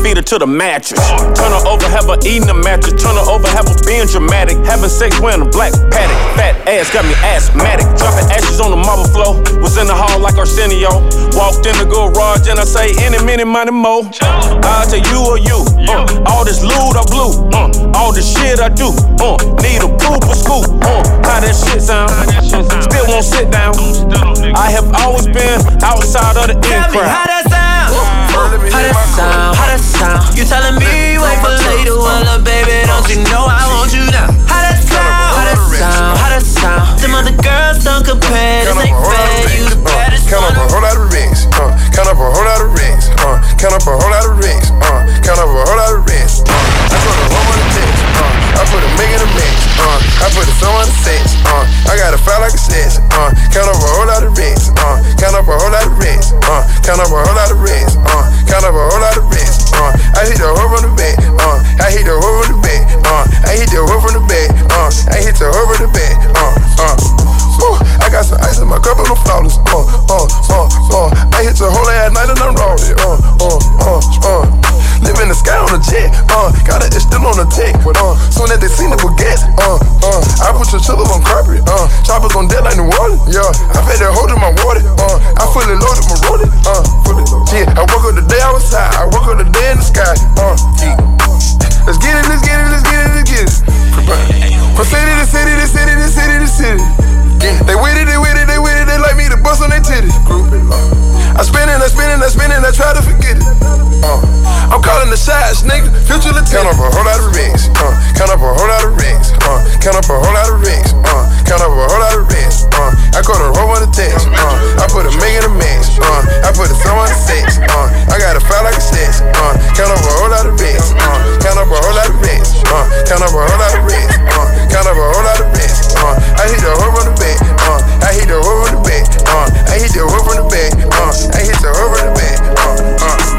Feed her to the mattress. Turn her over, have her eating the mattress. Turn her over, have her being dramatic. Having sex wearing a black paddock. Fat ass got me asthmatic. Dropping ashes on the marble floor. Was in the hall like Arsenio. Walked in the garage and I say, any minute, money mo. I tell you or you. Uh, all this loot I blew. Uh, all this shit I do. Uh, need a poop or scoop. Uh, how that shit sound? Still won't sit down. I have always been outside of the in crowd. How that sound. How that sound? How that sound? You telling me wait for later, well, look, baby, don't you know I want you now? How that sound? How that sound? How that sound? Them other girls don't compare. This ain't fair. You the baddest Count up a whole lot of rings, uh, count up a whole lot of rings, uh, count up a whole lot of rings, uh, count up a whole lot of rings. Uh, I put a whole of uh, I put a mig in the mix, uh, I put a song on the six, uh, I got a file like a six, uh, count up a whole lot of rings, uh, count up a whole lot of rings, uh, count up a whole lot of rings, uh, count up a whole lot of rings, uh, I hit the hoe from the bed, uh, I hit the hoe from the bed, uh, I hit the hoe from the bed, uh, I hit the hoe from the bed, uh, uh. Woo, I got some ice in my cup and I'm flawless. Uh, uh, uh, uh. I hit the whole ass night and I'm rolling. Uh, uh, uh, uh. Live in the sky on a jet. Uh, got it, it's still on the tech. Uh, soon as they seen the baguettes. Uh, uh. I put your chillers on carpet. Uh, choppers on dead like New Orleans. Yeah, I fed that hoe to my water. Uh, I fully loaded my rolling. Uh, fully. Yeah, I woke up the day outside. I woke up the day in the sky. Uh, yeah. Let's get it, let's get it, let's get it, let's get it. From city to city to city to city to city. Yeah, they with it, they with it, they with it, they like me to bust on their titties. Group it. I spin it, I spin it, I spin it, I try to forget it. Uh, I'm calling the shots, nigga. Future lieutenant. Count up a whole lot of rings. Uh, count up a whole lot of rings. Uh, count up a whole lot of rings. Uh, count up a whole lot of rings. Uh, I caught a whole one of text. Uh, I put a million in a mix. Uh, I put a song on the six. Uh, I got a file like a six. Uh, count up a whole lot of rings. Uh, count up a whole lot of rings. Uh, count up a whole lot of rings. Uh, count up a whole lot of rings. Uh, I hit the hoe from the bed. Uh, I hit the hoe from the bed. Uh, I hit the hoe from the bed. Uh, I hit the hoe from the bed. Uh, uh.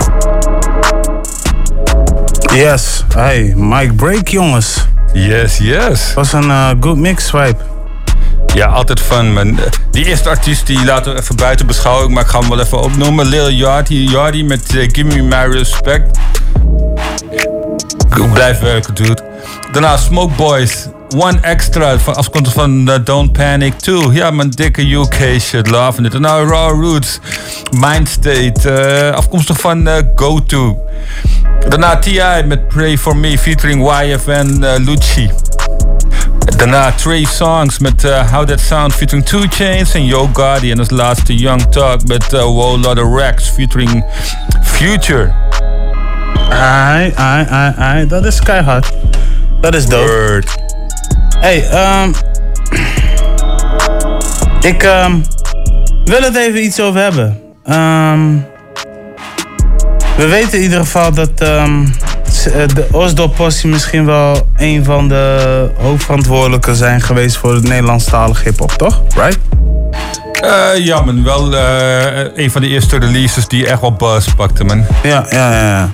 Yes, hey, Mike Break, jongens. Yes, yes. Was een eh, good mix vibe. Ja, altijd fun, man. Die eerste artiest die laten we even buiten beschouwing, maar ik ga hem wel even opnoemen. Lil Yachty, Yachty met eh, Give Me My Respect. Blijf werken, dude. Daarna Smoke Boys, One Extra, afkomstig van eh, Don't Panic 2. Ja, mijn dikke UK shit, love it. Daarna Raw Roots, Mindstate, eh afkomstig van eh, Go To. Daarna T.I. met Pray For Me, featuring YF en eh, Lucci. Daarna Trey Songs met How That Sound featuring Two Chains en Yo Gotti. En als laatste Young Talk met uh, Whole Lotta Rex featuring Future. Ai, ai, ai, ai. Dat is keihard. Dat is dope. Hey, ehm ik ehm wil het even iets over hebben. Ehm we weten in ieder geval dat ehm, eh, de Osdorp-possie misschien wel een van de hoofdverantwoordelijken zijn geweest voor het Nederlandstalige hip-hop, toch? Right? Eh, ja, man. Wel eh, een van de eerste releases die echt wel buzz pakte, man. Ja, ja, ja.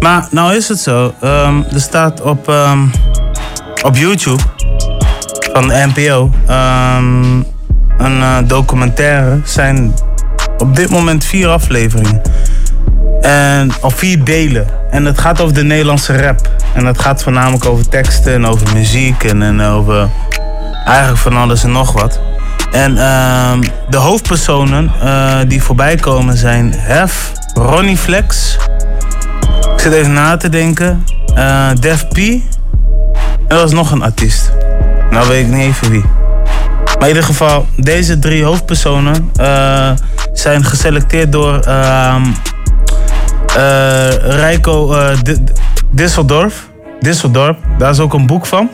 Maar nou is het zo. ehm, er staat op, ehm, op YouTube van de NPO ehm, een eh, documentaire. zijn op dit moment vier afleveringen. En, of vier delen. En het gaat over de Nederlandse rap. En het gaat voornamelijk over teksten en over muziek en, en over eigenlijk van alles en nog wat. En de hoofdpersonen eh, die voorbij komen zijn Hef, Ronnie Flex. Zit even na te denken. eh Def P. En er was nog een artiest. Nou weet ik niet even wie. Maar in ieder geval, deze drie hoofdpersonen eh, zijn geselecteerd door ehm eh, Rijko Di- Disseldorf. Disseldorp, daar is ook een boek van.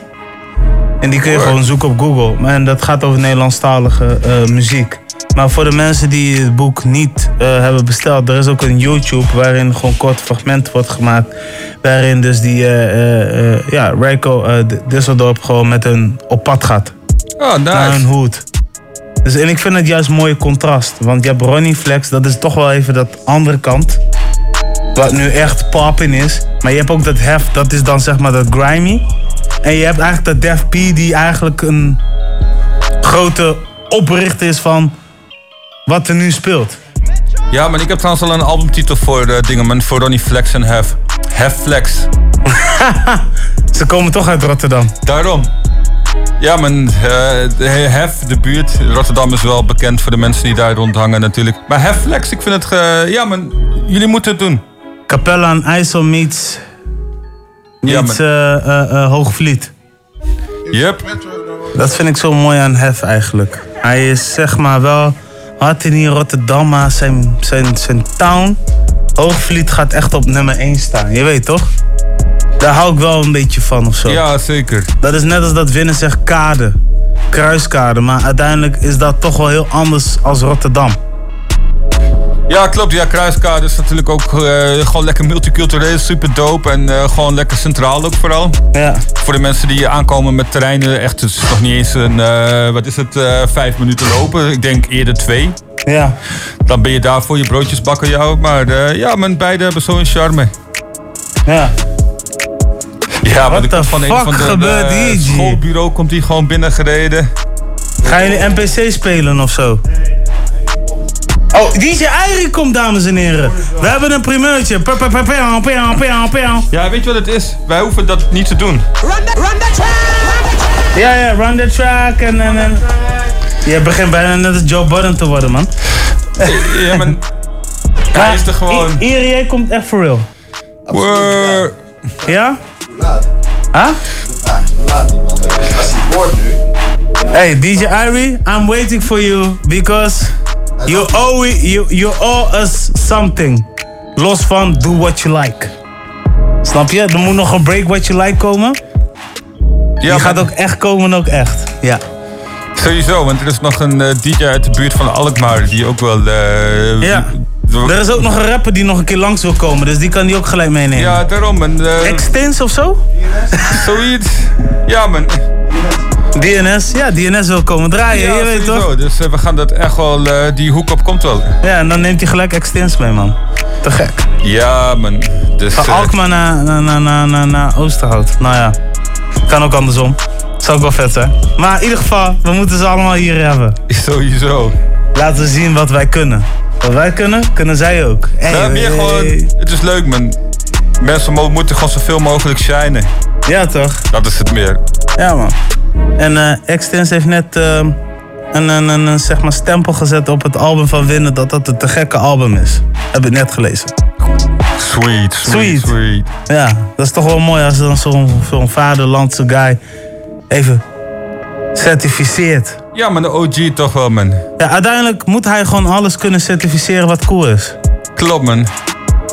En die kun je gewoon zoeken op Google. En dat gaat over Nederlandstalige eh, muziek. Maar voor de mensen die het boek niet eh, hebben besteld, er is ook een YouTube waarin gewoon kort fragmenten wordt gemaakt. Waarin dus die eh, ja, Rijko Disseldorp gewoon met een op pad gaat. Oh, nice. Naar een hoed. Dus, en ik vind het juist een mooie contrast. Want je hebt Ronnie Flex, dat is toch wel even dat andere kant. Wat nu echt poppin is. Maar je hebt ook dat hef, dat is dan zeg maar dat grimy. En je hebt eigenlijk dat Def P die eigenlijk een grote oprichter is van wat er nu speelt. Ja, maar ik heb trouwens al een albumtitel voor de dingen, man. Voor Ronnie Flex en Hef. Heflex. Ze komen toch uit Rotterdam. Daarom. Ja, man, eh, de Hef, de buurt. Rotterdam is wel bekend voor de mensen die daar rondhangen natuurlijk. Maar Heflex, ik vind het... ge- ja, man, jullie moeten het doen. Capella aan IJssel meets... Ja, meets eh, eh, eh, Hoogvliet. Yep. Dat vind ik zo mooi aan Hef eigenlijk. Hij is zeg maar wel hard in Rotterdam, maar zijn, zijn, zijn town, Hoogvliet, gaat echt op nummer 1 staan. Je weet toch? Daar hou ik wel een beetje van of zo. Ja, zeker. Dat is net als dat winnen zegt kade. Kruiskade. Maar uiteindelijk is dat toch wel heel anders als Rotterdam. Ja, klopt. Ja, Kruiskade is natuurlijk ook eh, gewoon lekker multicultureel, super dope. En eh, gewoon lekker centraal ook vooral. Ja. Voor de mensen die aankomen met terreinen, echt, het is nog niet eens een, eh, wat is het, vijf minuten lopen. Ik denk eerder twee. Ja. Dan ben je daar voor je broodjes bakken, jou. Maar ja, men beide hebben zo'n charme. Ja. Ja, maar the komt van een fuck van de gebeurt hier, G? schoolbureau komt hij gewoon binnengereden. Gaan jullie NPC spelen of zo? Oh, DJ Eirik komt, dames en heren. We hebben een primeurtje. Ja, weet je wat het is? Wij hoeven dat niet te doen. Ja, ja, run the track en... en, en. Je begint bijna net als Joe Budden te worden, man. Ja, maar... Hij is er gewoon... IRJ komt echt for real. Word. Ja? Huh? Hey, DJ Irie, I'm waiting for you because you owe, you, you owe us something. Los van do what you like. Snap je? Er moet nog een break what you like komen. Ja, Die gaat ook echt komen, ook echt. Ja. Sowieso, want er is nog een eh, DJ uit de buurt van Alkmaar die ook wel... eh, Ja. Er is ook nog een rapper die nog een keer langs wil komen, dus die kan die ook gelijk meenemen. Ja, daarom. En, Extens of zo? Zoiets. Ja, man. DNS, ja, DNS wil komen draaien, Ja, je weet toch? Dus eh, we gaan dat echt wel... eh, die hoek op komt wel. Ja, en dan neemt hij gelijk Extens mee, man. Te gek. Ja, man. Dus, Van eh, Alkmaar naar, naar, naar, naar, naar, naar Oosterhout. Nou ja, kan ook andersom. Zou ook wel vet zijn. Maar in ieder geval, we moeten ze allemaal hier hebben. Sowieso. Laten we zien wat wij kunnen. Wat wij kunnen, kunnen zij ook. Hey, ja, meer hey. gewoon... Het is leuk, man. Mensen mo- moeten gewoon zoveel mogelijk shinen. Ja, toch? Dat is het meer. Ja, man. En Extens heeft net eh, een, een, een, een, zeg maar stempel gezet op het album van Winnen dat dat een te gekke album is. Heb ik net gelezen. Sweet, sweet, sweet. Ja, dat is toch wel mooi als dan zo'n zo'n vaderlandse guy even certificeert. Ja, maar de OG toch wel, man. Ja, uiteindelijk moet hij gewoon alles kunnen certificeren wat cool is. Klopt, man.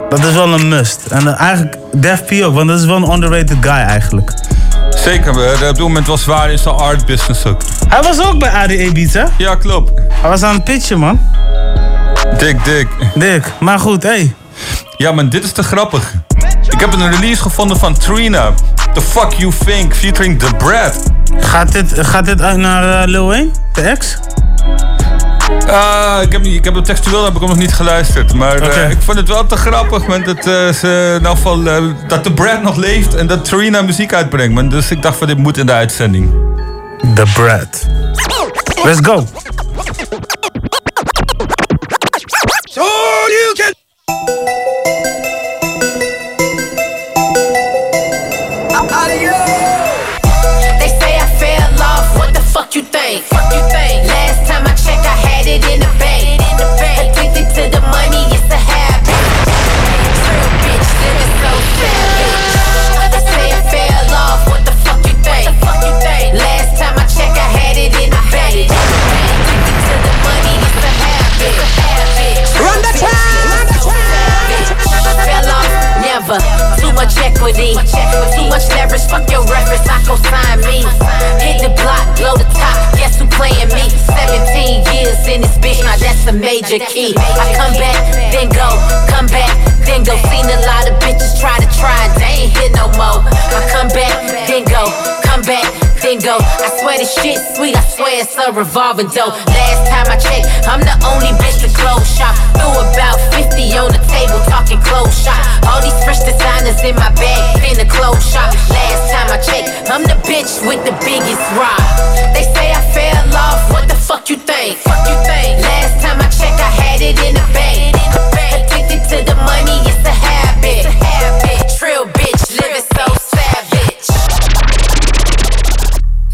Dat is wel een must. En eh, eigenlijk Def P ook, want dat is wel een underrated guy eigenlijk. Zeker, op dit moment was zwaar in zijn art business ook. Hij was ook bij ADE Beats, hè? Ja, klopt. Hij was aan het pitchen, man. Dik, dik. Dik. Maar goed, hé. Hey. Ja, man, dit is te grappig. Ik heb een release gevonden van Trina. The Fuck You Think, featuring The Brad. Gaat dit, gaat dit uit naar eh, Lil Wayne, de ex? Ah, ik heb, niet, ik heb het textueel heb ik hem nog niet geluisterd. Maar eh, ik vond het wel te grappig, man. Dat, eh, ze, in elk geval, eh, dat de Brad nog leeft en dat Trina muziek uitbrengt, man. Dus ik dacht van dit moet in de uitzending. The Brad. Let's go. So you can. They say I fell off. What the fuck you think? Fuck you think? Much equity, too much leverage. Fuck your reference, I co-sign me. Hit the block, blow the top. Guess who playing me? 17 years in this bitch, now that's a major key. I come back, then go, come back, then go. Seen a lot of bitches try to try, they ain't hit no more. I come back, then go, come back. Go. I swear this shit sweet, I swear it's a revolving door. Last time I checked, I'm the only bitch to close shop. Threw about 50 on the table, talking close shop. All these fresh designers in my bag, in the close shop. Last time I checked, I'm the bitch with the biggest rock. They say I fell off, what the fuck you think? Fuck you think? Last time I checked, I had it in the bank. Addicted to the money,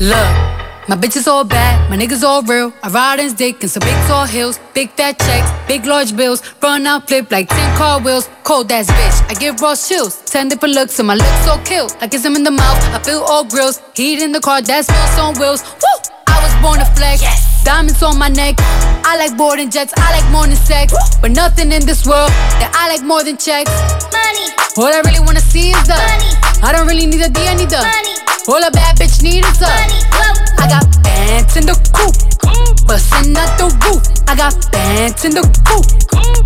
Look, my bitches all bad, my niggas all real. I ride in dick in some big tall hills, big fat checks, big large bills. Run out, flip like 10 car wheels. Cold ass bitch, I give raw chills. 10 different looks, and my lips so kill. I kiss him in the mouth, I feel all grills. Heat in the car, that smells on wheels. Woo! I was born to flex. Diamonds on my neck. I like boarding jets, I like more than sex. But nothing in this world that I like more than checks. Money. All I really wanna see is the money. I don't really need a D, I need the money. All a bad bitch need is the money. I got pants in the coop, bustin' out the roof. I got pants in the coop.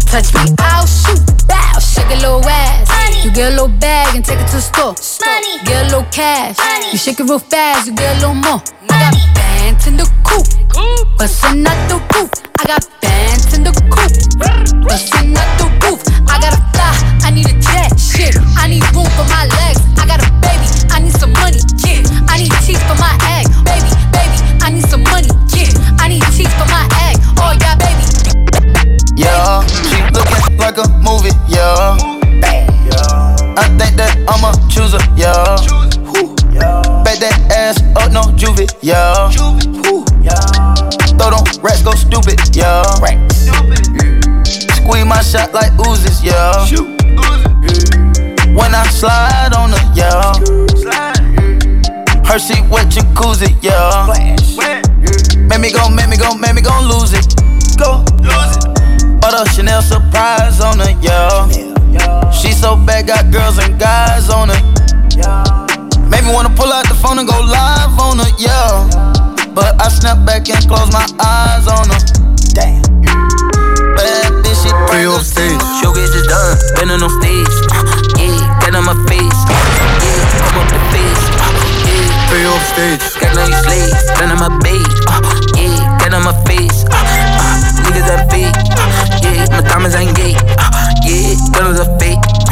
Touch me, I'll shoot. Bow, shake a little ass. You get a little bag and take it to the store. Money. Get a little cash. You shake it real fast, you get a little more. I got bands in the coop, bustin' out the roof. I got bands in the coop, bustin' out the roof. I gotta fly, I need a jet, shit. I need room for my legs. I got a baby, I need some money, yeah. I need teeth for my egg, baby, baby. I need some money, yeah. I need teeth for my egg. Oh yeah, baby. Yeah, she looking like a movie, yeah. I think that I'ma choose her, yeah. Bet that ass up, no juvie, yeah. Throw them rats, go stupid, yeah. Squeeze my shot like oozes, yeah. When I slide on her, yeah. Her seat wet jacuzzi, yeah. Make me go, make me go, make me go lose it. Go lose it. Order Chanel surprise on her, yeah. She so bad, got girls and guys on her. Make me wanna pull out the phone and go live on her, yeah. But I snap back and close my eyes on her. Damn. Bad bitch, she Pre off stage. Showcase is done, been on stage. Uh, yeah, get on my face. Yeah, come up the face. Uh, yeah. Pre off stage. Get on your slave, been on my bait. Uh, yeah, get on my face. Uh, uh, niggas that fake. Uh, yeah, my diamonds ain't gay. Uh, yeah, girls are fake.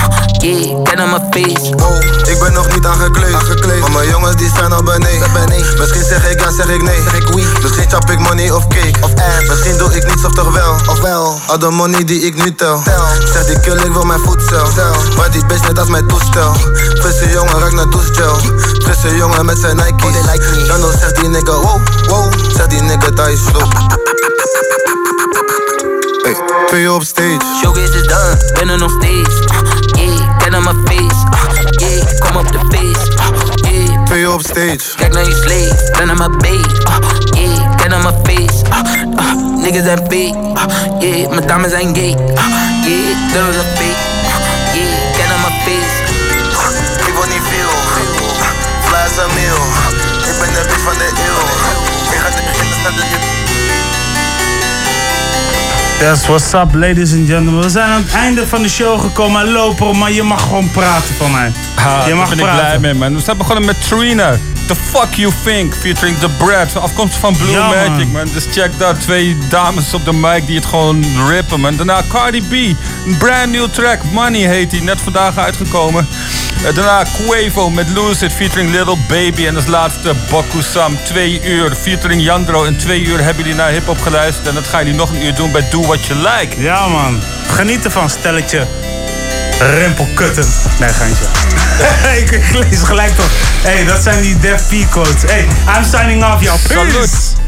Yeah, on my face. Oh, ik ben nog niet aangekleed. aangekleed. Maar mijn jongens die zijn al beneden. beneden. Misschien zeg ik ja, zeg ik nee. Zeg ik oui. Misschien chap ik money of cake. Of ass. Misschien doe ik niets of toch wel. Of wel. Al de money die ik nu tel. tel. Zeg die kill, ik wil mijn voedsel. Maar die bitch net als mijn toestel. Frisse jongen ruikt naar douchegel. Frisse jongen met zijn Nike. Oh, like me. Dan zegt die nigga wow, wow. Zegt die nigga dat is slow. Hey, twee op stage. Showcase is done, ben er nog steeds. Uh, yeah, on my face. Uh, yeah, kom op de face. Uh, yeah. Twee op stage. Kijk naar je slave, ben aan mijn bait. Uh, yeah, get on my face. Uh, uh, niggas zijn fake. Uh, yeah, mijn dames zijn gay. Uh, yeah, girls are fake. Uh, yeah, get on my face. Ik wil niet veel. Fly is een meal. Ik ben de bitch van de eeuw. Ik ga de beginnen naar de Yes, what's up, ladies and gentlemen. We zijn aan het einde van de show gekomen. Lopen, maar je mag gewoon praten van mij. Je mag daar ben praten. ik blij mee, man. We zijn begonnen met Trina. The Fuck You Think, featuring The Bread. Afkomstig van Blue Ja. Magic, man. Dus check dat. Twee dames op de mic die het gewoon rippen, man. Daarna Cardi B. Een brand new track. Money heet die. Net vandaag uitgekomen. Daarna Quavo met Lucid featuring Little Baby. En als laatste Baku Sam. Twee uur featuring Yandro. En twee uur hebben jullie naar hip-hop geluisterd. En dat gaan jullie nog een uur doen bij Do What You Like. Ja, man. Geniet ervan, stelletje. Rimpelkutten. Nee, geintje. ik, ik lees gelijk toch. Hé, hey, dat zijn die Def P quotes. Hey, I'm signing off, y'all. Peace. Salut.